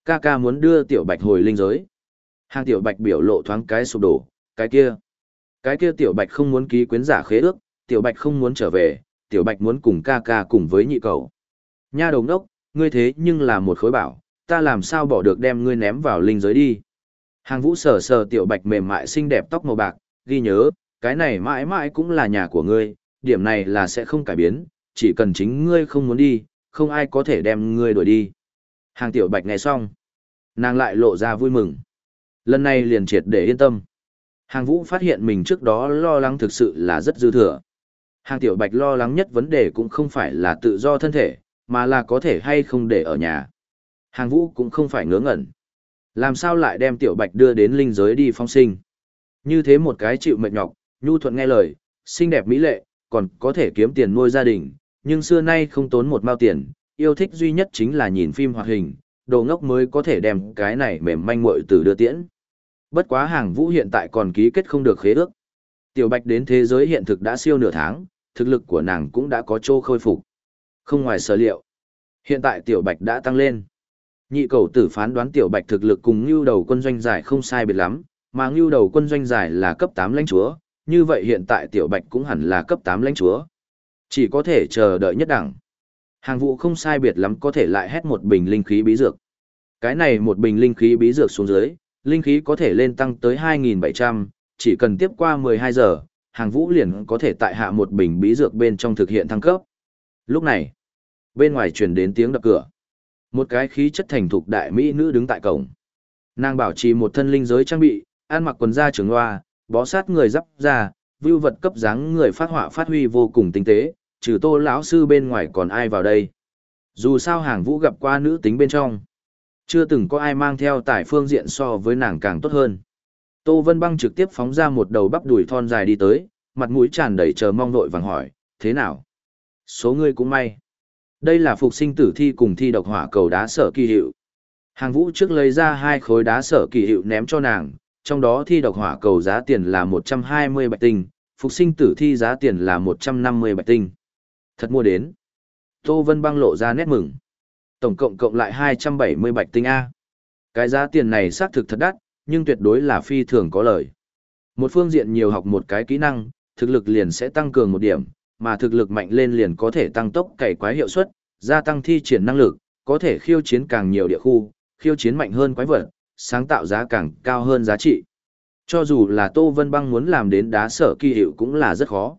Ca ca muốn đưa Tiểu Bạch hồi linh giới. Hàng Tiểu Bạch biểu lộ thoáng cái sụp đổ, cái kia. Cái kia Tiểu Bạch không muốn ký quyến giả khế ước, Tiểu Bạch không muốn trở về, Tiểu Bạch muốn cùng ca ca cùng với nhị cầu. Nha đồng đốc, ngươi thế nhưng là một khối bảo, ta làm sao bỏ được đem ngươi ném vào linh giới đi. Hàng vũ sờ sờ Tiểu Bạch mềm mại xinh đẹp tóc màu bạc, ghi nhớ, cái này mãi mãi cũng là nhà của ngươi, điểm này là sẽ không cải biến, chỉ cần chính ngươi không muốn đi, không ai có thể đem ngươi đuổi đi. Hàng Tiểu Bạch nghe xong, nàng lại lộ ra vui mừng. Lần này liền triệt để yên tâm. Hàng Vũ phát hiện mình trước đó lo lắng thực sự là rất dư thừa. Hàng Tiểu Bạch lo lắng nhất vấn đề cũng không phải là tự do thân thể, mà là có thể hay không để ở nhà. Hàng Vũ cũng không phải ngớ ngẩn. Làm sao lại đem Tiểu Bạch đưa đến linh giới đi phong sinh. Như thế một cái chịu mệt nhọc, nhu thuận nghe lời, xinh đẹp mỹ lệ, còn có thể kiếm tiền nuôi gia đình, nhưng xưa nay không tốn một mao tiền, yêu thích duy nhất chính là nhìn phim hoạt hình, đồ ngốc mới có thể đem cái này mềm manh muội từ đưa tiễn. Bất quá hàng vũ hiện tại còn ký kết không được khế ước. Tiểu Bạch đến thế giới hiện thực đã siêu nửa tháng, thực lực của nàng cũng đã có chỗ khôi phục. Không ngoài sở liệu, hiện tại Tiểu Bạch đã tăng lên. Nhị cầu tử phán đoán Tiểu Bạch thực lực cùng Ngưu đầu quân doanh giải không sai biệt lắm, mà Ngưu đầu quân doanh giải là cấp 8 lãnh chúa, như vậy hiện tại Tiểu Bạch cũng hẳn là cấp 8 lãnh chúa. Chỉ có thể chờ đợi nhất đẳng. Hàng vụ không sai biệt lắm có thể lại hét một bình linh khí bí dược. Cái này một bình linh khí bí dược xuống dưới, linh khí có thể lên tăng tới 2.700, chỉ cần tiếp qua 12 giờ, hàng vũ liền có thể tại hạ một bình bí dược bên trong thực hiện thăng cấp. Lúc này, bên ngoài truyền đến tiếng đập cửa. Một cái khí chất thành thục đại mỹ nữ đứng tại cổng. Nàng bảo trì một thân linh giới trang bị, ăn mặc quần da trường loa, bó sát người dắp ra, vưu vật cấp dáng người phát họa phát huy vô cùng tinh tế, trừ tô lão sư bên ngoài còn ai vào đây. Dù sao hàng vũ gặp qua nữ tính bên trong. Chưa từng có ai mang theo tài phương diện so với nàng càng tốt hơn. Tô Vân Băng trực tiếp phóng ra một đầu bắp đùi thon dài đi tới, mặt mũi tràn đầy chờ mong nội vàng hỏi, thế nào? Số ngươi cũng may. Đây là phục sinh tử thi cùng thi độc hỏa cầu đá sở kỳ hiệu. Hàng vũ trước lấy ra hai khối đá sở kỳ hiệu ném cho nàng, trong đó thi độc hỏa cầu giá tiền là 120 bạch tinh, phục sinh tử thi giá tiền là 150 bạch tinh. Thật mua đến. Tô Vân Băng lộ ra nét mừng. Tổng cộng cộng lại 270 bạch tinh A. Cái giá tiền này xác thực thật đắt, nhưng tuyệt đối là phi thường có lợi. Một phương diện nhiều học một cái kỹ năng, thực lực liền sẽ tăng cường một điểm, mà thực lực mạnh lên liền có thể tăng tốc cày quái hiệu suất, gia tăng thi triển năng lực, có thể khiêu chiến càng nhiều địa khu, khiêu chiến mạnh hơn quái vật, sáng tạo giá càng cao hơn giá trị. Cho dù là Tô Vân Băng muốn làm đến đá sở kỳ hiệu cũng là rất khó.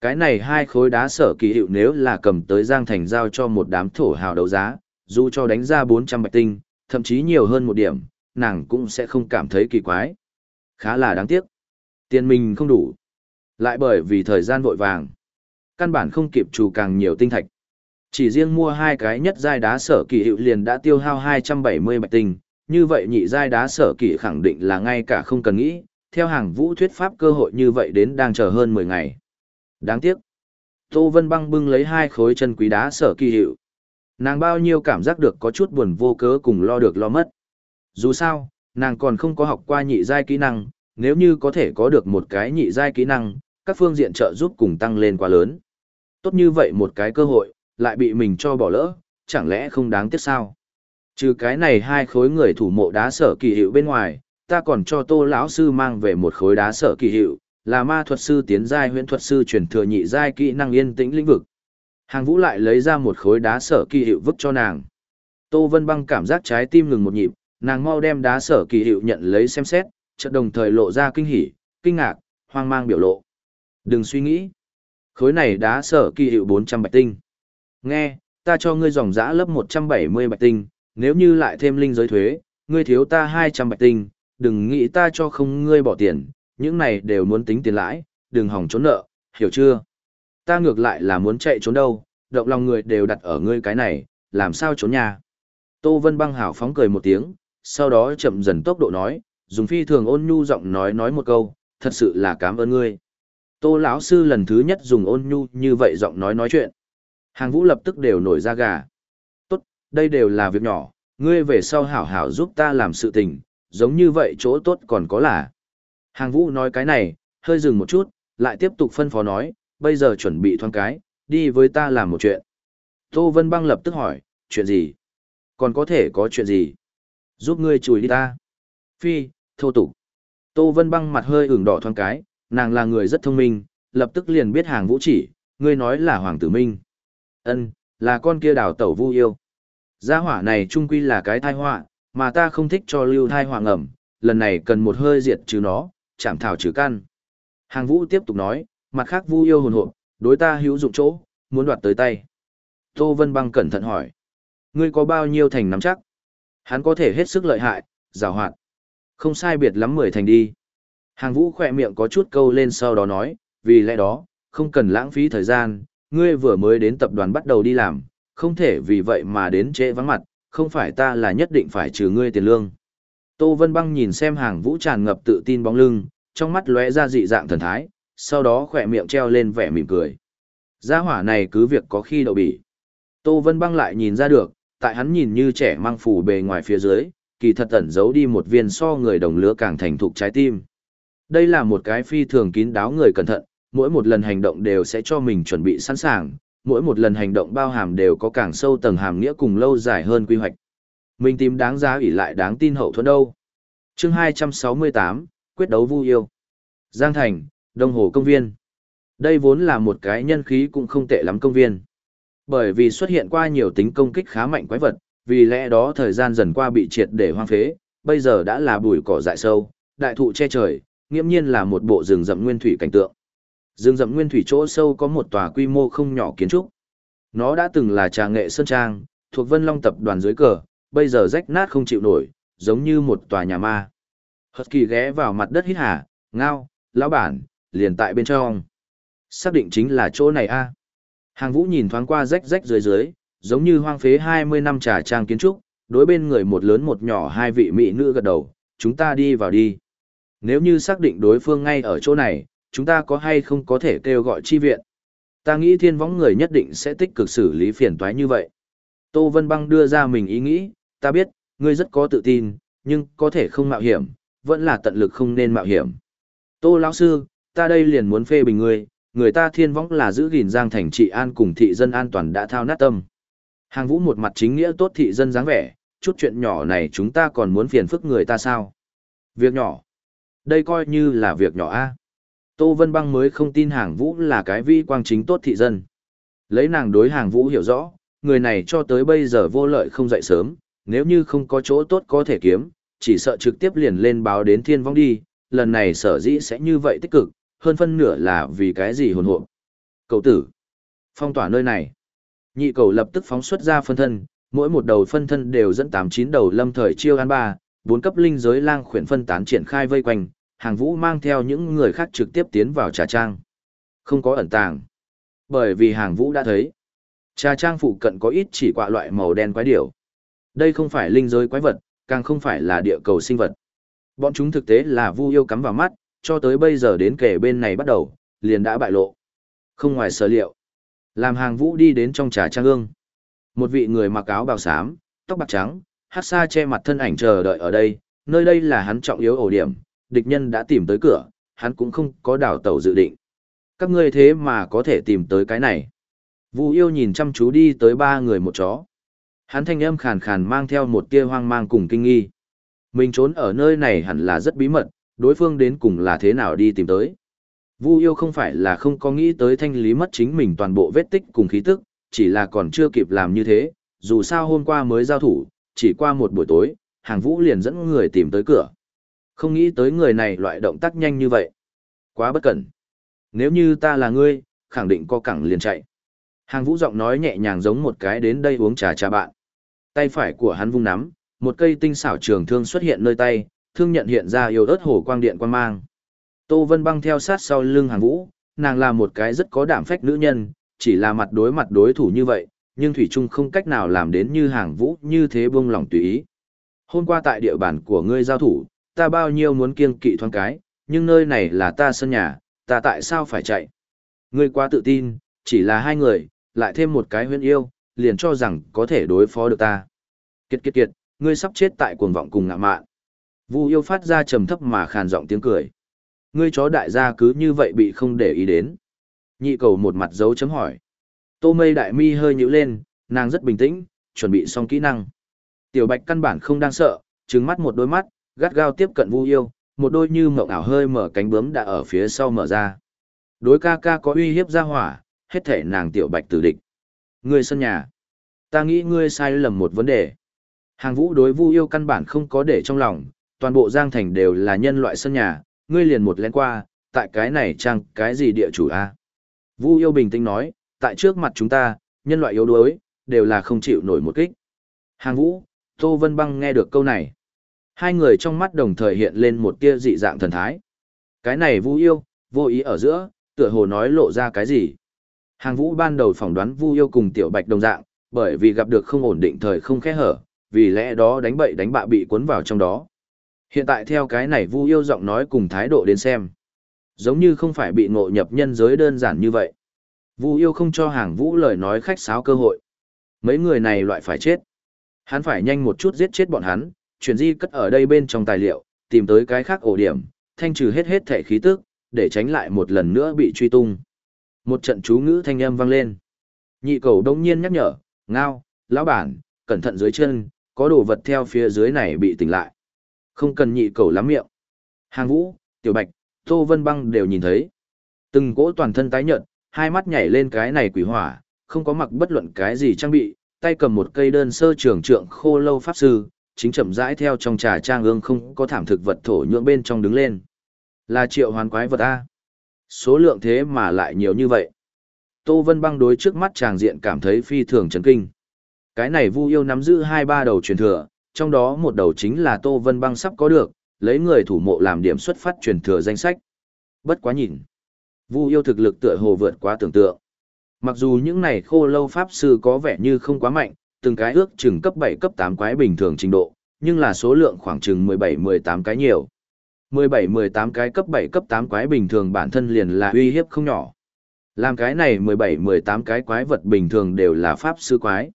Cái này hai khối đá sở kỳ hiệu nếu là cầm tới Giang Thành giao cho một đám thổ hào đấu giá, dù cho đánh ra 400 bạch tinh, thậm chí nhiều hơn một điểm, nàng cũng sẽ không cảm thấy kỳ quái. Khá là đáng tiếc. Tiền mình không đủ. Lại bởi vì thời gian vội vàng. Căn bản không kịp trù càng nhiều tinh thạch. Chỉ riêng mua hai cái nhất giai đá sở kỳ hiệu liền đã tiêu hao 270 bạch tinh, như vậy nhị giai đá sở kỳ khẳng định là ngay cả không cần nghĩ, theo hàng vũ thuyết pháp cơ hội như vậy đến đang chờ hơn 10 ngày. Đáng tiếc. Tô Vân Băng bưng lấy hai khối chân quý đá sở kỳ hiệu. Nàng bao nhiêu cảm giác được có chút buồn vô cớ cùng lo được lo mất. Dù sao, nàng còn không có học qua nhị giai kỹ năng, nếu như có thể có được một cái nhị giai kỹ năng, các phương diện trợ giúp cùng tăng lên quá lớn. Tốt như vậy một cái cơ hội, lại bị mình cho bỏ lỡ, chẳng lẽ không đáng tiếc sao? Trừ cái này hai khối người thủ mộ đá sở kỳ hiệu bên ngoài, ta còn cho tô lão sư mang về một khối đá sở kỳ hiệu, là ma thuật sư tiến giai huyễn thuật sư truyền thừa nhị giai kỹ năng yên tĩnh lĩnh vực. Hàng vũ lại lấy ra một khối đá sở kỳ hiệu vứt cho nàng. Tô Vân Băng cảm giác trái tim ngừng một nhịp, nàng mau đem đá sở kỳ hiệu nhận lấy xem xét, chợt đồng thời lộ ra kinh hỉ, kinh ngạc, hoang mang biểu lộ. Đừng suy nghĩ. Khối này đá sở kỳ hiệu 400 bạch tinh. Nghe, ta cho ngươi dòng giã lớp 170 bạch tinh, nếu như lại thêm linh giới thuế, ngươi thiếu ta 200 bạch tinh, đừng nghĩ ta cho không ngươi bỏ tiền, những này đều muốn tính tiền lãi, đừng hỏng trốn nợ, hiểu chưa? Ta ngược lại là muốn chạy trốn đâu, động lòng người đều đặt ở ngươi cái này, làm sao trốn nhà. Tô Vân băng hảo phóng cười một tiếng, sau đó chậm dần tốc độ nói, dùng phi thường ôn nhu giọng nói nói một câu, thật sự là cảm ơn ngươi. Tô lão sư lần thứ nhất dùng ôn nhu như vậy giọng nói nói chuyện. Hàng vũ lập tức đều nổi ra gà. Đây đều là việc nhỏ, ngươi về sau hảo hảo giúp ta làm sự tình, giống như vậy chỗ tốt còn có là. Hàng vũ nói cái này, hơi dừng một chút, lại tiếp tục phân phó nói, bây giờ chuẩn bị thoáng cái, đi với ta làm một chuyện. Tô Vân Băng lập tức hỏi, chuyện gì? Còn có thể có chuyện gì? Giúp ngươi chùi đi ta. Phi, thô tục. Tô Vân Băng mặt hơi ửng đỏ thoáng cái, nàng là người rất thông minh, lập tức liền biết hàng vũ chỉ, ngươi nói là Hoàng tử Minh. Ân, là con kia đào tẩu vu yêu. Gia hỏa này trung quy là cái thai họa, mà ta không thích cho lưu thai họa ngầm, lần này cần một hơi diệt trừ nó, chạm thảo trừ căn. Hàng vũ tiếp tục nói, mặt khác vu yêu hồn hộp, đối ta hữu dụng chỗ, muốn đoạt tới tay. Tô Vân Băng cẩn thận hỏi, ngươi có bao nhiêu thành nắm chắc? Hắn có thể hết sức lợi hại, rào hoạt. Không sai biệt lắm mười thành đi. Hàng vũ khỏe miệng có chút câu lên sau đó nói, vì lẽ đó, không cần lãng phí thời gian, ngươi vừa mới đến tập đoàn bắt đầu đi làm, không thể vì vậy mà đến trễ vắng mặt, không phải ta là nhất định phải trừ ngươi tiền lương. Tô Vân Băng nhìn xem hàng vũ tràn ngập tự tin bóng lưng, trong mắt lóe ra dị dạng thần thái, sau đó khỏe miệng treo lên vẻ mỉm cười. Gia hỏa này cứ việc có khi đậu bỉ. Tô Vân Băng lại nhìn ra được, tại hắn nhìn như trẻ mang phủ bề ngoài phía dưới, kỳ thật ẩn giấu đi một viên so người đồng lứa càng thành thục trái tim. Đây là một cái phi thường kín đáo người cẩn thận, mỗi một lần hành động đều sẽ cho mình chuẩn bị sẵn sàng, mỗi một lần hành động bao hàm đều có càng sâu tầng hàm nghĩa cùng lâu dài hơn quy hoạch. Mình tìm đáng giá ủy lại đáng tin hậu thuẫn đâu. chương 268, quyết đấu vu yêu. Giang Thành, Đông Hồ Công viên. Đây vốn là một cái nhân khí cũng không tệ lắm công viên. Bởi vì xuất hiện qua nhiều tính công kích khá mạnh quái vật, vì lẽ đó thời gian dần qua bị triệt để hoang phế, bây giờ đã là bụi cỏ dại sâu, đại thụ che trời, nghiễm nhiên là một bộ rừng rậm nguyên thủy cảnh tượng. Rừng rậm nguyên thủy chỗ sâu có một tòa quy mô không nhỏ kiến trúc. Nó đã từng là trà nghệ sơn trang, thuộc Vân Long tập đoàn dưới cờ, bây giờ rách nát không chịu nổi, giống như một tòa nhà ma. Hật kỳ ghé vào mặt đất hít hà, ngao, lão bản, liền tại bên trong. Xác định chính là chỗ này a. Hàng vũ nhìn thoáng qua rách rách dưới dưới, giống như hoang phế 20 năm trà trang kiến trúc, đối bên người một lớn một nhỏ hai vị mỹ nữ gật đầu, chúng ta đi vào đi. Nếu như xác định đối phương ngay ở chỗ này, chúng ta có hay không có thể kêu gọi chi viện? Ta nghĩ thiên võng người nhất định sẽ tích cực xử lý phiền toái như vậy. Tô Vân Băng đưa ra mình ý nghĩ, ta biết, ngươi rất có tự tin, nhưng có thể không mạo hiểm, vẫn là tận lực không nên mạo hiểm. Tô lão sư, ta đây liền muốn phê bình ngươi, người ta thiên võng là giữ gìn giang thành trị an cùng thị dân an toàn đã thao nát tâm. Hàng vũ một mặt chính nghĩa tốt thị dân dáng vẻ, chút chuyện nhỏ này chúng ta còn muốn phiền phức người ta sao? Việc nhỏ. Đây coi như là việc nhỏ a. Tô Vân Băng mới không tin hàng vũ là cái vi quang chính tốt thị dân. Lấy nàng đối hàng vũ hiểu rõ, người này cho tới bây giờ vô lợi không dậy sớm, nếu như không có chỗ tốt có thể kiếm, chỉ sợ trực tiếp liền lên báo đến thiên vong đi, lần này sở dĩ sẽ như vậy tích cực, hơn phân nửa là vì cái gì hồn hộ. Cậu tử, phong tỏa nơi này. Nhị cầu lập tức phóng xuất ra phân thân, mỗi một đầu phân thân đều dẫn tám chín đầu lâm thời chiêu an ba, bốn cấp linh giới lang khuyển phân tán triển khai vây quanh, hàng vũ mang theo những người khác trực tiếp tiến vào trà trang. Không có ẩn tàng. Bởi vì hàng vũ đã thấy. Trà trang phụ cận có ít chỉ quạ loại màu đen quái điểu. Đây không phải linh giới quái vật, càng không phải là địa cầu sinh vật. Bọn chúng thực tế là vu yêu cắm vào mắt, cho tới bây giờ đến kể bên này bắt đầu, liền đã bại lộ. Không ngoài sở liệu. Làm hàng vũ đi đến trong trà trang ương. Một vị người mặc áo bào xám, tóc bạc trắng, hát xa che mặt thân ảnh chờ đợi ở đây, nơi đây là hắn trọng yếu ổ điểm, địch nhân đã tìm tới cửa, hắn cũng không có đảo tàu dự định. Các ngươi thế mà có thể tìm tới cái này. Vu yêu nhìn chăm chú đi tới ba người một chó. Hắn thanh âm khàn khàn mang theo một tia hoang mang cùng kinh nghi. Mình trốn ở nơi này hẳn là rất bí mật, đối phương đến cùng là thế nào đi tìm tới. Vu yêu không phải là không có nghĩ tới thanh lý mất chính mình toàn bộ vết tích cùng khí tức, chỉ là còn chưa kịp làm như thế, dù sao hôm qua mới giao thủ, chỉ qua một buổi tối, hàng vũ liền dẫn người tìm tới cửa. Không nghĩ tới người này loại động tác nhanh như vậy. Quá bất cẩn. Nếu như ta là ngươi, khẳng định co cẳng liền chạy. Hàng vũ giọng nói nhẹ nhàng giống một cái đến đây uống trà trà bạn. Tay phải của hắn vung nắm, một cây tinh xảo trường thương xuất hiện nơi tay, thương nhận hiện ra yêu ớt hổ quang điện quan mang. Tô Vân băng theo sát sau lưng hàng vũ, nàng là một cái rất có đảm phách nữ nhân, chỉ là mặt đối mặt đối thủ như vậy, nhưng Thủy Trung không cách nào làm đến như hàng vũ như thế buông lòng tùy ý. Hôm qua tại địa bàn của ngươi giao thủ, ta bao nhiêu muốn kiêng kỵ thoáng cái, nhưng nơi này là ta sân nhà, ta tại sao phải chạy? Ngươi quá tự tin, chỉ là hai người, lại thêm một cái huyên yêu, liền cho rằng có thể đối phó được ta. Kiệt kiệt kiệt, ngươi sắp chết tại cuồng vọng cùng ngạ mạn. Vu yêu phát ra trầm thấp mà khàn giọng tiếng cười. Ngươi chó đại gia cứ như vậy bị không để ý đến. Nhị cầu một mặt dấu chấm hỏi. Tô mây đại mi hơi nhíu lên, nàng rất bình tĩnh, chuẩn bị xong kỹ năng. Tiểu bạch căn bản không đang sợ, trừng mắt một đôi mắt, gắt gao tiếp cận vu yêu, một đôi như mộng ảo hơi mở cánh bướm đã ở phía sau mở ra. Đối ca ca có uy hiếp ra hỏa, hết thể nàng tiểu bạch tử địch. Ngươi sân nhà. Ta nghĩ ngươi sai lầm một vấn đề. Hàng vũ đối vu yêu căn bản không có để trong lòng, toàn bộ Giang Thành đều là nhân loại sân nhà, ngươi liền một lén qua, tại cái này chăng cái gì địa chủ a? Vu yêu bình tĩnh nói, tại trước mặt chúng ta, nhân loại yếu đuối, đều là không chịu nổi một kích. Hàng vũ, Tô Vân Băng nghe được câu này. Hai người trong mắt đồng thời hiện lên một tia dị dạng thần thái. Cái này Vu yêu, vô ý ở giữa, tựa hồ nói lộ ra cái gì. Hàng vũ ban đầu phỏng đoán Vu yêu cùng Tiểu Bạch đồng dạng, bởi vì gặp được không ổn định thời không khẽ hở, vì lẽ đó đánh bậy đánh bạ bị cuốn vào trong đó. Hiện tại theo cái này Vu yêu giọng nói cùng thái độ đến xem, giống như không phải bị ngộ nhập nhân giới đơn giản như vậy. Vu yêu không cho hàng vũ lời nói khách sáo cơ hội. Mấy người này loại phải chết. Hắn phải nhanh một chút giết chết bọn hắn, chuyển di cất ở đây bên trong tài liệu, tìm tới cái khác ổ điểm, thanh trừ hết hết thể khí tức, để tránh lại một lần nữa bị truy tung. Một trận chú ngữ thanh âm vang lên. Nhị cầu đông nhiên nhắc nhở, ngao, lão bản, cẩn thận dưới chân, có đồ vật theo phía dưới này bị tỉnh lại. Không cần nhị cầu lắm miệng. Hàng vũ, tiểu bạch, tô vân băng đều nhìn thấy. Từng cỗ toàn thân tái nhợt, hai mắt nhảy lên cái này quỷ hỏa, không có mặc bất luận cái gì trang bị, tay cầm một cây đơn sơ trường trượng khô lâu pháp sư, chính chậm rãi theo trong trà trang ương không có thảm thực vật thổ nhưỡng bên trong đứng lên. Là triệu hoàn quái vật A. Số lượng thế mà lại nhiều như vậy. Tô Vân băng đối trước mắt chàng diện cảm thấy phi thường chấn kinh. Cái này Vu yêu nắm giữ hai ba đầu truyền thừa, trong đó một đầu chính là Tô Vân băng sắp có được, lấy người thủ mộ làm điểm xuất phát truyền thừa danh sách. Bất quá nhìn. Vu yêu thực lực tựa hồ vượt quá tưởng tượng. Mặc dù những này khô lâu pháp sư có vẻ như không quá mạnh, từng cái ước chừng cấp 7 cấp 8 quái bình thường trình độ, nhưng là số lượng khoảng chừng 17-18 cái nhiều. 17-18 cái cấp 7 cấp 8 quái bình thường bản thân liền là uy hiếp không nhỏ. Làm cái này 17-18 cái quái vật bình thường đều là pháp sư quái.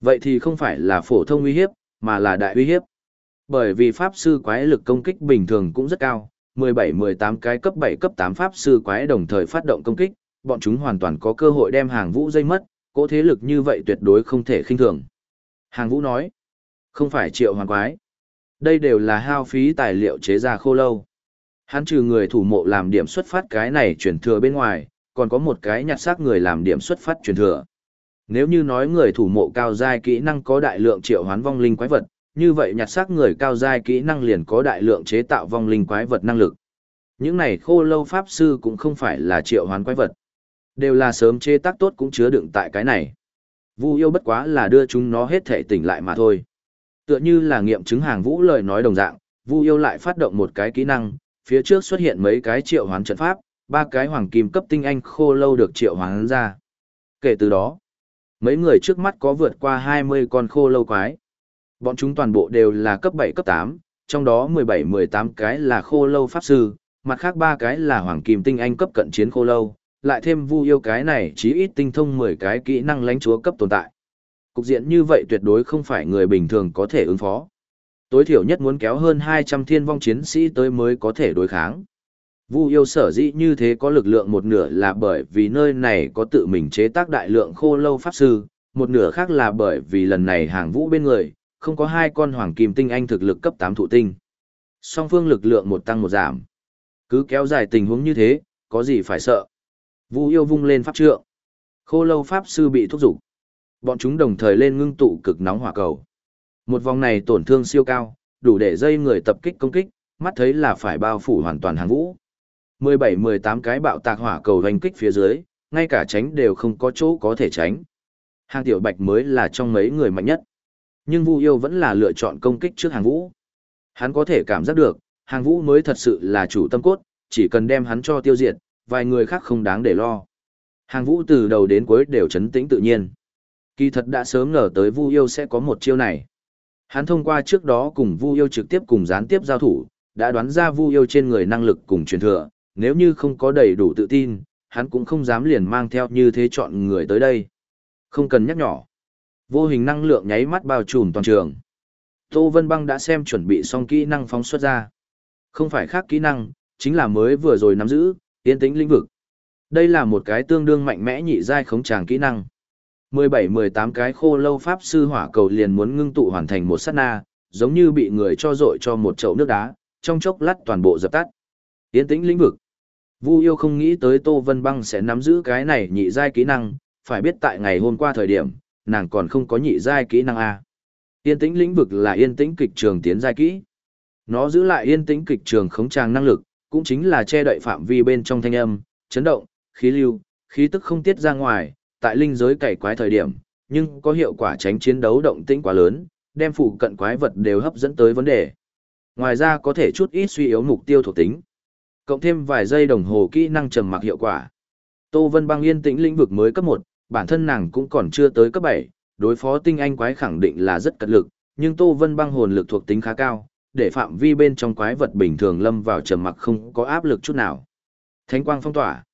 Vậy thì không phải là phổ thông uy hiếp, mà là đại uy hiếp. Bởi vì pháp sư quái lực công kích bình thường cũng rất cao, 17-18 cái cấp 7 cấp 8 pháp sư quái đồng thời phát động công kích, bọn chúng hoàn toàn có cơ hội đem hàng vũ dây mất, cỗ thế lực như vậy tuyệt đối không thể khinh thường. Hàng vũ nói, không phải triệu hoàng quái. Đây đều là hao phí tài liệu chế ra khô lâu. Hắn trừ người thủ mộ làm điểm xuất phát cái này chuyển thừa bên ngoài, còn có một cái nhặt xác người làm điểm xuất phát truyền thừa. Nếu như nói người thủ mộ cao giai kỹ năng có đại lượng triệu hoán vong linh quái vật, như vậy nhặt xác người cao giai kỹ năng liền có đại lượng chế tạo vong linh quái vật năng lực. Những này khô lâu pháp sư cũng không phải là triệu hoán quái vật. Đều là sớm chế tác tốt cũng chứa đựng tại cái này. Vu yêu bất quá là đưa chúng nó hết thể tỉnh lại mà thôi. Tựa như là nghiệm chứng hàng vũ lời nói đồng dạng, Vu yêu lại phát động một cái kỹ năng, phía trước xuất hiện mấy cái triệu hoán trận pháp, ba cái hoàng kim cấp tinh anh khô lâu được triệu hoán ra. Kể từ đó, mấy người trước mắt có vượt qua 20 con khô lâu quái. Bọn chúng toàn bộ đều là cấp 7 cấp 8, trong đó 17-18 cái là khô lâu pháp sư, mặt khác ba cái là hoàng kim tinh anh cấp cận chiến khô lâu, lại thêm vu yêu cái này chí ít tinh thông 10 cái kỹ năng lãnh chúa cấp tồn tại. Cục diện như vậy tuyệt đối không phải người bình thường có thể ứng phó. Tối thiểu nhất muốn kéo hơn 200 thiên vong chiến sĩ tới mới có thể đối kháng. Vu yêu sở dĩ như thế có lực lượng một nửa là bởi vì nơi này có tự mình chế tác đại lượng khô lâu pháp sư, một nửa khác là bởi vì lần này hàng vũ bên người, không có hai con hoàng kim tinh anh thực lực cấp 8 thụ tinh. Song phương lực lượng một tăng một giảm. Cứ kéo dài tình huống như thế, có gì phải sợ. Vu yêu vung lên pháp trượng. Khô lâu pháp sư bị thúc giục. Bọn chúng đồng thời lên ngưng tụ cực nóng hỏa cầu. Một vòng này tổn thương siêu cao, đủ để dây người tập kích công kích, mắt thấy là phải bao phủ hoàn toàn hàng vũ. 17-18 cái bạo tạc hỏa cầu hành kích phía dưới, ngay cả tránh đều không có chỗ có thể tránh. Hàng tiểu bạch mới là trong mấy người mạnh nhất. Nhưng Vu Yêu vẫn là lựa chọn công kích trước hàng vũ. Hắn có thể cảm giác được, hàng vũ mới thật sự là chủ tâm cốt, chỉ cần đem hắn cho tiêu diệt, vài người khác không đáng để lo. Hàng vũ từ đầu đến cuối đều chấn tĩnh tự nhiên. Kỳ thật đã sớm ngờ tới Vu Yêu sẽ có một chiêu này. Hắn thông qua trước đó cùng Vu Yêu trực tiếp cùng gián tiếp giao thủ, đã đoán ra Vu Yêu trên người năng lực cùng truyền thừa, nếu như không có đầy đủ tự tin, hắn cũng không dám liền mang theo như thế chọn người tới đây. Không cần nhắc nhỏ. Vô hình năng lượng nháy mắt bao trùm toàn trường. Tô Vân Băng đã xem chuẩn bị xong kỹ năng phóng xuất ra. Không phải khác kỹ năng, chính là mới vừa rồi nắm giữ, yên tĩnh lĩnh vực. Đây là một cái tương đương mạnh mẽ nhị giai khống tràng kỹ năng. 17-18 cái khô lâu pháp sư hỏa cầu liền muốn ngưng tụ hoàn thành một sát na, giống như bị người cho dội cho một chậu nước đá, trong chốc lát toàn bộ dập tắt. Yên tĩnh lĩnh vực. Vu yêu không nghĩ tới Tô Vân Băng sẽ nắm giữ cái này nhị giai kỹ năng, phải biết tại ngày hôm qua thời điểm, nàng còn không có nhị giai kỹ năng A. Yên tĩnh lĩnh vực là yên tĩnh kịch trường tiến giai kỹ. Nó giữ lại yên tĩnh kịch trường khống tràng năng lực, cũng chính là che đậy phạm vi bên trong thanh âm, chấn động, khí lưu, khí tức không tiết ra ngoài, tại linh giới cày quái thời điểm, nhưng có hiệu quả tránh chiến đấu động tĩnh quá lớn, đem phụ cận quái vật đều hấp dẫn tới vấn đề. Ngoài ra có thể chút ít suy yếu mục tiêu thuộc tính. Cộng thêm vài giây đồng hồ kỹ năng trầm mặc hiệu quả. Tô Vân Băng yên tĩnh lĩnh vực mới cấp 1, bản thân nàng cũng còn chưa tới cấp 7, đối phó tinh anh quái khẳng định là rất cật lực, nhưng Tô Vân Băng hồn lực thuộc tính khá cao, để phạm vi bên trong quái vật bình thường lâm vào trầm mặc không có áp lực chút nào. Thánh quang phong tỏa.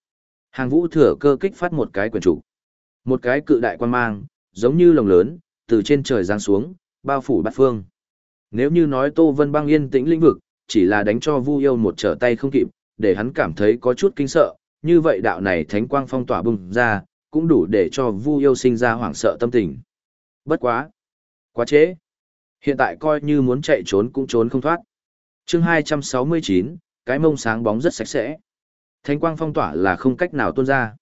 Hàng vũ thừa cơ kích phát một cái quyền trụ. Một cái cự đại quan mang, giống như lồng lớn, từ trên trời giáng xuống, bao phủ bát phương. Nếu như nói Tô Vân Băng yên tĩnh lĩnh vực, chỉ là đánh cho Vu Yêu một trở tay không kịp, để hắn cảm thấy có chút kinh sợ, như vậy đạo này thánh quang phong tỏa bùng ra, cũng đủ để cho Vu Yêu sinh ra hoảng sợ tâm tình. Bất quá, quá trễ. Hiện tại coi như muốn chạy trốn cũng trốn không thoát. Chương 269, cái mông sáng bóng rất sạch sẽ. Thánh quang phong tỏa là không cách nào tuôn ra.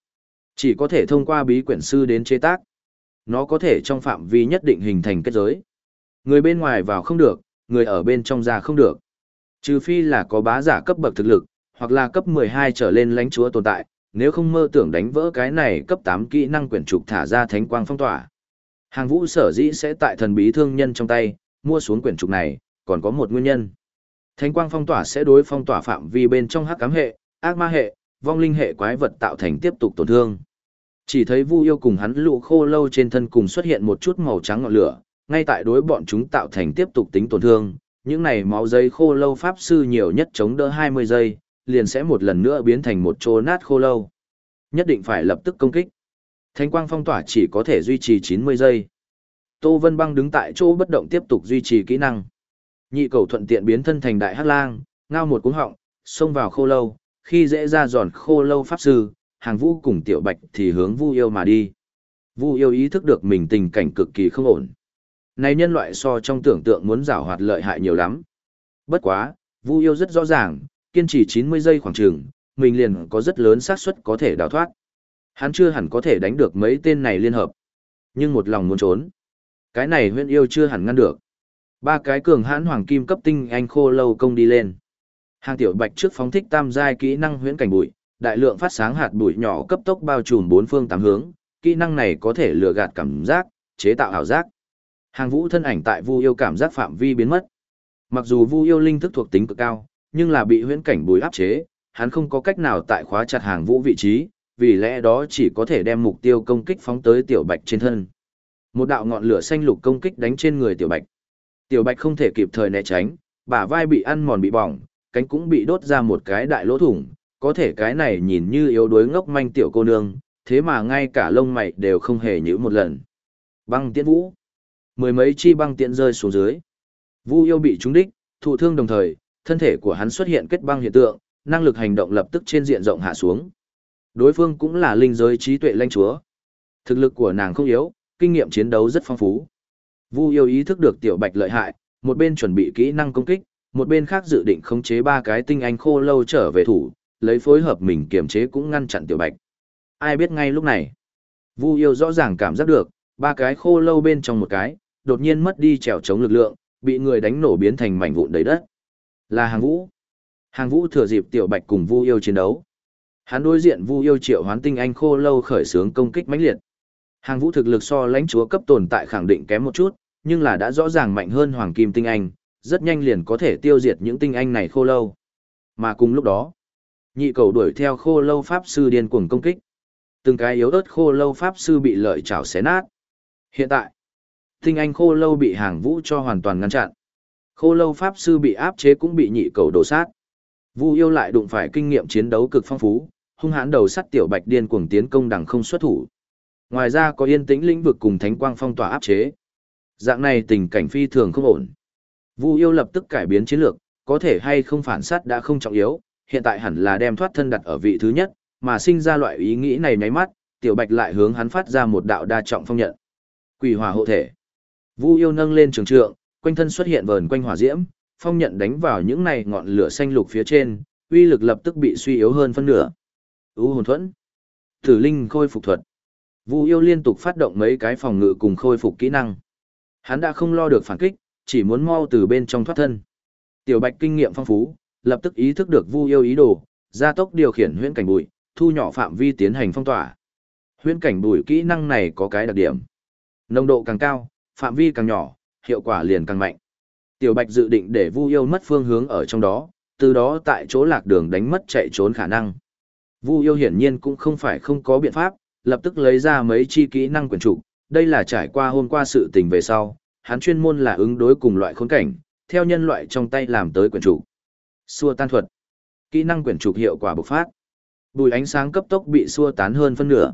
Chỉ có thể thông qua bí quyển sư đến chế tác. Nó có thể trong phạm vi nhất định hình thành kết giới. Người bên ngoài vào không được, người ở bên trong ra không được. Trừ phi là có bá giả cấp bậc thực lực, hoặc là cấp 12 trở lên lãnh chúa tồn tại, nếu không mơ tưởng đánh vỡ cái này cấp 8 kỹ năng quyển trục thả ra thánh quang phong tỏa. Hàng vũ sở dĩ sẽ tại thần bí thương nhân trong tay, mua xuống quyển trục này, còn có một nguyên nhân. Thánh quang phong tỏa sẽ đối phong tỏa phạm vi bên trong hắc ám hệ, ác ma hệ, vong linh hệ quái vật tạo thành tiếp tục tổn thương. Chỉ thấy Vu Yêu cùng hắn lũ khô lâu trên thân cùng xuất hiện một chút màu trắng ngọn lửa, ngay tại đối bọn chúng tạo thành tiếp tục tính tổn thương, những này máu giấy khô lâu pháp sư nhiều nhất chống đỡ 20 giây, liền sẽ một lần nữa biến thành một chỗ nát khô lâu. Nhất định phải lập tức công kích. Thánh quang phong tỏa chỉ có thể duy trì 90 giây. Tô Vân Băng đứng tại chỗ bất động tiếp tục duy trì kỹ năng. Nhị cầu thuận tiện biến thân thành đại hắc lang, ngao một cuống họng, xông vào khô lâu, khi dễ ra giòn khô lâu pháp sư, hàng vũ cùng tiểu bạch thì hướng vu yêu mà đi. Vu yêu ý thức được mình tình cảnh cực kỳ không ổn. Này nhân loại so trong tưởng tượng muốn giảo hoạt lợi hại nhiều lắm. Bất quá, vu yêu rất rõ ràng, kiên trì 90 giây khoảng trường, mình liền có rất lớn xác suất có thể đào thoát. Hắn chưa hẳn có thể đánh được mấy tên này liên hợp. Nhưng một lòng muốn trốn. Cái này huyện yêu chưa hẳn ngăn được. Ba cái cường hãn hoàng kim cấp tinh anh khô lâu công đi lên. Hàng tiểu bạch trước phóng thích tam giai kỹ năng huyễn cảnh bụi, đại lượng phát sáng hạt bụi nhỏ cấp tốc bao trùm bốn phương tám hướng, kỹ năng này có thể lừa gạt cảm giác, chế tạo ảo giác. Hàng vũ thân ảnh tại Vu yêu cảm giác phạm vi biến mất. Mặc dù Vu yêu linh thức thuộc tính cực cao, nhưng là bị huyễn cảnh bùi áp chế, hắn không có cách nào tại khóa chặt hàng vũ vị trí, vì lẽ đó chỉ có thể đem mục tiêu công kích phóng tới tiểu bạch trên thân. Một đạo ngọn lửa xanh lục công kích đánh trên người tiểu bạch. Tiểu bạch không thể kịp thời né tránh, bả vai bị ăn mòn bị bỏng, cánh cũng bị đốt ra một cái đại lỗ thủng, có thể cái này nhìn như yếu đuối ngốc manh tiểu cô nương, thế mà ngay cả lông mày đều không hề nhíu một lần. Băng tiễn vũ. Mười mấy chi băng tiễn rơi xuống dưới. Vu yêu bị trúng đích, thụ thương đồng thời, thân thể của hắn xuất hiện kết băng hiện tượng, năng lực hành động lập tức trên diện rộng hạ xuống. Đối phương cũng là linh giới trí tuệ lãnh chúa. Thực lực của nàng không yếu, kinh nghiệm chiến đấu rất phong phú. Vu yêu ý thức được tiểu bạch lợi hại, một bên chuẩn bị kỹ năng công kích, một bên khác dự định khống chế ba cái tinh anh khô lâu trở về thủ, lấy phối hợp mình kiểm chế cũng ngăn chặn tiểu bạch. Ai biết ngay lúc này, Vu yêu rõ ràng cảm giác được, ba cái khô lâu bên trong một cái, đột nhiên mất đi trèo chống lực lượng, bị người đánh nổ biến thành mảnh vụn đầy đất. Là hàng vũ. Hàng vũ thừa dịp tiểu bạch cùng vu yêu chiến đấu. Hắn đối diện Vu Yêu Triệu Hoán Tinh Anh Khô Lâu khởi xướng công kích mãnh liệt. Hàng Vũ thực lực so lãnh chúa cấp tồn tại khẳng định kém một chút, nhưng là đã rõ ràng mạnh hơn Hoàng Kim Tinh Anh, rất nhanh liền có thể tiêu diệt những tinh anh này Khô Lâu. Mà cùng lúc đó, nhị cầu đuổi theo Khô Lâu pháp sư điên cuồng công kích. Từng cái yếu ớt Khô Lâu pháp sư bị lợi chảo xé nát. Hiện tại, tinh anh Khô Lâu bị Hàng Vũ cho hoàn toàn ngăn chặn. Khô Lâu pháp sư bị áp chế cũng bị nhị cầu đổ sát. Vu yêu lại đụng phải kinh nghiệm chiến đấu cực phong phú, hung hãn đầu sắt tiểu bạch điên cuồng tiến công đằng không xuất thủ. Ngoài ra có yên tĩnh lĩnh vực cùng thánh quang phong tỏa áp chế. Dạng này tình cảnh phi thường không ổn. Vu yêu lập tức cải biến chiến lược, có thể hay không phản sát đã không trọng yếu, hiện tại hẳn là đem thoát thân đặt ở vị thứ nhất, mà sinh ra loại ý nghĩ này nháy mắt, tiểu bạch lại hướng hắn phát ra một đạo đa trọng phong nhận. Quỷ hỏa hộ thể. Vu yêu nâng lên trường trượng, quanh thân xuất hiện vờn quanh hỏa diễm, phong nhận đánh vào những này ngọn lửa xanh lục phía trên, uy lực lập tức bị suy yếu hơn phân nửa. U hồn thuẫn, Tử linh khôi phục thuật. Vu yêu liên tục phát động mấy cái phòng ngự cùng khôi phục kỹ năng. Hắn đã không lo được phản kích, chỉ muốn mau từ bên trong thoát thân. Tiểu Bạch kinh nghiệm phong phú, lập tức ý thức được Vu yêu ý đồ, gia tốc điều khiển huyễn cảnh bụi, thu nhỏ phạm vi tiến hành phong tỏa. Huyễn cảnh bụi kỹ năng này có cái đặc điểm. Nồng độ càng cao, phạm vi càng nhỏ, hiệu quả liền càng mạnh. Tiểu Bạch dự định để Vu Yêu mất phương hướng ở trong đó, từ đó tại chỗ lạc đường đánh mất chạy trốn khả năng. Vu Yêu hiển nhiên cũng không phải không có biện pháp, lập tức lấy ra mấy chi kỹ năng quyền trục, đây là trải qua hôm qua sự tình về sau, hắn chuyên môn là ứng đối cùng loại khốn cảnh, theo nhân loại trong tay làm tới quyền trục. Xua tan thuật. Kỹ năng quyền trục hiệu quả bộc phát. Bùi ánh sáng cấp tốc bị xua tán hơn phân nửa.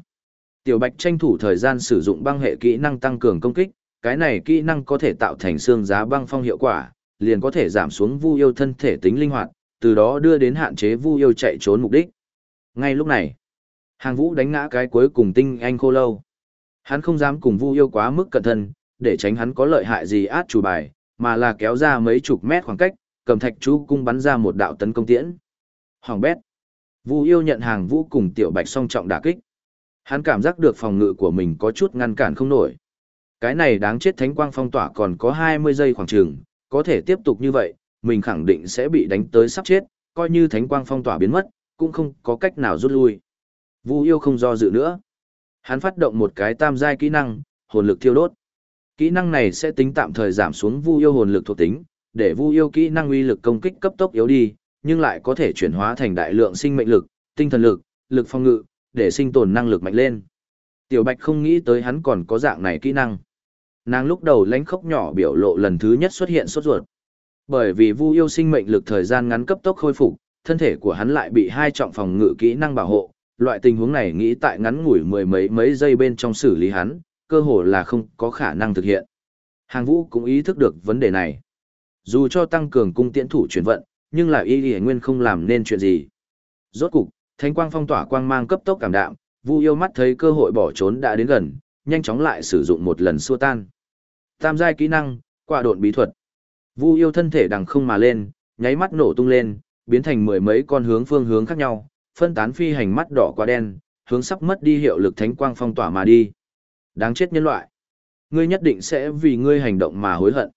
Tiểu Bạch tranh thủ thời gian sử dụng băng hệ kỹ năng tăng cường công kích, cái này kỹ năng có thể tạo thành xương giá băng phong hiệu quả, liền có thể giảm xuống vu yêu thân thể tính linh hoạt, từ đó đưa đến hạn chế vu yêu chạy trốn mục đích. Ngay lúc này, hàng vũ đánh ngã cái cuối cùng tinh anh khô lâu. Hắn không dám cùng vu yêu quá mức cẩn thận, để tránh hắn có lợi hại gì át chủ bài, mà là kéo ra mấy chục mét khoảng cách, cầm thạch chú cung bắn ra một đạo tấn công tiễn. Hoàng bét. Vu yêu nhận hàng vũ cùng tiểu bạch song trọng đả kích. Hắn cảm giác được phòng ngự của mình có chút ngăn cản không nổi. Cái này đáng chết thánh quang phong tỏa còn có 20 giây khoảng trường, có thể tiếp tục như vậy, mình khẳng định sẽ bị đánh tới sắp chết, coi như thánh quang phong tỏa biến mất, cũng không có cách nào rút lui. Vu yêu không do dự nữa. Hắn phát động một cái tam giai kỹ năng, hồn lực thiêu đốt. Kỹ năng này sẽ tính tạm thời giảm xuống Vu yêu hồn lực thuộc tính, để Vu yêu kỹ năng uy lực công kích cấp tốc yếu đi, nhưng lại có thể chuyển hóa thành đại lượng sinh mệnh lực, tinh thần lực, lực phòng ngự, để sinh tồn năng lực mạnh lên. Tiểu Bạch không nghĩ tới hắn còn có dạng này kỹ năng. Nàng lúc đầu lánh khóc nhỏ biểu lộ lần thứ nhất xuất hiện sốt ruột. Bởi vì Vu yêu sinh mệnh lực thời gian ngắn cấp tốc khôi phục, thân thể của hắn lại bị hai trọng phòng ngự kỹ năng bảo hộ, loại tình huống này nghĩ tại ngắn ngủi mười mấy mấy giây bên trong xử lý hắn, cơ hồ là không có khả năng thực hiện. Hàng Vũ cũng ý thức được vấn đề này. Dù cho tăng cường cung tiễn thủ chuyển vận, nhưng là y y nguyên không làm nên chuyện gì. Rốt cục, thánh quang phong tỏa quang mang cấp tốc cảm đạm, Vu yêu mắt thấy cơ hội bỏ trốn đã đến gần, nhanh chóng lại sử dụng một lần xua tan. Tam giai kỹ năng, quả độn bí thuật. Vu yêu thân thể đằng không mà lên, nháy mắt nổ tung lên, biến thành mười mấy con hướng phương hướng khác nhau, phân tán phi hành mắt đỏ qua đen, hướng sắp mất đi hiệu lực thánh quang phong tỏa mà đi. Đáng chết nhân loại. Ngươi nhất định sẽ vì ngươi hành động mà hối hận.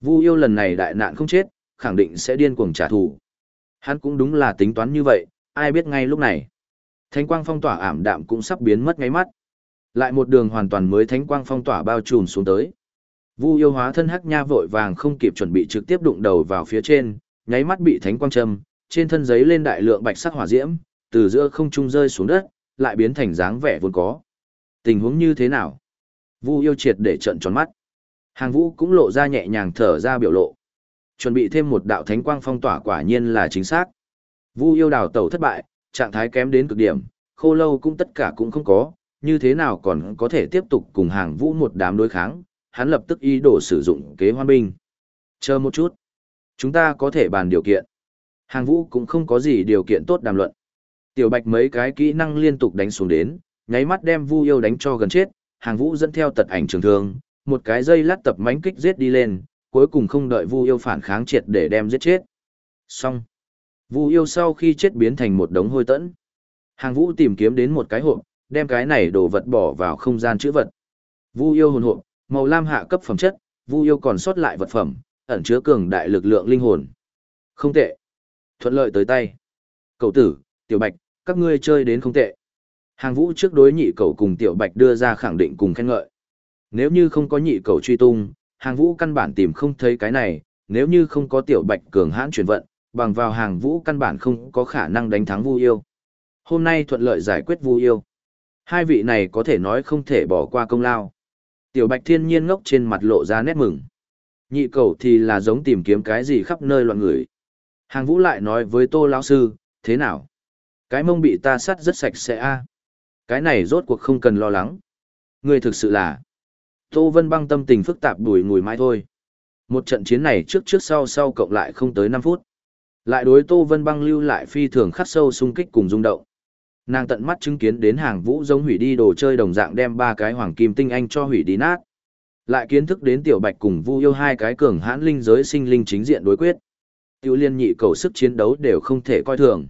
Vu yêu lần này đại nạn không chết, khẳng định sẽ điên cuồng trả thù. Hắn cũng đúng là tính toán như vậy, ai biết ngay lúc này. Thánh quang phong tỏa ảm đạm cũng sắp biến mất ngay mắt. Lại một đường hoàn toàn mới thánh quang phong tỏa bao trùm xuống tới. Vu yêu hóa thân hắc nha vội vàng không kịp chuẩn bị trực tiếp đụng đầu vào phía trên, nháy mắt bị thánh quang châm, trên thân giấy lên đại lượng bạch sắc hỏa diễm, từ giữa không trung rơi xuống đất, lại biến thành dáng vẻ vốn có. Tình huống như thế nào? Vu yêu triệt để trận tròn mắt. Hàng Vũ cũng lộ ra nhẹ nhàng thở ra biểu lộ. Chuẩn bị thêm một đạo thánh quang phong tỏa quả nhiên là chính xác. Vu yêu đào tẩu thất bại, trạng thái kém đến cực điểm, khô lâu cũng tất cả cũng không có, như thế nào còn có thể tiếp tục cùng hàng Vũ một đám đối kháng, hắn lập tức ý đồ sử dụng kế hoan binh. Chờ một chút. Chúng ta có thể bàn điều kiện. Hàng vũ cũng không có gì điều kiện tốt đàm luận. Tiểu bạch mấy cái kỹ năng liên tục đánh xuống đến, nháy mắt đem vu yêu đánh cho gần chết, hàng vũ dẫn theo tật ảnh trường thương, một cái dây lát tập mánh kích giết đi lên, cuối cùng không đợi vu yêu phản kháng triệt để đem giết chết. Xong. Vu yêu sau khi chết biến thành một đống hôi tẫn. Hàng vũ tìm kiếm đến một cái hộp, đem cái này đồ vật bỏ vào không gian chữ vật. Vu yêu hồn hộp, Màu lam hạ cấp phẩm chất, Vu yêu còn sót lại vật phẩm, ẩn chứa cường đại lực lượng linh hồn. Không tệ. Thuận lợi tới tay. Cậu tử, tiểu bạch, các ngươi chơi đến không tệ. Hàng vũ trước đối nhị cầu cùng tiểu bạch đưa ra khẳng định cùng khen ngợi. Nếu như không có nhị cầu truy tung, hàng vũ căn bản tìm không thấy cái này, nếu như không có tiểu bạch cường hãn chuyển vận, bằng vào hàng vũ căn bản không có khả năng đánh thắng vu yêu. Hôm nay thuận lợi giải quyết vu yêu. Hai vị này có thể nói không thể bỏ qua công lao. Tiểu bạch thiên nhiên ngốc trên mặt lộ ra nét mừng. Nhị cầu thì là giống tìm kiếm cái gì khắp nơi loạn người. Hàng vũ lại nói với tô lão sư, thế nào? Cái mông bị ta sắt rất sạch sẽ a Cái này rốt cuộc không cần lo lắng. ngươi thực sự là... Tô Vân băng tâm tình phức tạp đuổi ngùi mãi thôi. Một trận chiến này trước trước sau sau cộng lại không tới 5 phút. Lại đối Tô Vân băng lưu lại phi thường khắc sâu xung kích cùng rung động. Nàng tận mắt chứng kiến đến hàng vũ giống hủy đi đồ chơi đồng dạng đem ba cái hoàng kim tinh anh cho hủy đi nát. Lại kiến thức đến tiểu bạch cùng vu yêu hai cái cường hãn linh giới sinh linh chính diện đối quyết. Tiểu liên nhị cầu sức chiến đấu đều không thể coi thường.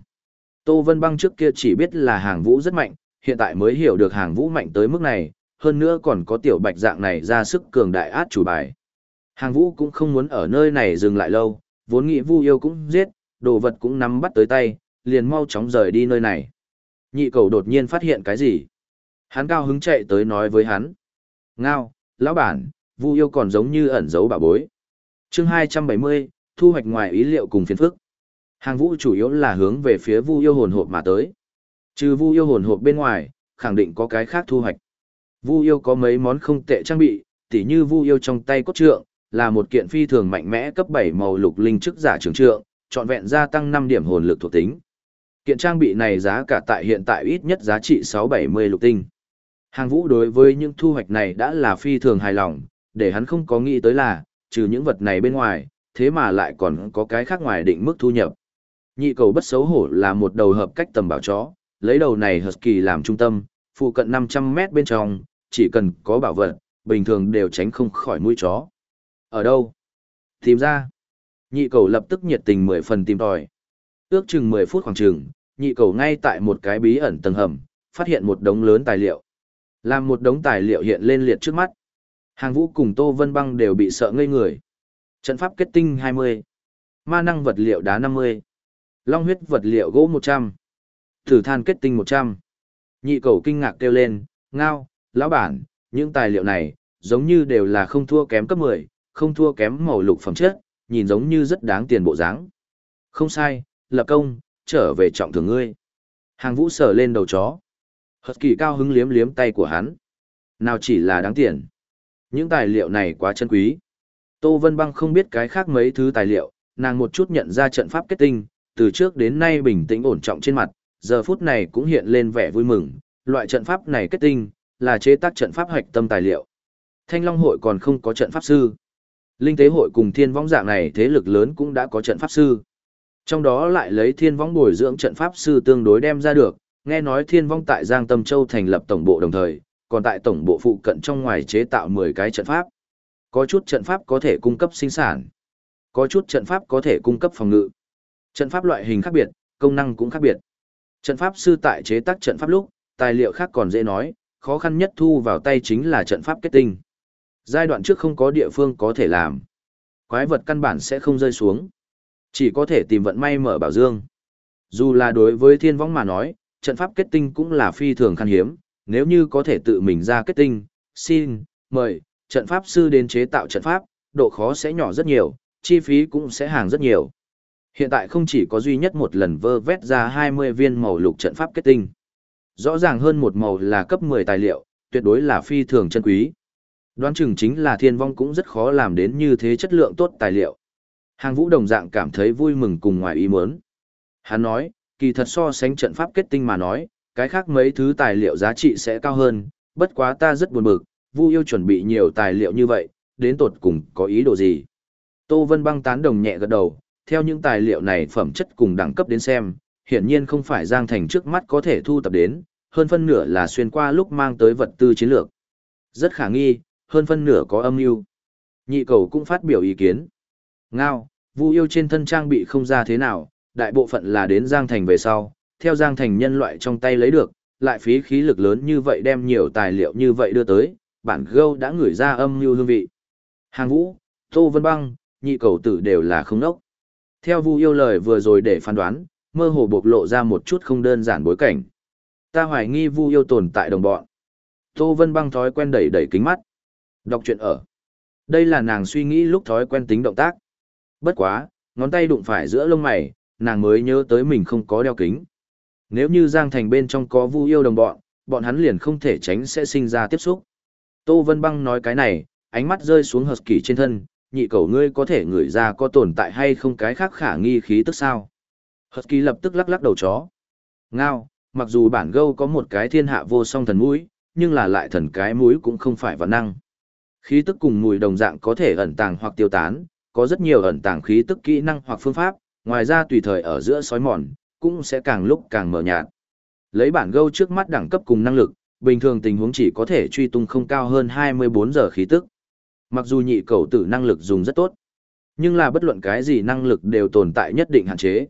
Tô Vân băng trước kia chỉ biết là hàng vũ rất mạnh, hiện tại mới hiểu được hàng vũ mạnh tới mức này, hơn nữa còn có tiểu bạch dạng này ra sức cường đại át chủ bài. Hàng vũ cũng không muốn ở nơi này dừng lại lâu, vốn nghĩ vu yêu cũng giết, đồ vật cũng nắm bắt tới tay, liền mau chóng rời đi nơi này. Nhị cầu đột nhiên phát hiện cái gì? Hắn cao hứng chạy tới nói với hắn. Ngao, lão bản, vu yêu còn giống như ẩn giấu bà bối. chương 270, thu hoạch ngoài ý liệu cùng phiền phức. Hàng vũ chủ yếu là hướng về phía vu yêu hồn hộp mà tới. Trừ vu yêu hồn hộp bên ngoài, khẳng định có cái khác thu hoạch. Vu yêu có mấy món không tệ trang bị, tỉ như vu yêu trong tay cốt trượng, là một kiện phi thường mạnh mẽ cấp 7 màu lục linh chức giả trường trượng, trọn vẹn gia tăng 5 điểm hồn lực thuộc tính. Kiện trang bị này giá cả tại hiện tại ít nhất giá trị 670 lục tinh. Hàng vũ đối với những thu hoạch này đã là phi thường hài lòng, để hắn không có nghĩ tới là, trừ những vật này bên ngoài, thế mà lại còn có cái khác ngoài định mức thu nhập. Nhị cầu bất xấu hổ là một đầu hợp cách tầm bảo chó, lấy đầu này Husky làm trung tâm, phụ cận 500 mét bên trong, chỉ cần có bảo vật, bình thường đều tránh không khỏi mũi chó. Ở đâu? Tìm ra. Nhị cầu lập tức nhiệt tình mười phần tìm tòi. Ước chừng 10 phút khoảng chừng, nhị cầu ngay tại một cái bí ẩn tầng hầm, phát hiện một đống lớn tài liệu. Làm một đống tài liệu hiện lên liệt trước mắt. Hàng vũ cùng Tô Vân Băng đều bị sợ ngây người. Trận pháp kết tinh 20. Ma năng vật liệu đá 50. Long huyết vật liệu gỗ 100. Thử than kết tinh 100. Nhị cầu kinh ngạc kêu lên, ngao, lão bản, những tài liệu này, giống như đều là không thua kém cấp 10, không thua kém màu lục phẩm chất, nhìn giống như rất đáng tiền bộ dáng. Không sai, lập công, trở về trọng thường ngươi. Hàng vũ sở lên đầu chó. Hật kỳ cao hứng liếm liếm tay của hắn. Nào chỉ là đáng tiền. Những tài liệu này quá chân quý. Tô Vân Băng không biết cái khác mấy thứ tài liệu, nàng một chút nhận ra trận pháp kết tinh, từ trước đến nay bình tĩnh ổn trọng trên mặt, giờ phút này cũng hiện lên vẻ vui mừng, loại trận pháp này kết tinh, là chế tác trận pháp hoạch tâm tài liệu. Thanh Long hội còn không có trận pháp sư. Linh tế hội cùng thiên võng dạng này thế lực lớn cũng đã có trận pháp sư. Trong đó lại lấy thiên võng bồi dưỡng trận pháp sư tương đối đem ra được, nghe nói thiên võng tại Giang Tâm Châu thành lập tổng bộ đồng thời, còn tại tổng bộ phụ cận trong ngoài chế tạo 10 cái trận pháp. Có chút trận pháp có thể cung cấp sinh sản, có chút trận pháp có thể cung cấp phòng ngự. Trận pháp loại hình khác biệt, công năng cũng khác biệt. Trận pháp sư tại chế tác trận pháp lúc, tài liệu khác còn dễ nói, khó khăn nhất thu vào tay chính là trận pháp kết tinh. Giai đoạn trước không có địa phương có thể làm. Quái vật căn bản sẽ không rơi xuống. Chỉ có thể tìm vận may mở bảo dương. Dù là đối với thiên võng mà nói, trận pháp kết tinh cũng là phi thường khan hiếm, nếu như có thể tự mình ra kết tinh, xin, mời, trận pháp sư đến chế tạo trận pháp, độ khó sẽ nhỏ rất nhiều, chi phí cũng sẽ hàng rất nhiều. Hiện tại không chỉ có duy nhất một lần vơ vét ra 20 viên màu lục trận pháp kết tinh. Rõ ràng hơn một màu là cấp 10 tài liệu, tuyệt đối là phi thường chân quý. Đoán chừng chính là thiên vong cũng rất khó làm đến như thế chất lượng tốt tài liệu. Hàng vũ đồng dạng cảm thấy vui mừng cùng ngoài ý muốn. Hắn nói, kỳ thật so sánh trận pháp kết tinh mà nói, cái khác mấy thứ tài liệu giá trị sẽ cao hơn, bất quá ta rất buồn bực, Vu yêu chuẩn bị nhiều tài liệu như vậy, đến tột cùng có ý đồ gì. Tô Vân băng tán đồng nhẹ gật đầu, theo những tài liệu này phẩm chất cùng đẳng cấp đến xem, hiển nhiên không phải Giang Thành trước mắt có thể thu tập đến, hơn phân nửa là xuyên qua lúc mang tới vật tư chiến lược. Rất khả nghi, hơn phân nửa có âm mưu. Nhị cầu cũng phát biểu ý kiến. Ngao, Vu yêu trên thân trang bị không ra thế nào, đại bộ phận là đến Giang Thành về sau, theo Giang Thành nhân loại trong tay lấy được, lại phí khí lực lớn như vậy đem nhiều tài liệu như vậy đưa tới, bản gâu đã ngửi ra âm mưu hương vị. Hàng Vũ, Tô Vân Băng, nhị cầu tử đều là không nốc. Theo Vu yêu lời vừa rồi để phán đoán, mơ hồ bộc lộ ra một chút không đơn giản bối cảnh. Ta hoài nghi Vu yêu tồn tại đồng bọn. Tô Vân băng thói quen đẩy đẩy kính mắt. Đọc truyện ở. Đây là nàng suy nghĩ lúc thói quen tính động tác. Bất quá, ngón tay đụng phải giữa lông mày, nàng mới nhớ tới mình không có đeo kính. Nếu như Giang Thành bên trong có Vu yêu đồng bọn, bọn hắn liền không thể tránh sẽ sinh ra tiếp xúc. Tô Vân Băng nói cái này, ánh mắt rơi xuống Husky trên thân, nhị cầu ngươi có thể ngửi ra có tồn tại hay không cái khác khả nghi khí tức sao. Husky lập tức lắc lắc đầu chó. Ngao, mặc dù bản gâu có một cái thiên hạ vô song thần mũi, nhưng là lại thần cái mũi cũng không phải văn năng. Khí tức cùng mùi đồng dạng có thể ẩn tàng hoặc tiêu tán, có rất nhiều ẩn tàng khí tức kỹ năng hoặc phương pháp, ngoài ra tùy thời ở giữa sói mòn, cũng sẽ càng lúc càng mờ nhạt. Lấy bản gâu trước mắt đẳng cấp cùng năng lực, bình thường tình huống chỉ có thể truy tung không cao hơn 24 giờ khí tức. Mặc dù nhị cầu tử năng lực dùng rất tốt, nhưng là bất luận cái gì năng lực đều tồn tại nhất định hạn chế.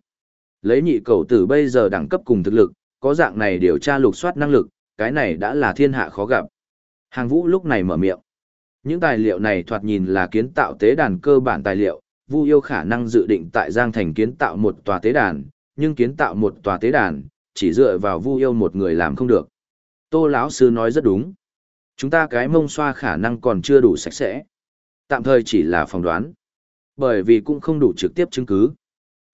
Lấy nhị cầu tử bây giờ đẳng cấp cùng thực lực, có dạng này điều tra lục soát năng lực, cái này đã là thiên hạ khó gặp. Hàng vũ lúc này mở miệng. Những tài liệu này thoạt nhìn là kiến tạo tế đàn cơ bản tài liệu, Vu yêu khả năng dự định tại Giang Thành kiến tạo một tòa tế đàn, nhưng kiến tạo một tòa tế đàn, chỉ dựa vào Vu yêu một người làm không được. Tô lão sư nói rất đúng. Chúng ta cái mông xoa khả năng còn chưa đủ sạch sẽ. Tạm thời chỉ là phỏng đoán. Bởi vì cũng không đủ trực tiếp chứng cứ.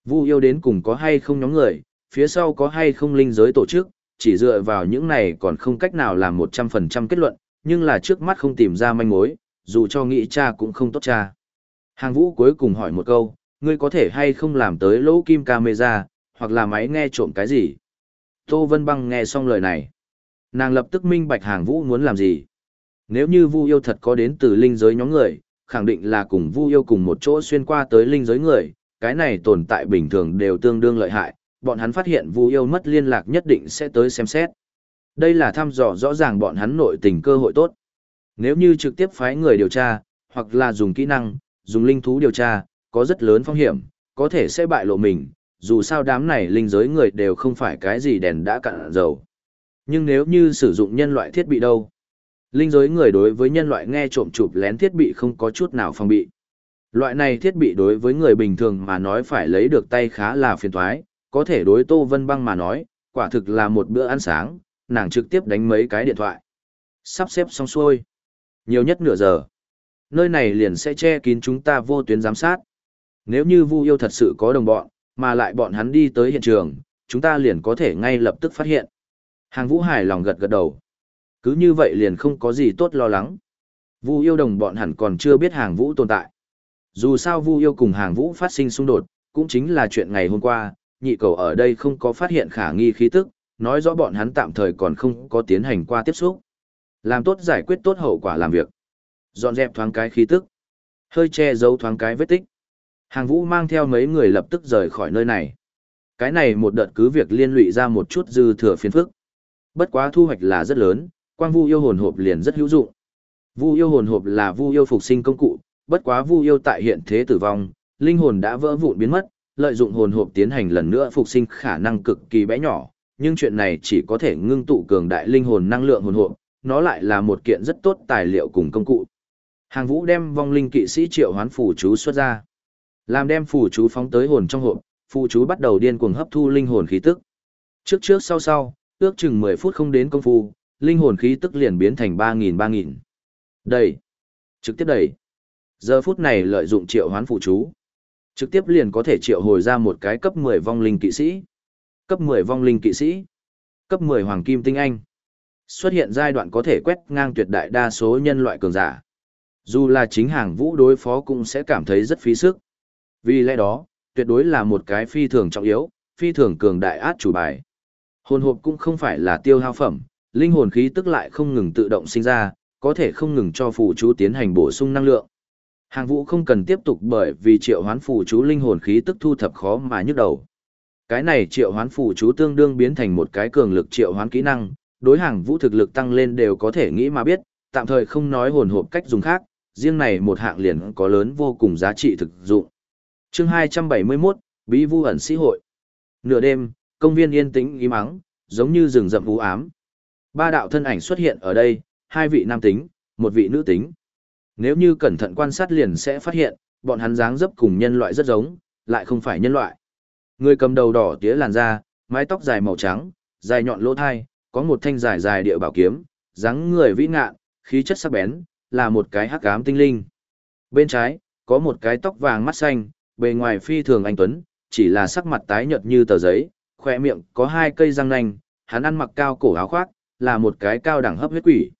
Vu yêu đến cùng có hay không nhóm người, phía sau có hay không linh giới tổ chức, chỉ dựa vào những này còn không cách nào làm 100% kết luận, nhưng là trước mắt không tìm ra manh mối, dù cho nghĩ cha cũng không tốt cha. Hàng vũ cuối cùng hỏi một câu, ngươi có thể hay không làm tới lỗ kim camera, hoặc là máy nghe trộm cái gì? Tô Vân Băng nghe xong lời này. Nàng lập tức minh bạch hàng vũ muốn làm gì. Nếu như Vu yêu thật có đến từ linh giới nhóm người, khẳng định là cùng Vu yêu cùng một chỗ xuyên qua tới linh giới người, cái này tồn tại bình thường đều tương đương lợi hại, bọn hắn phát hiện Vu yêu mất liên lạc nhất định sẽ tới xem xét. Đây là thăm dò rõ ràng bọn hắn nội tình cơ hội tốt. Nếu như trực tiếp phái người điều tra, hoặc là dùng kỹ năng, dùng linh thú điều tra, có rất lớn phong hiểm, có thể sẽ bại lộ mình, dù sao đám này linh giới người đều không phải cái gì đèn đã cạn dầu. Nhưng nếu như sử dụng nhân loại thiết bị đâu? Linh giới người đối với nhân loại nghe trộm chụp lén thiết bị không có chút nào phòng bị. Loại này thiết bị đối với người bình thường mà nói phải lấy được tay khá là phiền toái, có thể đối Tô Vân Băng mà nói, quả thực là một bữa ăn sáng, nàng trực tiếp đánh mấy cái điện thoại. Sắp xếp xong xuôi. Nhiều nhất nửa giờ. Nơi này liền sẽ che kín chúng ta vô tuyến giám sát. Nếu như Vu yêu thật sự có đồng bọn, mà lại bọn hắn đi tới hiện trường, chúng ta liền có thể ngay lập tức phát hiện. Hàng Vũ hài lòng gật gật đầu. Cứ như vậy liền không có gì tốt lo lắng. Vu yêu đồng bọn hẳn còn chưa biết hàng Vũ tồn tại. Dù sao Vu yêu cùng hàng Vũ phát sinh xung đột, cũng chính là chuyện ngày hôm qua, nhị cầu ở đây không có phát hiện khả nghi khí tức, nói rõ bọn hắn tạm thời còn không có tiến hành qua tiếp xúc. Làm tốt giải quyết tốt hậu quả làm việc. Dọn dẹp thoáng cái khí tức. Hơi che giấu thoáng cái vết tích. Hàng vũ mang theo mấy người lập tức rời khỏi nơi này. Cái này một đợt cứ việc liên lụy ra một chút dư thừa phiền phức. Bất quá thu hoạch là rất lớn, quang vu yêu hồn hộp liền rất hữu dụng. Vu yêu hồn hộp là vu yêu phục sinh công cụ, bất quá vu yêu tại hiện thế tử vong, linh hồn đã vỡ vụn biến mất, lợi dụng hồn hộp tiến hành lần nữa phục sinh khả năng cực kỳ bé nhỏ, nhưng chuyện này chỉ có thể ngưng tụ cường đại linh hồn năng lượng hồn hộp, nó lại là một kiện rất tốt tài liệu cùng công cụ. Hàng Vũ đem vong linh kỵ sĩ triệu hoán phù chú xuất ra. Làm đem phù chú phóng tới hồn trong hộp, phù chú bắt đầu điên cuồng hấp thu linh hồn khí tức. Trước trước sau sau, ước chừng 10 phút không đến công phu, linh hồn khí tức liền biến thành ba nghìn ba nghìn, Đẩy. Trực tiếp đẩy. Giờ phút này lợi dụng triệu hoán phụ chú, trực tiếp liền có thể triệu hồi ra một cái cấp 10 vong linh kỵ sĩ. Cấp 10 vong linh kỵ sĩ. Cấp 10 hoàng kim tinh anh. Xuất hiện giai đoạn có thể quét ngang tuyệt đại đa số nhân loại cường giả. Dù là chính hàng vũ đối phó cũng sẽ cảm thấy rất phí sức. Vì lẽ đó, tuyệt đối là một cái phi thường trọng yếu, phi thường cường đại át chủ bài. Hồn hộp cũng không phải là tiêu hao phẩm, linh hồn khí tức lại không ngừng tự động sinh ra, có thể không ngừng cho phù chú tiến hành bổ sung năng lượng. Hàng vũ không cần tiếp tục bởi vì triệu hoán phù chú linh hồn khí tức thu thập khó mà nhức đầu. Cái này triệu hoán phù chú tương đương biến thành một cái cường lực triệu hoán kỹ năng, đối hàng vũ thực lực tăng lên đều có thể nghĩ mà biết, tạm thời không nói hồn hộp cách dùng khác, riêng này một hạng liền có lớn vô cùng giá trị thực dụng. Chương 271, Bí Vu ẩn sĩ hội. Nửa đêm, công viên yên tĩnh im mắng giống như rừng rậm u ám. Ba đạo thân ảnh xuất hiện ở đây, hai vị nam tính, một vị nữ tính. Nếu như cẩn thận quan sát liền sẽ phát hiện, bọn hắn dáng dấp cùng nhân loại rất giống, lại không phải nhân loại. Người cầm đầu đỏ tía làn da, mái tóc dài màu trắng, dài nhọn lỗ thai, có một thanh dài dài địa bảo kiếm, dáng người vĩ ngạn, khí chất sắc bén, là một cái hắc ám tinh linh. Bên trái, có một cái tóc vàng mắt xanh, bề ngoài phi thường anh tuấn, chỉ là sắc mặt tái nhợt như tờ giấy, khỏe miệng có hai cây răng nanh, hắn ăn mặc cao cổ áo khoác, là một cái cao đẳng hấp huyết quỷ.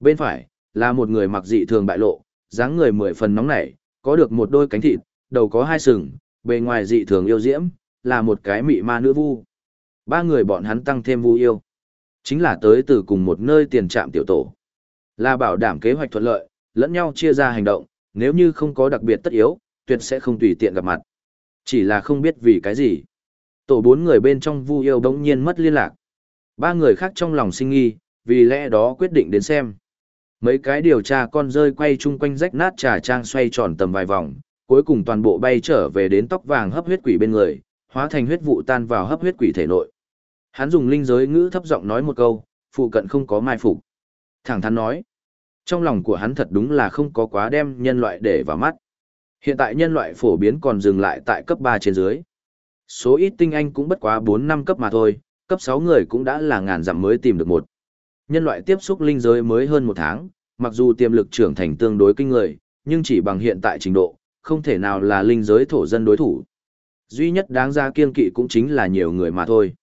Bên phải, là một người mặc dị thường bại lộ, dáng người mười phần nóng nảy, có được một đôi cánh thịt, đầu có hai sừng, bề ngoài dị thường yêu diễm, là một cái mị ma nữ vu. Ba người bọn hắn tăng thêm vu yêu. Chính là tới từ cùng một nơi tiền trạm tiểu tổ. Là bảo đảm kế hoạch thuận lợi, lẫn nhau chia ra hành động, nếu như không có đặc biệt tất yếu, tuyệt sẽ không tùy tiện gặp mặt. Chỉ là không biết vì cái gì. Tổ bốn người bên trong vu yêu bỗng nhiên mất liên lạc. Ba người khác trong lòng sinh nghi, vì lẽ đó quyết định đến xem. Mấy cái điều tra con rơi quay chung quanh rách nát trà trang xoay tròn tầm vài vòng, cuối cùng toàn bộ bay trở về đến tóc vàng hấp huyết quỷ bên người, hóa thành huyết vụ tan vào hấp huyết quỷ thể nội. Hắn dùng linh giới ngữ thấp giọng nói một câu, phụ cận không có mai phục. Thẳng thắn nói, trong lòng của hắn thật đúng là không có quá đem nhân loại để vào mắt. Hiện tại nhân loại phổ biến còn dừng lại tại cấp 3 trên dưới. Số ít tinh anh cũng bất quá 4 năm cấp mà thôi, cấp 6 người cũng đã là ngàn dặm mới tìm được một. Nhân loại tiếp xúc linh giới mới hơn một tháng, mặc dù tiềm lực trưởng thành tương đối kinh người, nhưng chỉ bằng hiện tại trình độ, không thể nào là linh giới thổ dân đối thủ. Duy nhất đáng ra kiên kỵ cũng chính là nhiều người mà thôi.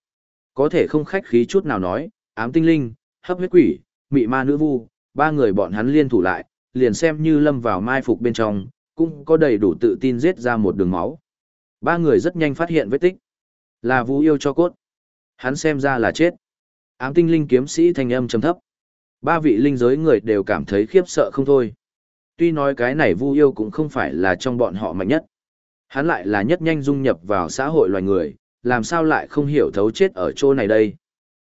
Có thể không khách khí chút nào nói, ám tinh linh, hấp huyết quỷ, mị ma nữ vu, ba người bọn hắn liên thủ lại, liền xem như lâm vào mai phục bên trong, cũng có đầy đủ tự tin giết ra một đường máu. Ba người rất nhanh phát hiện vết tích. Là vu yêu cho cốt. Hắn xem ra là chết. Ám tinh linh kiếm sĩ thanh âm trầm thấp. Ba vị linh giới người đều cảm thấy khiếp sợ không thôi. Tuy nói cái này vu yêu cũng không phải là trong bọn họ mạnh nhất. Hắn lại là nhất nhanh dung nhập vào xã hội loài người, làm sao lại không hiểu thấu chết ở chỗ này đây.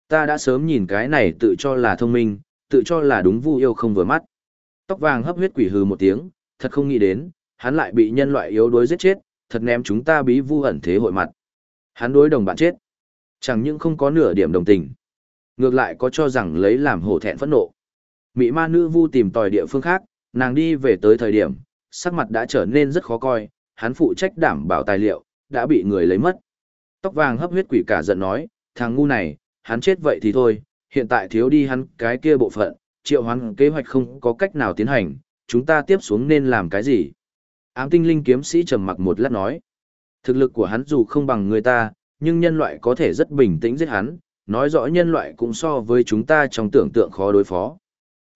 Ta đã sớm nhìn cái này tự cho là thông minh, tự cho là đúng vu yêu không vừa mắt. Tóc vàng hấp huyết quỷ hừ một tiếng, thật không nghĩ đến, hắn lại bị nhân loại yếu đuối giết chết, thật ném chúng ta bí vu ẩn thế hội mặt. Hắn đối đồng bạn chết. Chẳng những không có nửa điểm đồng tình. Ngược lại có cho rằng lấy làm hổ thẹn phẫn nộ. Mỹ ma nữ vu tìm tòi địa phương khác, nàng đi về tới thời điểm, sắc mặt đã trở nên rất khó coi, hắn phụ trách đảm bảo tài liệu, đã bị người lấy mất. Tóc vàng hấp huyết quỷ cả giận nói, thằng ngu này, hắn chết vậy thì thôi, hiện tại thiếu đi hắn cái kia bộ phận, triệu hoán kế hoạch không có cách nào tiến hành, chúng ta tiếp xuống nên làm cái gì? Ám tinh linh kiếm sĩ trầm mặc một lát nói, thực lực của hắn dù không bằng người ta, nhưng nhân loại có thể rất bình tĩnh giết hắn, nói rõ nhân loại cũng so với chúng ta trong tưởng tượng khó đối phó.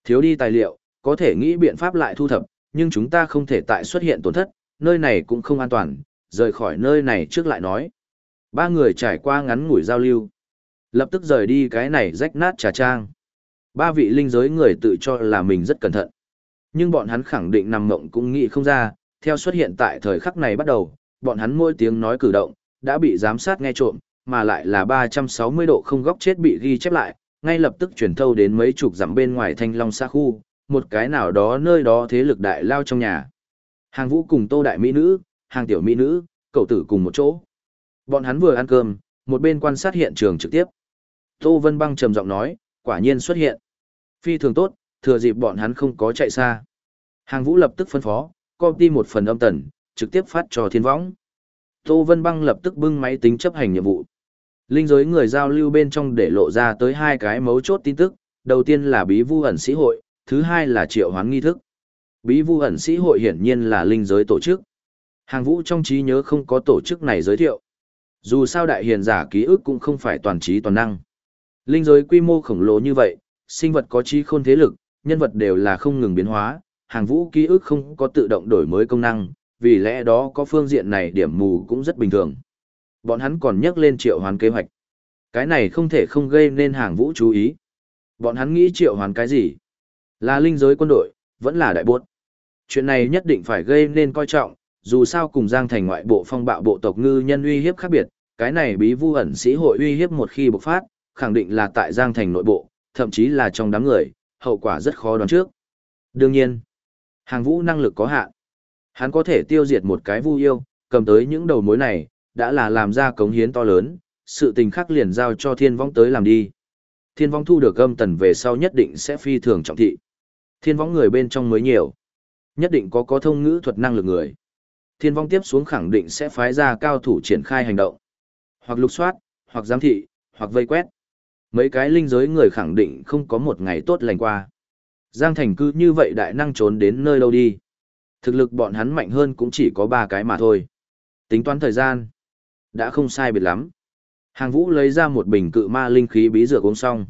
Thiếu đi tài liệu, có thể nghĩ biện pháp lại thu thập, nhưng chúng ta không thể tại xuất hiện tổn thất, nơi này cũng không an toàn, rời khỏi nơi này trước lại nói. Ba người trải qua ngắn ngủi giao lưu. Lập tức rời đi cái này rách nát trà trang. Ba vị linh giới người tự cho là mình rất cẩn thận. Nhưng bọn hắn khẳng định nằm mộng cũng nghĩ không ra, theo xuất hiện tại thời khắc này bắt đầu, bọn hắn môi tiếng nói cử động, đã bị giám sát nghe trộm, mà lại là 360 độ không góc chết bị ghi chép lại, ngay lập tức chuyển thâu đến mấy chục dặm bên ngoài thanh long xa khu, một cái nào đó nơi đó thế lực đại lao trong nhà. Hàng vũ cùng tô đại mỹ nữ, hàng tiểu mỹ nữ, cậu tử cùng một chỗ. Bọn hắn vừa ăn cơm, một bên quan sát hiện trường trực tiếp. Tô Vân Băng trầm giọng nói, quả nhiên xuất hiện. Phi thường tốt, thừa dịp bọn hắn không có chạy xa. Hàng vũ lập tức phân phó, copy một phần âm tần, trực tiếp phát cho thiên võng. Tô Vân Băng lập tức bưng máy tính chấp hành nhiệm vụ. Linh giới người giao lưu bên trong để lộ ra tới hai cái mấu chốt tin tức, đầu tiên là bí vu ẩn sĩ hội, thứ hai là triệu hoán nghi thức. Bí vu ẩn sĩ hội hiển nhiên là linh giới tổ chức. Hàng vũ trong trí nhớ không có tổ chức này giới thiệu. Dù sao đại hiền giả ký ức cũng không phải toàn trí toàn năng. Linh giới quy mô khổng lồ như vậy, sinh vật có trí khôn thế lực, nhân vật đều là không ngừng biến hóa, hàng vũ ký ức không có tự động đổi mới công năng, vì lẽ đó có phương diện này điểm mù cũng rất bình thường. Bọn hắn còn nhắc lên triệu hoán kế hoạch. Cái này không thể không gây nên hàng vũ chú ý. Bọn hắn nghĩ triệu hoán cái gì? Là linh giới quân đội, vẫn là đại bốt. Chuyện này nhất định phải gây nên coi trọng, dù sao cùng Giang Thành ngoại bộ phong bạo bộ tộc ngư nhân uy hiếp khác biệt, cái này bí vu ẩn sĩ hội uy hiếp một khi bộc phát, khẳng định là tại Giang Thành nội bộ, thậm chí là trong đám người, hậu quả rất khó đoán trước. Đương nhiên, hàng vũ năng lực có hạn. Hắn có thể tiêu diệt một cái vu yêu, cầm tới những đầu mối này, đã là làm ra cống hiến to lớn, sự tình khắc liền giao cho thiên vong tới làm đi. Thiên vong thu được âm tần về sau nhất định sẽ phi thường trọng thị. Thiên vong người bên trong mới nhiều. Nhất định có có thông ngữ thuật năng lực người. Thiên vong tiếp xuống khẳng định sẽ phái ra cao thủ triển khai hành động. Hoặc lục soát, hoặc giám thị, hoặc vây quét. Mấy cái linh giới người khẳng định không có một ngày tốt lành qua. Giang Thành cứ như vậy đại năng trốn đến nơi đâu đi. Thực lực bọn hắn mạnh hơn cũng chỉ có ba cái mà thôi. Tính toán thời gian. Đã không sai biệt lắm. Hàng vũ lấy ra một bình cự ma linh khí bí dược uống xong.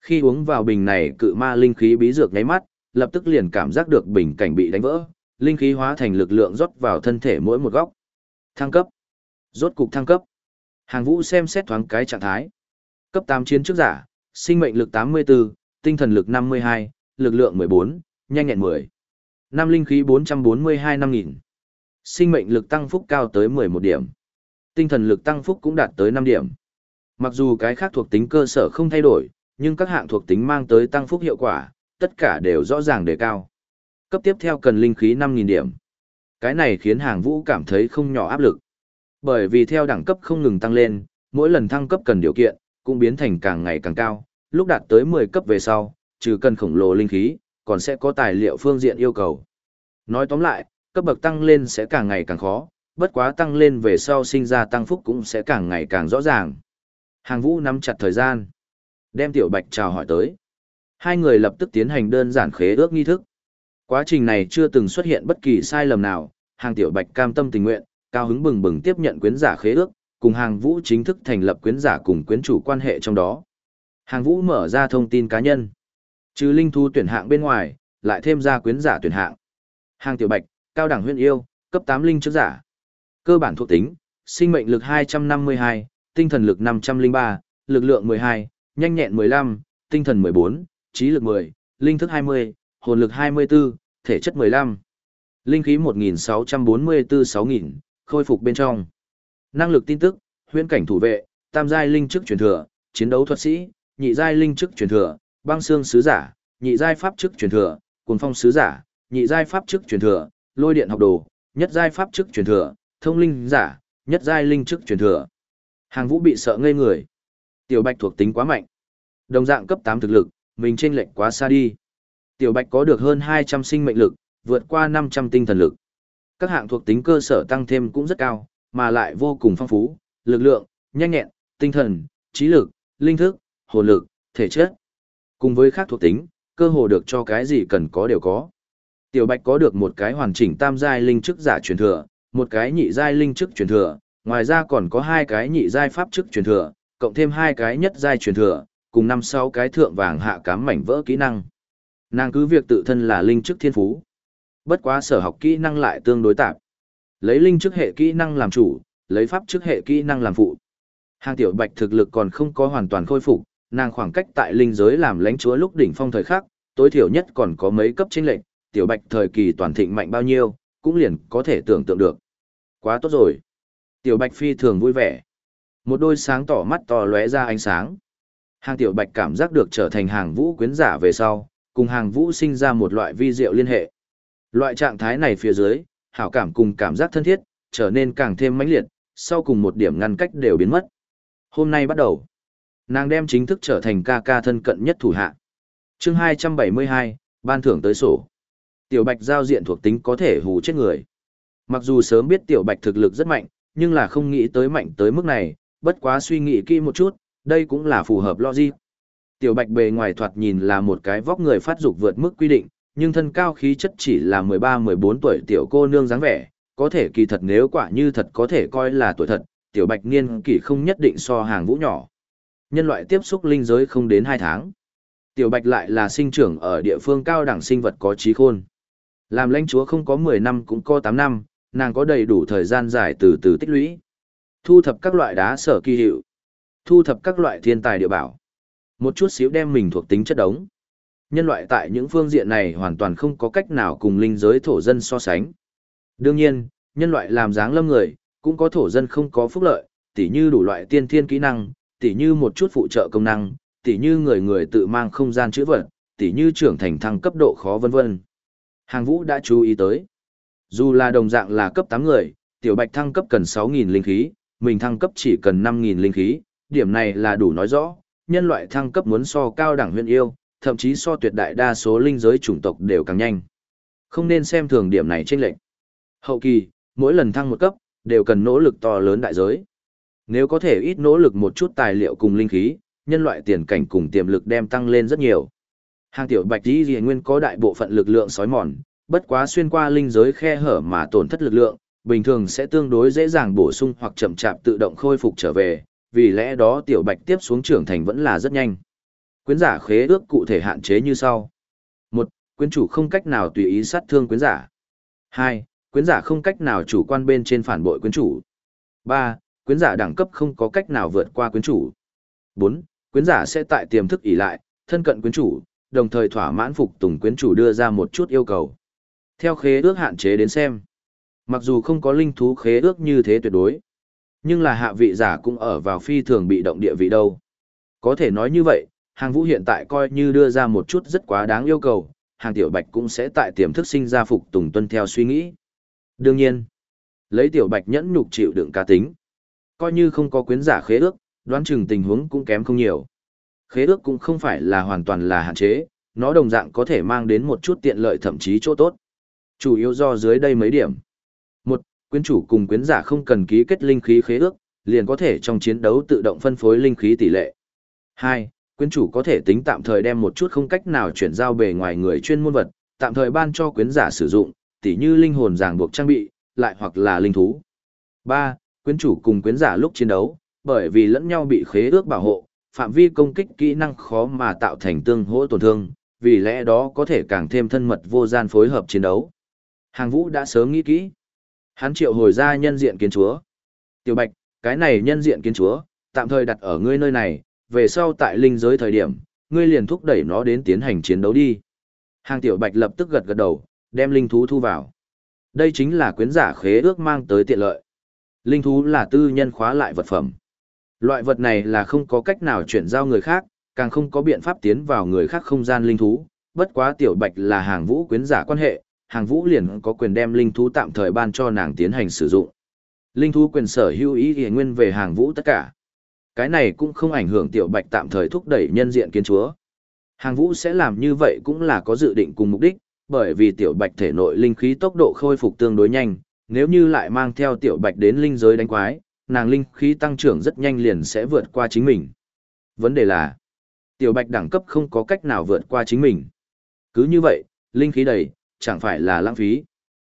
Khi uống vào bình này cự ma linh khí bí dược nháy mắt, lập tức liền cảm giác được bình cảnh bị đánh vỡ, linh khí hóa thành lực lượng rót vào thân thể mỗi một góc. Thăng cấp. Rốt cục thăng cấp. Hàng vũ xem xét thoáng cái trạng thái. Cấp 8 chiến trước giả, sinh mệnh lực 84, tinh thần lực 52, lực lượng 14, nhanh nhẹn 10. Năm linh khí 442 năm nghìn. Sinh mệnh lực tăng phúc cao tới 11 điểm. Tinh thần lực tăng phúc cũng đạt tới 5 điểm. Mặc dù cái khác thuộc tính cơ sở không thay đổi, nhưng các hạng thuộc tính mang tới tăng phúc hiệu quả, tất cả đều rõ ràng đề cao. Cấp tiếp theo cần linh khí 5.000 điểm. Cái này khiến hàng vũ cảm thấy không nhỏ áp lực. Bởi vì theo đẳng cấp không ngừng tăng lên, mỗi lần thăng cấp cần điều kiện, cũng biến thành càng ngày càng cao, lúc đạt tới 10 cấp về sau, trừ cần khổng lồ linh khí, còn sẽ có tài liệu phương diện yêu cầu. Nói tóm lại, cấp bậc tăng lên sẽ càng ngày càng khó, bất quá tăng lên về sau sinh ra tăng phúc cũng sẽ càng ngày càng rõ ràng. Hàng vũ nắm chặt thời gian. Đem tiểu bạch chào hỏi tới. Hai người lập tức tiến hành đơn giản khế ước nghi thức. Quá trình này chưa từng xuất hiện bất kỳ sai lầm nào, hàng tiểu bạch cam tâm tình nguyện, cao hứng bừng bừng tiếp nhận quyến giả khế ước, cùng hàng vũ chính thức thành lập quyến giả cùng quyến chủ quan hệ trong đó. Hàng vũ mở ra thông tin cá nhân. Trừ linh thú tuyển hạng bên ngoài, lại thêm ra quyến giả tuyển hạng. Hàng tiểu bạch, cao đẳng huyện yêu, cấp 8 linh trước giả. Cơ bản thuộc tính, sinh mệnh lực 252, tinh thần lực 503, lực lượng 12, nhanh nhẹn 15, tinh thần 14, trí lực 10, linh thức 20, hồn lực 24, thể chất 15. Linh khí 1644-6000, khôi phục bên trong. Năng lực tin tức, huyễn cảnh thủ vệ, tam giai linh chức truyền thừa, chiến đấu thuật sĩ, nhị giai linh chức truyền thừa, băng xương sứ giả, nhị giai pháp chức truyền thừa, cuồng phong sứ giả, nhị giai pháp chức truyền thừa, lôi điện học đồ, nhất giai pháp chức truyền thừa, thông linh giả, nhất giai linh chức truyền thừa. Hàng Vũ bị sợ ngây người. Tiểu Bạch thuộc tính quá mạnh. Đồng dạng cấp 8 thực lực, mình chênh lệch quá xa đi. Tiểu Bạch có được hơn 200 sinh mệnh lực, vượt qua 500 tinh thần lực. Các hạng thuộc tính cơ sở tăng thêm cũng rất cao, mà lại vô cùng phong phú, lực lượng, nhanh nhẹn, tinh thần, trí lực, linh thức, hồn lực, thể chất. Cùng với khác thuộc tính, cơ hồ được cho cái gì cần có đều có. Tiểu Bạch có được một cái hoàn chỉnh tam giai linh chức giả truyền thừa, một cái nhị giai linh chức truyền thừa, ngoài ra còn có hai cái nhị giai pháp chức truyền thừa, cộng thêm hai cái nhất giai truyền thừa, cùng năm sáu cái thượng vàng hạ cám mảnh vỡ kỹ năng. Nàng cứ việc tự thân là linh chức thiên phú. Bất quá sở học kỹ năng lại tương đối tạp. Lấy linh chức hệ kỹ năng làm chủ, lấy pháp chức hệ kỹ năng làm phụ. Hàng tiểu bạch thực lực còn không có hoàn toàn khôi phục, nàng khoảng cách tại linh giới làm lãnh chúa lúc đỉnh phong thời khắc, tối thiểu nhất còn có mấy cấp chênh lệnh, tiểu bạch thời kỳ toàn thịnh mạnh bao nhiêu, cũng liền có thể tưởng tượng được. Quá tốt rồi. Tiểu bạch phi thường vui vẻ. Một đôi sáng tỏ mắt to lóe ra ánh sáng. Hàng tiểu bạch cảm giác được trở thành hàng vũ quyến giả về sau, cùng hàng vũ sinh ra một loại vi diệu liên hệ. Loại trạng thái này phía dưới, hảo cảm cùng cảm giác thân thiết, trở nên càng thêm mãnh liệt, sau cùng một điểm ngăn cách đều biến mất. Hôm nay bắt đầu, nàng đem chính thức trở thành ca ca thân cận nhất thủ hạ. chương 272, ban thưởng tới sổ. Tiểu Bạch giao diện thuộc tính có thể hù chết người. Mặc dù sớm biết Tiểu Bạch thực lực rất mạnh, nhưng là không nghĩ tới mạnh tới mức này, bất quá suy nghĩ kỹ một chút, đây cũng là phù hợp logic. Tiểu Bạch bề ngoài thoạt nhìn là một cái vóc người phát dục vượt mức quy định, nhưng thân cao khí chất chỉ là 13-14 tuổi tiểu cô nương dáng vẻ, có thể kỳ thật nếu quả như thật có thể coi là tuổi thật, tiểu Bạch niên kỷ không nhất định so hàng vũ nhỏ. Nhân loại tiếp xúc linh giới không đến 2 tháng. Tiểu Bạch lại là sinh trưởng ở địa phương cao đẳng sinh vật có trí khôn. Làm lãnh chúa không có 10 năm cũng có 8 năm, nàng có đầy đủ thời gian dài từ từ tích lũy. Thu thập các loại đá sở kỳ hiệu. Thu thập các loại thiên tài địa bảo. Một chút xíu đem mình thuộc tính chất đống. Nhân loại tại những phương diện này hoàn toàn không có cách nào cùng linh giới thổ dân so sánh. Đương nhiên, nhân loại làm dáng lâm người, cũng có thổ dân không có phúc lợi, tỉ như đủ loại tiên thiên kỹ năng, tỉ như một chút phụ trợ công năng, tỉ như người người tự mang không gian chữ vật, tỉ như trưởng thành thăng cấp độ khó vân vân. Hàng vũ đã chú ý tới. Dù là đồng dạng là cấp 8 người, tiểu bạch thăng cấp cần 6.000 linh khí, mình thăng cấp chỉ cần 5.000 linh khí, điểm này là đủ nói rõ, nhân loại thăng cấp muốn so cao đẳng huyện yêu, thậm chí so tuyệt đại đa số linh giới chủng tộc đều càng nhanh. Không nên xem thường điểm này trên lệnh. Hậu kỳ, mỗi lần thăng một cấp, đều cần nỗ lực to lớn đại giới. Nếu có thể ít nỗ lực một chút tài liệu cùng linh khí, nhân loại tiền cảnh cùng tiềm lực đem tăng lên rất nhiều. Hàng tiểu bạch tí gì nguyên có đại bộ phận lực lượng sói mòn, bất quá xuyên qua linh giới khe hở mà tổn thất lực lượng, bình thường sẽ tương đối dễ dàng bổ sung hoặc chậm chạp tự động khôi phục trở về, vì lẽ đó tiểu bạch tiếp xuống trưởng thành vẫn là rất nhanh. Quyến giả khế ước cụ thể hạn chế như sau. một Quyến chủ không cách nào tùy ý sát thương quyến giả. hai Quyến giả không cách nào chủ quan bên trên phản bội quyến chủ. ba Quyến giả đẳng cấp không có cách nào vượt qua quyến chủ. bốn Quyến giả sẽ tại tiềm thức ỉ lại, thân cận quyến chủ, đồng thời thỏa mãn phục tùng quyến chủ đưa ra một chút yêu cầu. Theo khế ước hạn chế đến xem, mặc dù không có linh thú khế ước như thế tuyệt đối, nhưng là hạ vị giả cũng ở vào phi thường bị động địa vị đâu. Có thể nói như vậy, hàng vũ hiện tại coi như đưa ra một chút rất quá đáng yêu cầu, hàng tiểu bạch cũng sẽ tại tiềm thức sinh ra phục tùng tuân theo suy nghĩ. Đương nhiên, lấy tiểu bạch nhẫn nhục chịu đựng cá tính. Coi như không có quyến giả khế ước, đoán chừng tình huống cũng kém không nhiều. Khế ước cũng không phải là hoàn toàn là hạn chế, nó đồng dạng có thể mang đến một chút tiện lợi thậm chí chỗ tốt. Chủ yếu do dưới đây mấy điểm. Một, quyến chủ cùng quyến giả không cần ký kết linh khí khế ước, liền có thể trong chiến đấu tự động phân phối linh khí tỷ lệ. Hai, quyến chủ có thể tính tạm thời đem một chút không cách nào chuyển giao bề ngoài người chuyên môn vật, tạm thời ban cho quyến giả sử dụng, tỉ như linh hồn ràng buộc trang bị, lại hoặc là linh thú. Ba, quyến chủ cùng quyến giả lúc chiến đấu, bởi vì lẫn nhau bị khế ước bảo hộ, phạm vi công kích kỹ năng khó mà tạo thành tương hỗ tổn thương, vì lẽ đó có thể càng thêm thân mật vô gian phối hợp chiến đấu. Hàng vũ đã sớm nghĩ kỹ. Hắn triệu hồi ra nhân diện kiến chúa. Tiểu bạch, cái này nhân diện kiến chúa, tạm thời đặt ở ngươi nơi này, về sau tại linh giới thời điểm, ngươi liền thúc đẩy nó đến tiến hành chiến đấu đi. Hàng tiểu bạch lập tức gật gật đầu, đem linh thú thu vào. Đây chính là quyến giả khế ước mang tới tiện lợi. Linh thú là tư nhân khóa lại vật phẩm. Loại vật này là không có cách nào chuyển giao người khác, càng không có biện pháp tiến vào người khác không gian linh thú. Bất quá tiểu bạch là hàng vũ quyến giả quan hệ, hàng vũ liền có quyền đem linh thú tạm thời ban cho nàng tiến hành sử dụng. Linh thú quyền sở hữu ý nghĩa nguyên về hàng vũ tất cả. Cái này cũng không ảnh hưởng tiểu bạch tạm thời thúc đẩy nhân diện kiến chúa. Hàng vũ sẽ làm như vậy cũng là có dự định cùng mục đích, bởi vì tiểu bạch thể nội linh khí tốc độ khôi phục tương đối nhanh, nếu như lại mang theo tiểu bạch đến linh giới đánh quái, nàng linh khí tăng trưởng rất nhanh liền sẽ vượt qua chính mình. Vấn đề là, tiểu bạch đẳng cấp không có cách nào vượt qua chính mình. Cứ như vậy, linh khí đầy, chẳng phải là lãng phí.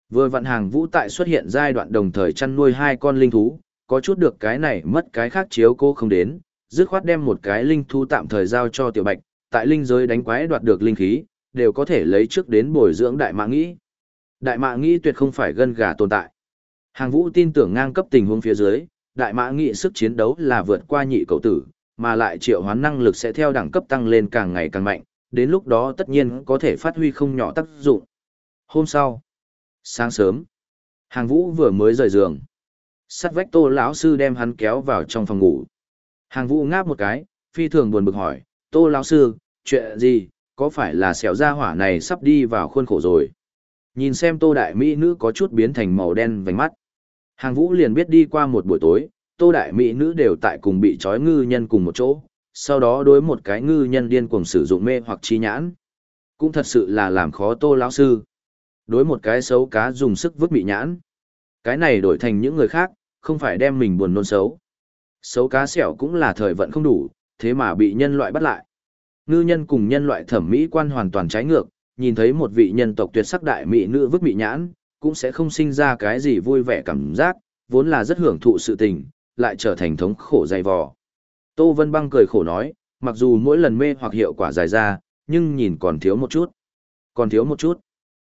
Vừa vận hàng vũ tại xuất hiện giai đoạn đồng thời chăn nuôi hai con linh thú, có chút được cái này mất cái khác chiếu cô không đến, dứt khoát đem một cái linh thú tạm thời giao cho tiểu bạch, tại linh giới đánh quái đoạt được linh khí, đều có thể lấy trước đến bồi dưỡng đại mạng nghĩ. Đại mã nghĩ tuyệt không phải gân gà tồn tại. Hàng vũ tin tưởng ngang cấp tình huống phía dưới, đại mã nghĩ sức chiến đấu là vượt qua nhị cầu tử, mà lại triệu hoán năng lực sẽ theo đẳng cấp tăng lên càng ngày càng mạnh, đến lúc đó tất nhiên có thể phát huy không nhỏ tác dụng. Hôm sau, sáng sớm, hàng vũ vừa mới rời giường. Sắt vách tô lão sư đem hắn kéo vào trong phòng ngủ. Hàng vũ ngáp một cái, phi thường buồn bực hỏi, tô lão sư, chuyện gì, có phải là xẻo ra hỏa này sắp đi vào khuôn khổ rồi? Nhìn xem tô đại mỹ nữ có chút biến thành màu đen vành mắt. Hàng vũ liền biết đi qua một buổi tối, tô đại mỹ nữ đều tại cùng bị trói ngư nhân cùng một chỗ, sau đó đối một cái ngư nhân điên cuồng sử dụng mê hoặc chi nhãn. Cũng thật sự là làm khó tô lão sư. Đối một cái xấu cá dùng sức vứt bị nhãn. Cái này đổi thành những người khác, không phải đem mình buồn nôn xấu. Xấu cá xẻo cũng là thời vận không đủ, thế mà bị nhân loại bắt lại. Ngư nhân cùng nhân loại thẩm mỹ quan hoàn toàn trái ngược, nhìn thấy một vị nhân tộc tuyệt sắc đại mỹ nữ vứt mỹ nhãn, cũng sẽ không sinh ra cái gì vui vẻ cảm giác, vốn là rất hưởng thụ sự tình, lại trở thành thống khổ dày vò. Tô Vân Băng cười khổ nói, mặc dù mỗi lần mê hoặc hiệu quả dài ra, nhưng nhìn còn thiếu một chút. Còn thiếu một chút.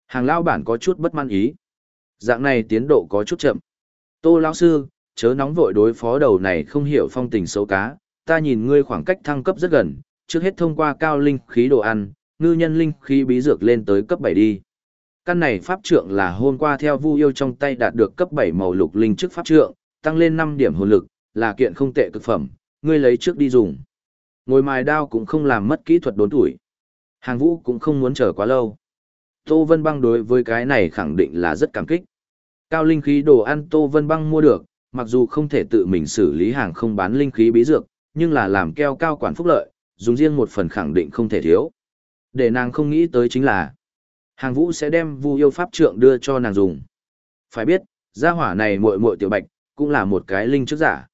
Hàng lao bản có chút bất mãn ý. Dạng này tiến độ có chút chậm. Tô lão sư, chớ nóng vội đối phó đầu này không hiểu phong tình xấu cá, ta nhìn ngươi khoảng cách thăng cấp rất gần, trước hết thông qua cao linh khí đồ ăn, ngư nhân linh khí bí dược lên tới cấp 7 đi. Căn này pháp trượng là hôm qua theo Vu Yêu trong tay đạt được cấp 7 màu lục linh trước pháp trượng, tăng lên 5 điểm hồn lực, là kiện không tệ cực phẩm, ngươi lấy trước đi dùng. Ngồi mài đao cũng không làm mất kỹ thuật đốn tuổi. Hàng vũ cũng không muốn chờ quá lâu. Tô Vân Băng đối với cái này khẳng định là rất cảm kích. Cao linh khí đồ ăn Tô Vân Băng mua được, mặc dù không thể tự mình xử lý hàng không bán linh khí bí dược, nhưng là làm keo cao quản phúc lợi, dùng riêng một phần khẳng định không thể thiếu. Để nàng không nghĩ tới chính là, hàng vũ sẽ đem vu yêu pháp trượng đưa cho nàng dùng. Phải biết, gia hỏa này muội muội tiểu bạch, cũng là một cái linh trước giả.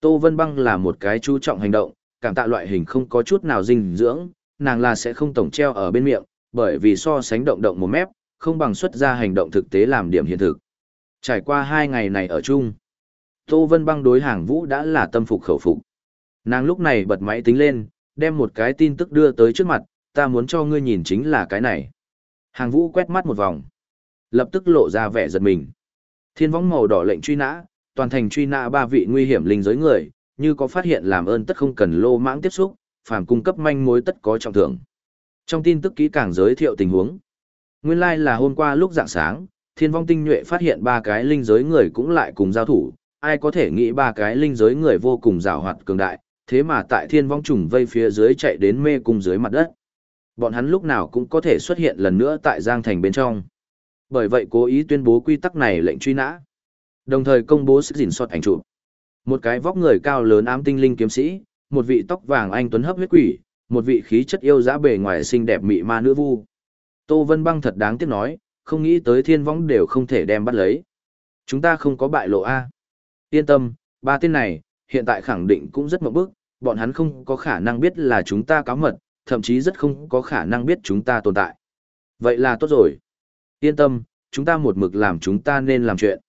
Tô Vân Băng là một cái chú trọng hành động, cảm tạ loại hình không có chút nào dinh dưỡng, nàng là sẽ không tổng treo ở bên miệng, bởi vì so sánh động động một mép, không bằng xuất ra hành động thực tế làm điểm hiện thực. Trải qua hai ngày này ở chung, Tô Vân Băng đối hàng vũ đã là tâm phục khẩu phục. Nàng lúc này bật máy tính lên, đem một cái tin tức đưa tới trước mặt, ta muốn cho ngươi nhìn chính là cái này. Hàng vũ quét mắt một vòng, lập tức lộ ra vẻ giật mình. Thiên võng màu đỏ lệnh truy nã, toàn thành truy nã ba vị nguy hiểm linh giới người, như có phát hiện làm ơn tất không cần lô mãng tiếp xúc, phàm cung cấp manh mối tất có trọng thưởng. Trong tin tức kỹ càng giới thiệu tình huống. Nguyên lai like là hôm qua lúc dạng sáng, thiên vong tinh nhuệ phát hiện ba cái linh giới người cũng lại cùng giao thủ, ai có thể nghĩ ba cái linh giới người vô cùng rào hoạt cường đại, thế mà tại thiên vong trùng vây phía dưới chạy đến mê cung dưới mặt đất. Bọn hắn lúc nào cũng có thể xuất hiện lần nữa tại Giang Thành bên trong. Bởi vậy cố ý tuyên bố quy tắc này lệnh truy nã. Đồng thời công bố sức gìn soát ảnh chụp. Một cái vóc người cao lớn ám tinh linh kiếm sĩ, một vị tóc vàng anh tuấn hấp huyết quỷ, một vị khí chất yêu dã bề ngoài xinh đẹp mị ma nữ vu. Tô Vân Băng thật đáng tiếc nói, không nghĩ tới thiên võng đều không thể đem bắt lấy. Chúng ta không có bại lộ A. Yên tâm, ba tên này, hiện tại khẳng định cũng rất mộng bức, bọn hắn không có khả năng biết là chúng ta cáo mật, thậm chí rất không có khả năng biết chúng ta tồn tại. Vậy là tốt rồi. Yên tâm, chúng ta một mực làm chúng ta nên làm chuyện.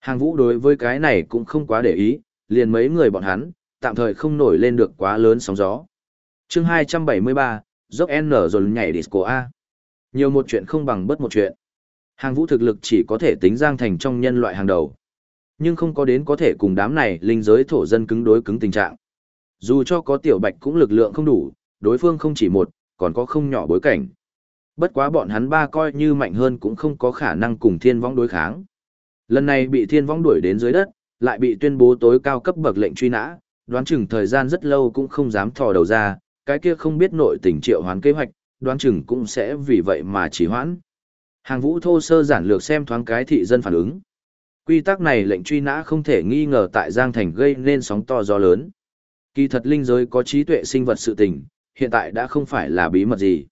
Hàng vũ đối với cái này cũng không quá để ý, liền mấy người bọn hắn, tạm thời không nổi lên được quá lớn sóng gió. chương 273, dốc N rồi nhảy disco A. Nhiều một chuyện không bằng bất một chuyện. Hàng vũ thực lực chỉ có thể tính giang thành trong nhân loại hàng đầu. Nhưng không có đến có thể cùng đám này linh giới thổ dân cứng đối cứng tình trạng. Dù cho có tiểu bạch cũng lực lượng không đủ, đối phương không chỉ một, còn có không nhỏ bối cảnh. Bất quá bọn hắn ba coi như mạnh hơn cũng không có khả năng cùng thiên vong đối kháng. Lần này bị thiên vong đuổi đến dưới đất, lại bị tuyên bố tối cao cấp bậc lệnh truy nã, đoán chừng thời gian rất lâu cũng không dám thò đầu ra, cái kia không biết nội tình triệu hoán kế hoạch, đoán chừng cũng sẽ vì vậy mà chỉ hoãn. Hàng vũ thô sơ giản lược xem thoáng cái thị dân phản ứng. Quy tắc này lệnh truy nã không thể nghi ngờ tại Giang Thành gây nên sóng to gió lớn. Kỳ thật linh giới có trí tuệ sinh vật sự tình, hiện tại đã không phải là bí mật gì.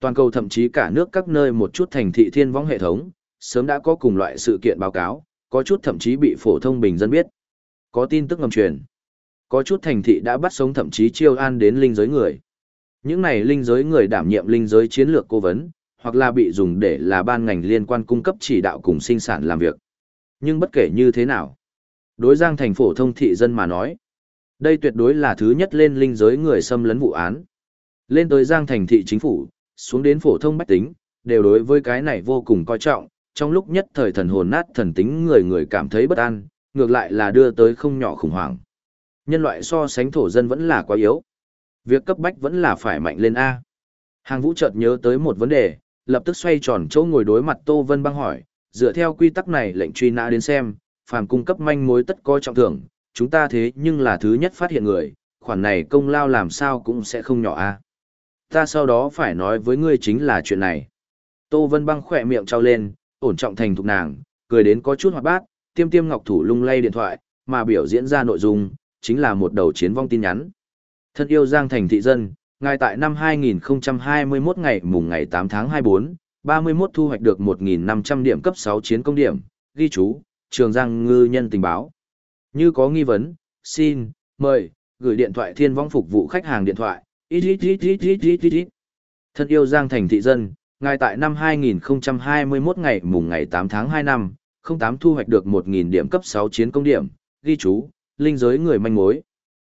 Toàn cầu thậm chí cả nước các nơi một chút thành thị thiên võng hệ thống, sớm đã có cùng loại sự kiện báo cáo, có chút thậm chí bị phổ thông bình dân biết. Có tin tức ngầm truyền. Có chút thành thị đã bắt sống thậm chí chiêu an đến linh giới người. Những này linh giới người đảm nhiệm linh giới chiến lược cố vấn, hoặc là bị dùng để là ban ngành liên quan cung cấp chỉ đạo cùng sinh sản làm việc. Nhưng bất kể như thế nào, đối giang thành phổ thông thị dân mà nói, đây tuyệt đối là thứ nhất lên linh giới người xâm lấn vụ án. Lên tới giang thành thị chính phủ, xuống đến phổ thông bách tính, đều đối với cái này vô cùng coi trọng, trong lúc nhất thời thần hồn nát thần tính người người cảm thấy bất an, ngược lại là đưa tới không nhỏ khủng hoảng. Nhân loại so sánh thổ dân vẫn là quá yếu. Việc cấp bách vẫn là phải mạnh lên A. Hàng vũ chợt nhớ tới một vấn đề, lập tức xoay tròn chỗ ngồi đối mặt Tô Vân băng hỏi, dựa theo quy tắc này lệnh truy nã đến xem, phàm cung cấp manh mối tất coi trọng thưởng, chúng ta thế nhưng là thứ nhất phát hiện người, khoản này công lao làm sao cũng sẽ không nhỏ a. Ta sau đó phải nói với ngươi chính là chuyện này. Tô Vân băng khỏe miệng trao lên, ổn trọng thành thục nàng, cười đến có chút hoạt bát, tiêm tiêm ngọc thủ lung lay điện thoại, mà biểu diễn ra nội dung, chính là một đầu chiến vong tin nhắn. Thân yêu Giang Thành thị dân, ngài tại năm 2021 ngày mùng ngày 8 tháng 24, 31 thu hoạch được 1.500 điểm cấp 6 chiến công điểm, ghi chú, trường Giang ngư nhân tình báo. Như có nghi vấn, xin, mời, gửi điện thoại thiên vong phục vụ khách hàng điện thoại. Thân yêu Giang Thành thị dân, ngài tại năm 2021 ngày mùng ngày 8 tháng 2 năm, 08 thu hoạch được 1.000 điểm cấp 6 chiến công điểm, ghi chú, linh giới người manh mối.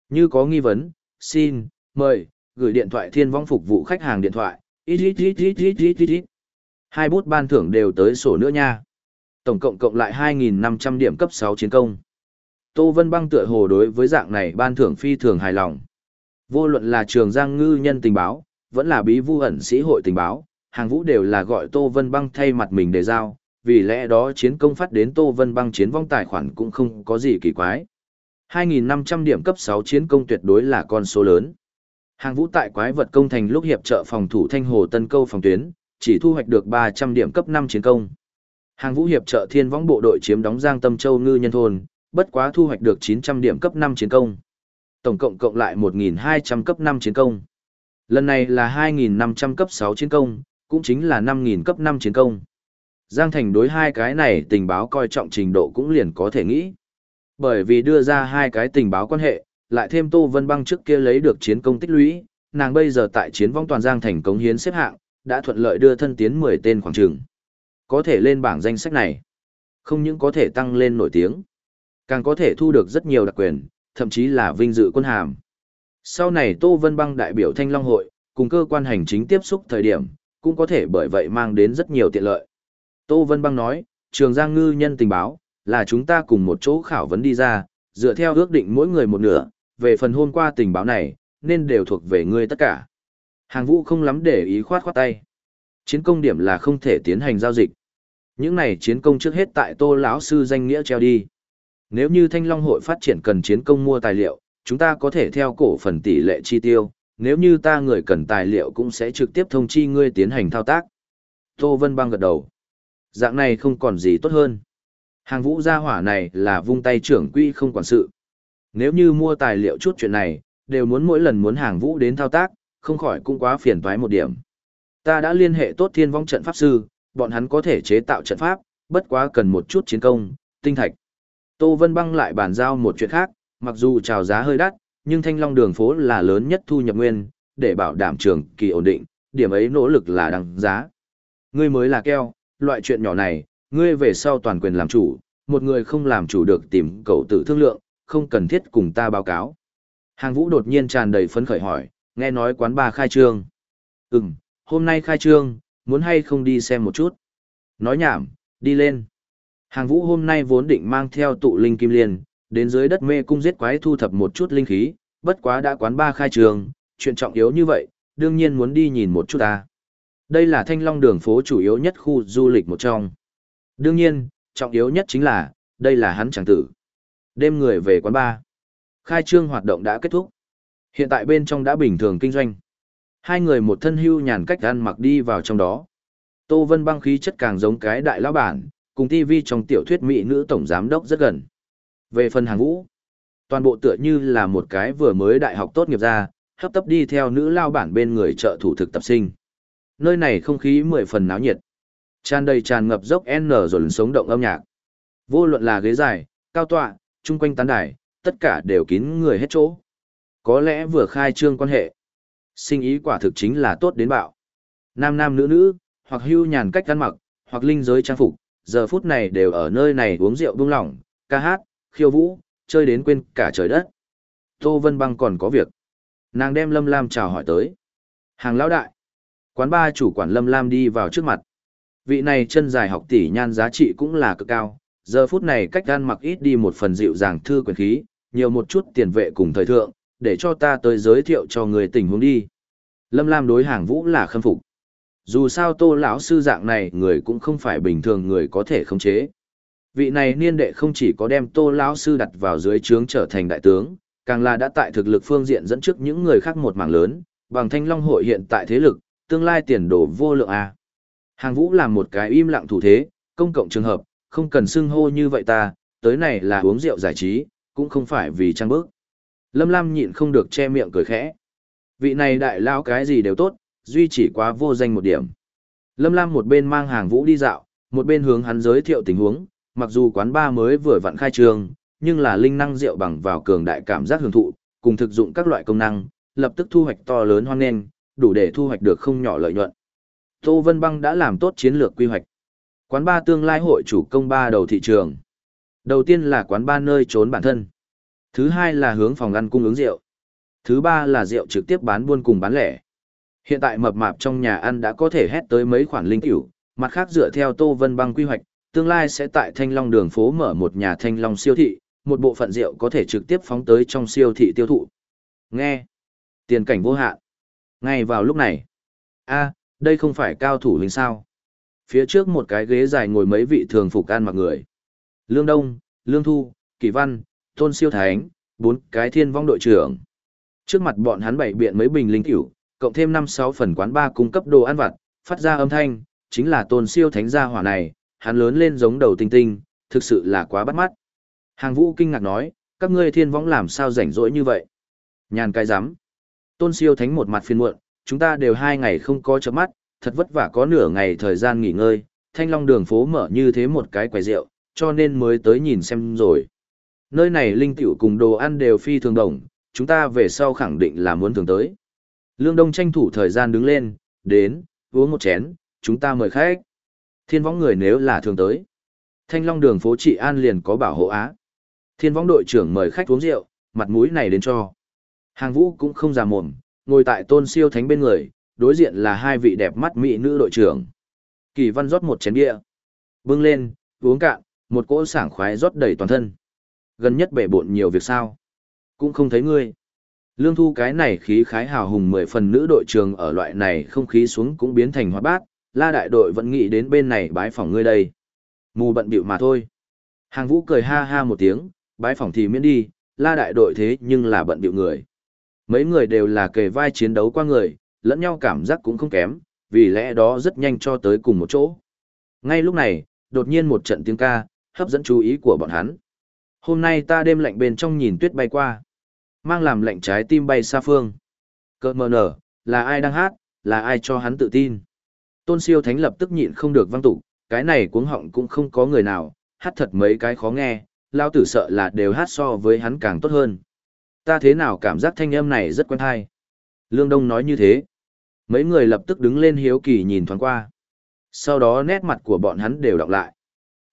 Như có nghi vấn, xin, mời, gửi điện thoại thiên vong phục vụ khách hàng điện thoại. Hai bút ban thưởng đều tới sổ nữa nha. Tổng cộng cộng lại 2.500 điểm cấp 6 chiến công. Tô Vân Băng tựa hồ đối với dạng này ban thưởng phi thường hài lòng. Vô luận là trường giang ngư nhân tình báo, vẫn là bí vu ẩn sĩ hội tình báo, hàng vũ đều là gọi Tô Vân Băng thay mặt mình để giao, vì lẽ đó chiến công phát đến Tô Vân Băng chiến vong tài khoản cũng không có gì kỳ quái. 2.500 điểm cấp 6 chiến công tuyệt đối là con số lớn. Hàng vũ tại quái vật công thành lúc hiệp trợ phòng thủ thanh hồ tân câu phòng tuyến, chỉ thu hoạch được 300 điểm cấp 5 chiến công. Hàng vũ hiệp trợ thiên võng bộ đội chiếm đóng giang tâm châu ngư nhân thôn, bất quá thu hoạch được 900 điểm cấp 5 chiến công. Tổng cộng cộng lại 1.200 cấp 5 chiến công. Lần này là 2.500 cấp 6 chiến công, cũng chính là 5.000 cấp 5 chiến công. Giang Thành đối hai cái này tình báo coi trọng trình độ cũng liền có thể nghĩ. Bởi vì đưa ra hai cái tình báo quan hệ, lại thêm Tô Vân Băng trước kia lấy được chiến công tích lũy, nàng bây giờ tại chiến vong toàn giang thành cống hiến xếp hạng, đã thuận lợi đưa thân tiến 10 tên khoảng trường. Có thể lên bảng danh sách này. Không những có thể tăng lên nổi tiếng, càng có thể thu được rất nhiều đặc quyền, thậm chí là vinh dự quân hàm. Sau này Tô Vân Băng đại biểu Thanh Long Hội, cùng cơ quan hành chính tiếp xúc thời điểm, cũng có thể bởi vậy mang đến rất nhiều tiện lợi. Tô Vân Băng nói, trường Giang Ngư nhân tình báo, là chúng ta cùng một chỗ khảo vấn đi ra, dựa theo ước định mỗi người một nửa, về phần hôm qua tình báo này, nên đều thuộc về ngươi tất cả. Hàng vũ không lắm để ý khoát khoát tay. Chiến công điểm là không thể tiến hành giao dịch. Những này chiến công trước hết tại tô lão sư danh nghĩa treo đi. Nếu như Thanh Long hội phát triển cần chiến công mua tài liệu, chúng ta có thể theo cổ phần tỷ lệ chi tiêu, nếu như ta người cần tài liệu cũng sẽ trực tiếp thông chi ngươi tiến hành thao tác. Tô Vân Bang gật đầu. Dạng này không còn gì tốt hơn. Hàng vũ gia hỏa này là vung tay trưởng quỹ không quản sự. Nếu như mua tài liệu chút chuyện này, đều muốn mỗi lần muốn hàng vũ đến thao tác, không khỏi cũng quá phiền toái một điểm. Ta đã liên hệ tốt thiên vong trận pháp sư, bọn hắn có thể chế tạo trận pháp, bất quá cần một chút chiến công, tinh thạch. Tô Vân Băng lại bàn giao một chuyện khác, mặc dù chào giá hơi đắt, nhưng thanh long đường phố là lớn nhất thu nhập nguyên, để bảo đảm trường kỳ ổn định, điểm ấy nỗ lực là đằng giá. Ngươi mới là keo, loại chuyện nhỏ này, ngươi về sau toàn quyền làm chủ, một người không làm chủ được tìm cậu tự thương lượng, không cần thiết cùng ta báo cáo. Hàng vũ đột nhiên tràn đầy phấn khởi hỏi, nghe nói quán bà khai trương. Ừm, hôm nay khai trương, muốn hay không đi xem một chút. Nói nhảm, đi lên. Hàng vũ hôm nay vốn định mang theo tụ linh kim liên, đến dưới đất mê cung giết quái thu thập một chút linh khí, bất quá đã quán ba khai trường, chuyện trọng yếu như vậy, đương nhiên muốn đi nhìn một chút ta. Đây là thanh long đường phố chủ yếu nhất khu du lịch một trong. Đương nhiên, trọng yếu nhất chính là, đây là hắn chẳng tử. Đêm người về quán ba. Khai trương hoạt động đã kết thúc. Hiện tại bên trong đã bình thường kinh doanh. Hai người một thân hưu nhàn cách ăn mặc đi vào trong đó. Tô Vân băng khí chất càng giống cái đại lão bản, cùng TV trong tiểu thuyết mỹ nữ tổng giám đốc rất gần. Về phần hàng vũ, toàn bộ tựa như là một cái vừa mới đại học tốt nghiệp ra, hấp tấp đi theo nữ lao bản bên người trợ thủ thực tập sinh. Nơi này không khí mười phần náo nhiệt. Tràn đầy tràn ngập dốc N rồi sống động âm nhạc. Vô luận là ghế dài, cao tọa, chung quanh tán đài, tất cả đều kín người hết chỗ. Có lẽ vừa khai trương quan hệ. Sinh ý quả thực chính là tốt đến bạo. Nam nam nữ nữ, hoặc hưu nhàn cách ăn mặc, hoặc linh giới trang phục, giờ phút này đều ở nơi này uống rượu buông lỏng, ca hát, khiêu vũ, chơi đến quên cả trời đất. Tô Vân Băng còn có việc. Nàng đem Lâm Lam chào hỏi tới. Hàng lão đại. Quán ba chủ quản Lâm Lam đi vào trước mặt. Vị này chân dài học tỷ nhan giá trị cũng là cực cao. Giờ phút này cách gan mặc ít đi một phần dịu dàng thư quyền khí, nhiều một chút tiền vệ cùng thời thượng, để cho ta tới giới thiệu cho người tình huống đi. Lâm Lam đối hàng vũ là khâm phục. Dù sao tô lão sư dạng này người cũng không phải bình thường người có thể khống chế. Vị này niên đệ không chỉ có đem tô lão sư đặt vào dưới trướng trở thành đại tướng, càng là đã tại thực lực phương diện dẫn trước những người khác một mảng lớn, bằng thanh long hội hiện tại thế lực, tương lai tiền đồ vô lượng a. Hàng vũ làm một cái im lặng thủ thế, công cộng trường hợp, không cần xưng hô như vậy ta, tới này là uống rượu giải trí, cũng không phải vì trang bước lâm lam nhịn không được che miệng cười khẽ. Vị này đại lao cái gì đều tốt duy chỉ quá vô danh một điểm lâm lam một bên mang hàng vũ đi dạo một bên hướng hắn giới thiệu tình huống mặc dù quán ba mới vừa vặn khai trương, nhưng là linh năng rượu bằng vào cường đại cảm giác hưởng thụ, cùng thực dụng các loại công năng, lập tức thu hoạch to lớn hoang nghênh, đủ để thu hoạch được không nhỏ lợi nhuận. Tô Vân Băng đã làm tốt chiến lược quy hoạch. Quán ba tương lai hội chủ công ba đầu thị trường. Đầu tiên là quán ba nơi trốn bản thân. Thứ hai là hướng phòng ăn cung ứng rượu. Thứ ba là rượu trực tiếp bán buôn cùng bán lẻ. Hiện tại mập mạp trong nhà ăn đã có thể hét tới mấy khoản linh tiểu, mặt khác dựa theo Tô Vân Băng quy hoạch, tương lai sẽ tại Thanh Long đường phố mở một nhà Thanh Long siêu thị, một bộ phận rượu có thể trực tiếp phóng tới trong siêu thị tiêu thụ. Nghe, tiền cảnh vô hạn. Ngay vào lúc này, a, đây không phải cao thủ hình sao? Phía trước một cái ghế dài ngồi mấy vị thường phục an mặc người. Lương Đông, Lương Thu, Kỳ Văn, Tôn Siêu Thánh, bốn cái thiên vong đội trưởng. Trước mặt bọn hắn bảy biện mấy bình linh tiểu, cộng thêm năm sáu phần quán ba cung cấp đồ ăn vặt, phát ra âm thanh, chính là Tôn Siêu Thánh gia hỏa này, hắn lớn lên giống đầu tinh tinh, thực sự là quá bắt mắt. Hàng vũ kinh ngạc nói, các ngươi thiên võng làm sao rảnh rỗi như vậy? Nhàn cái rắm Tôn siêu thánh một mặt phiền muộn, chúng ta đều hai ngày không có chớp mắt, thật vất vả có nửa ngày thời gian nghỉ ngơi, thanh long đường phố mở như thế một cái quầy rượu, cho nên mới tới nhìn xem rồi. Nơi này linh tiểu cùng đồ ăn đều phi thường đồng, chúng ta về sau khẳng định là muốn thường tới. Lương Đông tranh thủ thời gian đứng lên, đến, uống một chén, chúng ta mời khách. Thiên võng người nếu là thường tới. Thanh Long đường phố trị an liền có bảo hộ á. Thiên võng đội trưởng mời khách uống rượu, mặt mũi này đến cho. Hàng vũ cũng không già mồm, ngồi tại tôn siêu thánh bên người, đối diện là hai vị đẹp mắt mỹ nữ đội trưởng. Kỳ văn rót một chén bia. Bưng lên, uống cạn, một cỗ sảng khoái rót đầy toàn thân. Gần nhất bể bộn nhiều việc sao. Cũng không thấy ngươi. Lương thu cái này khí khái hào hùng mười phần nữ đội trường ở loại này không khí xuống cũng biến thành hoa bát, la đại đội vẫn nghĩ đến bên này bái phỏng ngươi đây. Mù bận bịu mà thôi. Hàng vũ cười ha ha một tiếng, bái phỏng thì miễn đi, la đại đội thế nhưng là bận bịu người. Mấy người đều là kề vai chiến đấu qua người, lẫn nhau cảm giác cũng không kém, vì lẽ đó rất nhanh cho tới cùng một chỗ. Ngay lúc này, đột nhiên một trận tiếng ca, hấp dẫn chú ý của bọn hắn. Hôm nay ta đêm lạnh bên trong nhìn tuyết bay qua, mang làm lệnh trái tim bay xa phương. Cơ mờ nở, là ai đang hát, là ai cho hắn tự tin. Tôn siêu thánh lập tức nhịn không được văng tục, cái này cuống họng cũng không có người nào, hát thật mấy cái khó nghe, lao tử sợ là đều hát so với hắn càng tốt hơn. Ta thế nào cảm giác thanh âm này rất quen thai. Lương Đông nói như thế. Mấy người lập tức đứng lên hiếu kỳ nhìn thoáng qua. Sau đó nét mặt của bọn hắn đều đọc lại.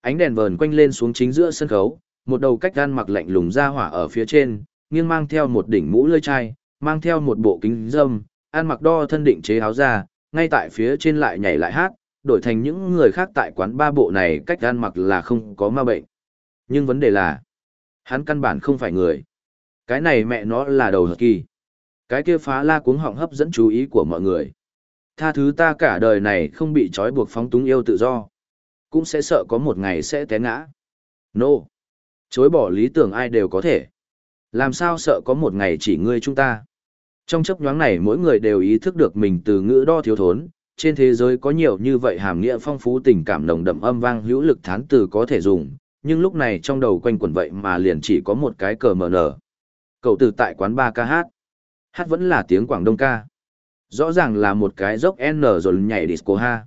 Ánh đèn vờn quanh lên xuống chính giữa sân khấu, một đầu cách gan mặc lạnh lùng ra hỏa ở phía trên, nghiêng mang theo một đỉnh mũ lơi chai, mang theo một bộ kính dâm, ăn mặc đo thân định chế áo ra, ngay tại phía trên lại nhảy lại hát, đổi thành những người khác tại quán ba bộ này cách ăn mặc là không có ma bệnh. Nhưng vấn đề là, hắn căn bản không phải người. Cái này mẹ nó là đầu hợp kỳ. Cái kia phá la cuống họng hấp dẫn chú ý của mọi người. Tha thứ ta cả đời này không bị trói buộc phóng túng yêu tự do. Cũng sẽ sợ có một ngày sẽ té ngã. No. Chối bỏ lý tưởng ai đều có thể. Làm sao sợ có một ngày chỉ ngươi chúng ta. Trong chấp nhoáng này mỗi người đều ý thức được mình từ ngữ đo thiếu thốn, trên thế giới có nhiều như vậy hàm nghĩa phong phú tình cảm nồng đậm âm vang hữu lực thán từ có thể dùng, nhưng lúc này trong đầu quanh quẩn vậy mà liền chỉ có một cái cờ mở nở. Cậu từ tại quán ba ca hát. Hát vẫn là tiếng Quảng Đông ca. Rõ ràng là một cái dốc N rồi nhảy disco ha.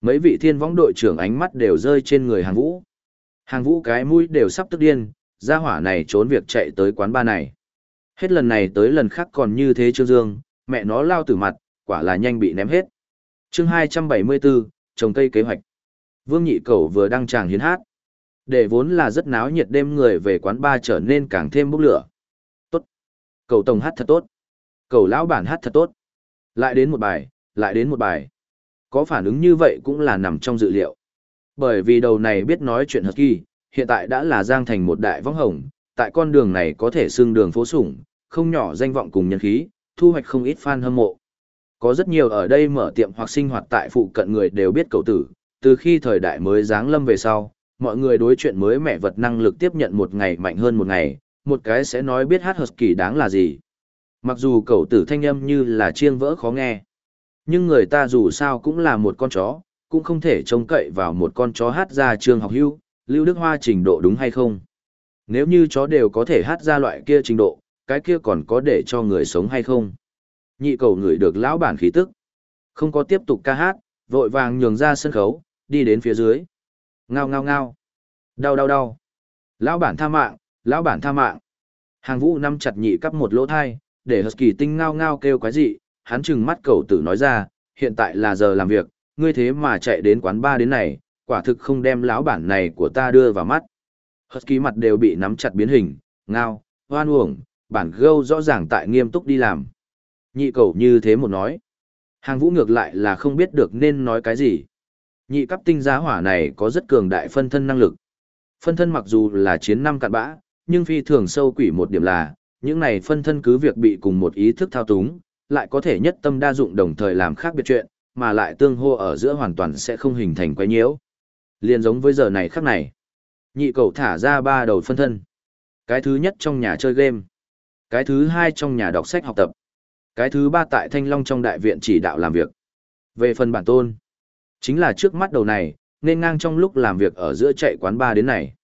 Mấy vị thiên võng đội trưởng ánh mắt đều rơi trên người hàng vũ. Hàng vũ cái mũi đều sắp tức điên, gia hỏa này trốn việc chạy tới quán ba này. Hết lần này tới lần khác còn như thế Trương Dương, mẹ nó lao từ mặt, quả là nhanh bị ném hết. chương 274, trồng cây kế hoạch. Vương Nhị Cẩu vừa đăng tràng hiến hát. Để vốn là rất náo nhiệt đêm người về quán ba trở nên càng thêm bốc lửa. Tốt. cầu Tổng hát thật tốt. cầu lão bản hát thật tốt. Lại đến một bài, lại đến một bài. Có phản ứng như vậy cũng là nằm trong dự liệu. Bởi vì đầu này biết nói chuyện hợp kỳ, hiện tại đã là giang thành một đại võng hồng, tại con đường này có thể xưng đường phố sủng, không nhỏ danh vọng cùng nhân khí, thu hoạch không ít fan hâm mộ. Có rất nhiều ở đây mở tiệm hoặc sinh hoạt tại phụ cận người đều biết cậu tử, từ khi thời đại mới giáng lâm về sau, mọi người đối chuyện mới mẹ vật năng lực tiếp nhận một ngày mạnh hơn một ngày, một cái sẽ nói biết hát hợp kỳ đáng là gì. Mặc dù cậu tử thanh âm như là chiêng vỡ khó nghe, nhưng người ta dù sao cũng là một con chó, cũng không thể trông cậy vào một con chó hát ra trường học hưu, Lưu Đức Hoa trình độ đúng hay không. Nếu như chó đều có thể hát ra loại kia trình độ, cái kia còn có để cho người sống hay không? Nhị cầu người được lão bản khí tức. Không có tiếp tục ca hát, vội vàng nhường ra sân khấu, đi đến phía dưới. Ngao ngao ngao. Đau đau đau. Lão bản tha mạng, lão bản tha mạng. Hàng vũ năm chặt nhị cắp một lỗ thai, để Husky tinh ngao ngao kêu quái dị, hắn chừng mắt cầu tử nói ra, hiện tại là giờ làm việc, ngươi thế mà chạy đến quán ba đến này, quả thực không đem lão bản này của ta đưa vào mắt. Husky mặt đều bị nắm chặt biến hình, ngao, hoan uổng, bản gâu rõ ràng tại nghiêm túc đi làm. Nhị cầu như thế một nói. Hàng vũ ngược lại là không biết được nên nói cái gì. Nhị cấp tinh giá hỏa này có rất cường đại phân thân năng lực. Phân thân mặc dù là chiến năm cạn bã, nhưng phi thường sâu quỷ một điểm là, những này phân thân cứ việc bị cùng một ý thức thao túng, lại có thể nhất tâm đa dụng đồng thời làm khác biệt chuyện, mà lại tương hô ở giữa hoàn toàn sẽ không hình thành quay nhiễu. Liên giống với giờ này khắc này. Nhị cầu thả ra ba đầu phân thân. Cái thứ nhất trong nhà chơi game. Cái thứ hai trong nhà đọc sách học tập. Cái thứ ba tại Thanh Long trong đại viện chỉ đạo làm việc. Về phần bản tôn, chính là trước mắt đầu này, nên ngang trong lúc làm việc ở giữa chạy quán ba đến này.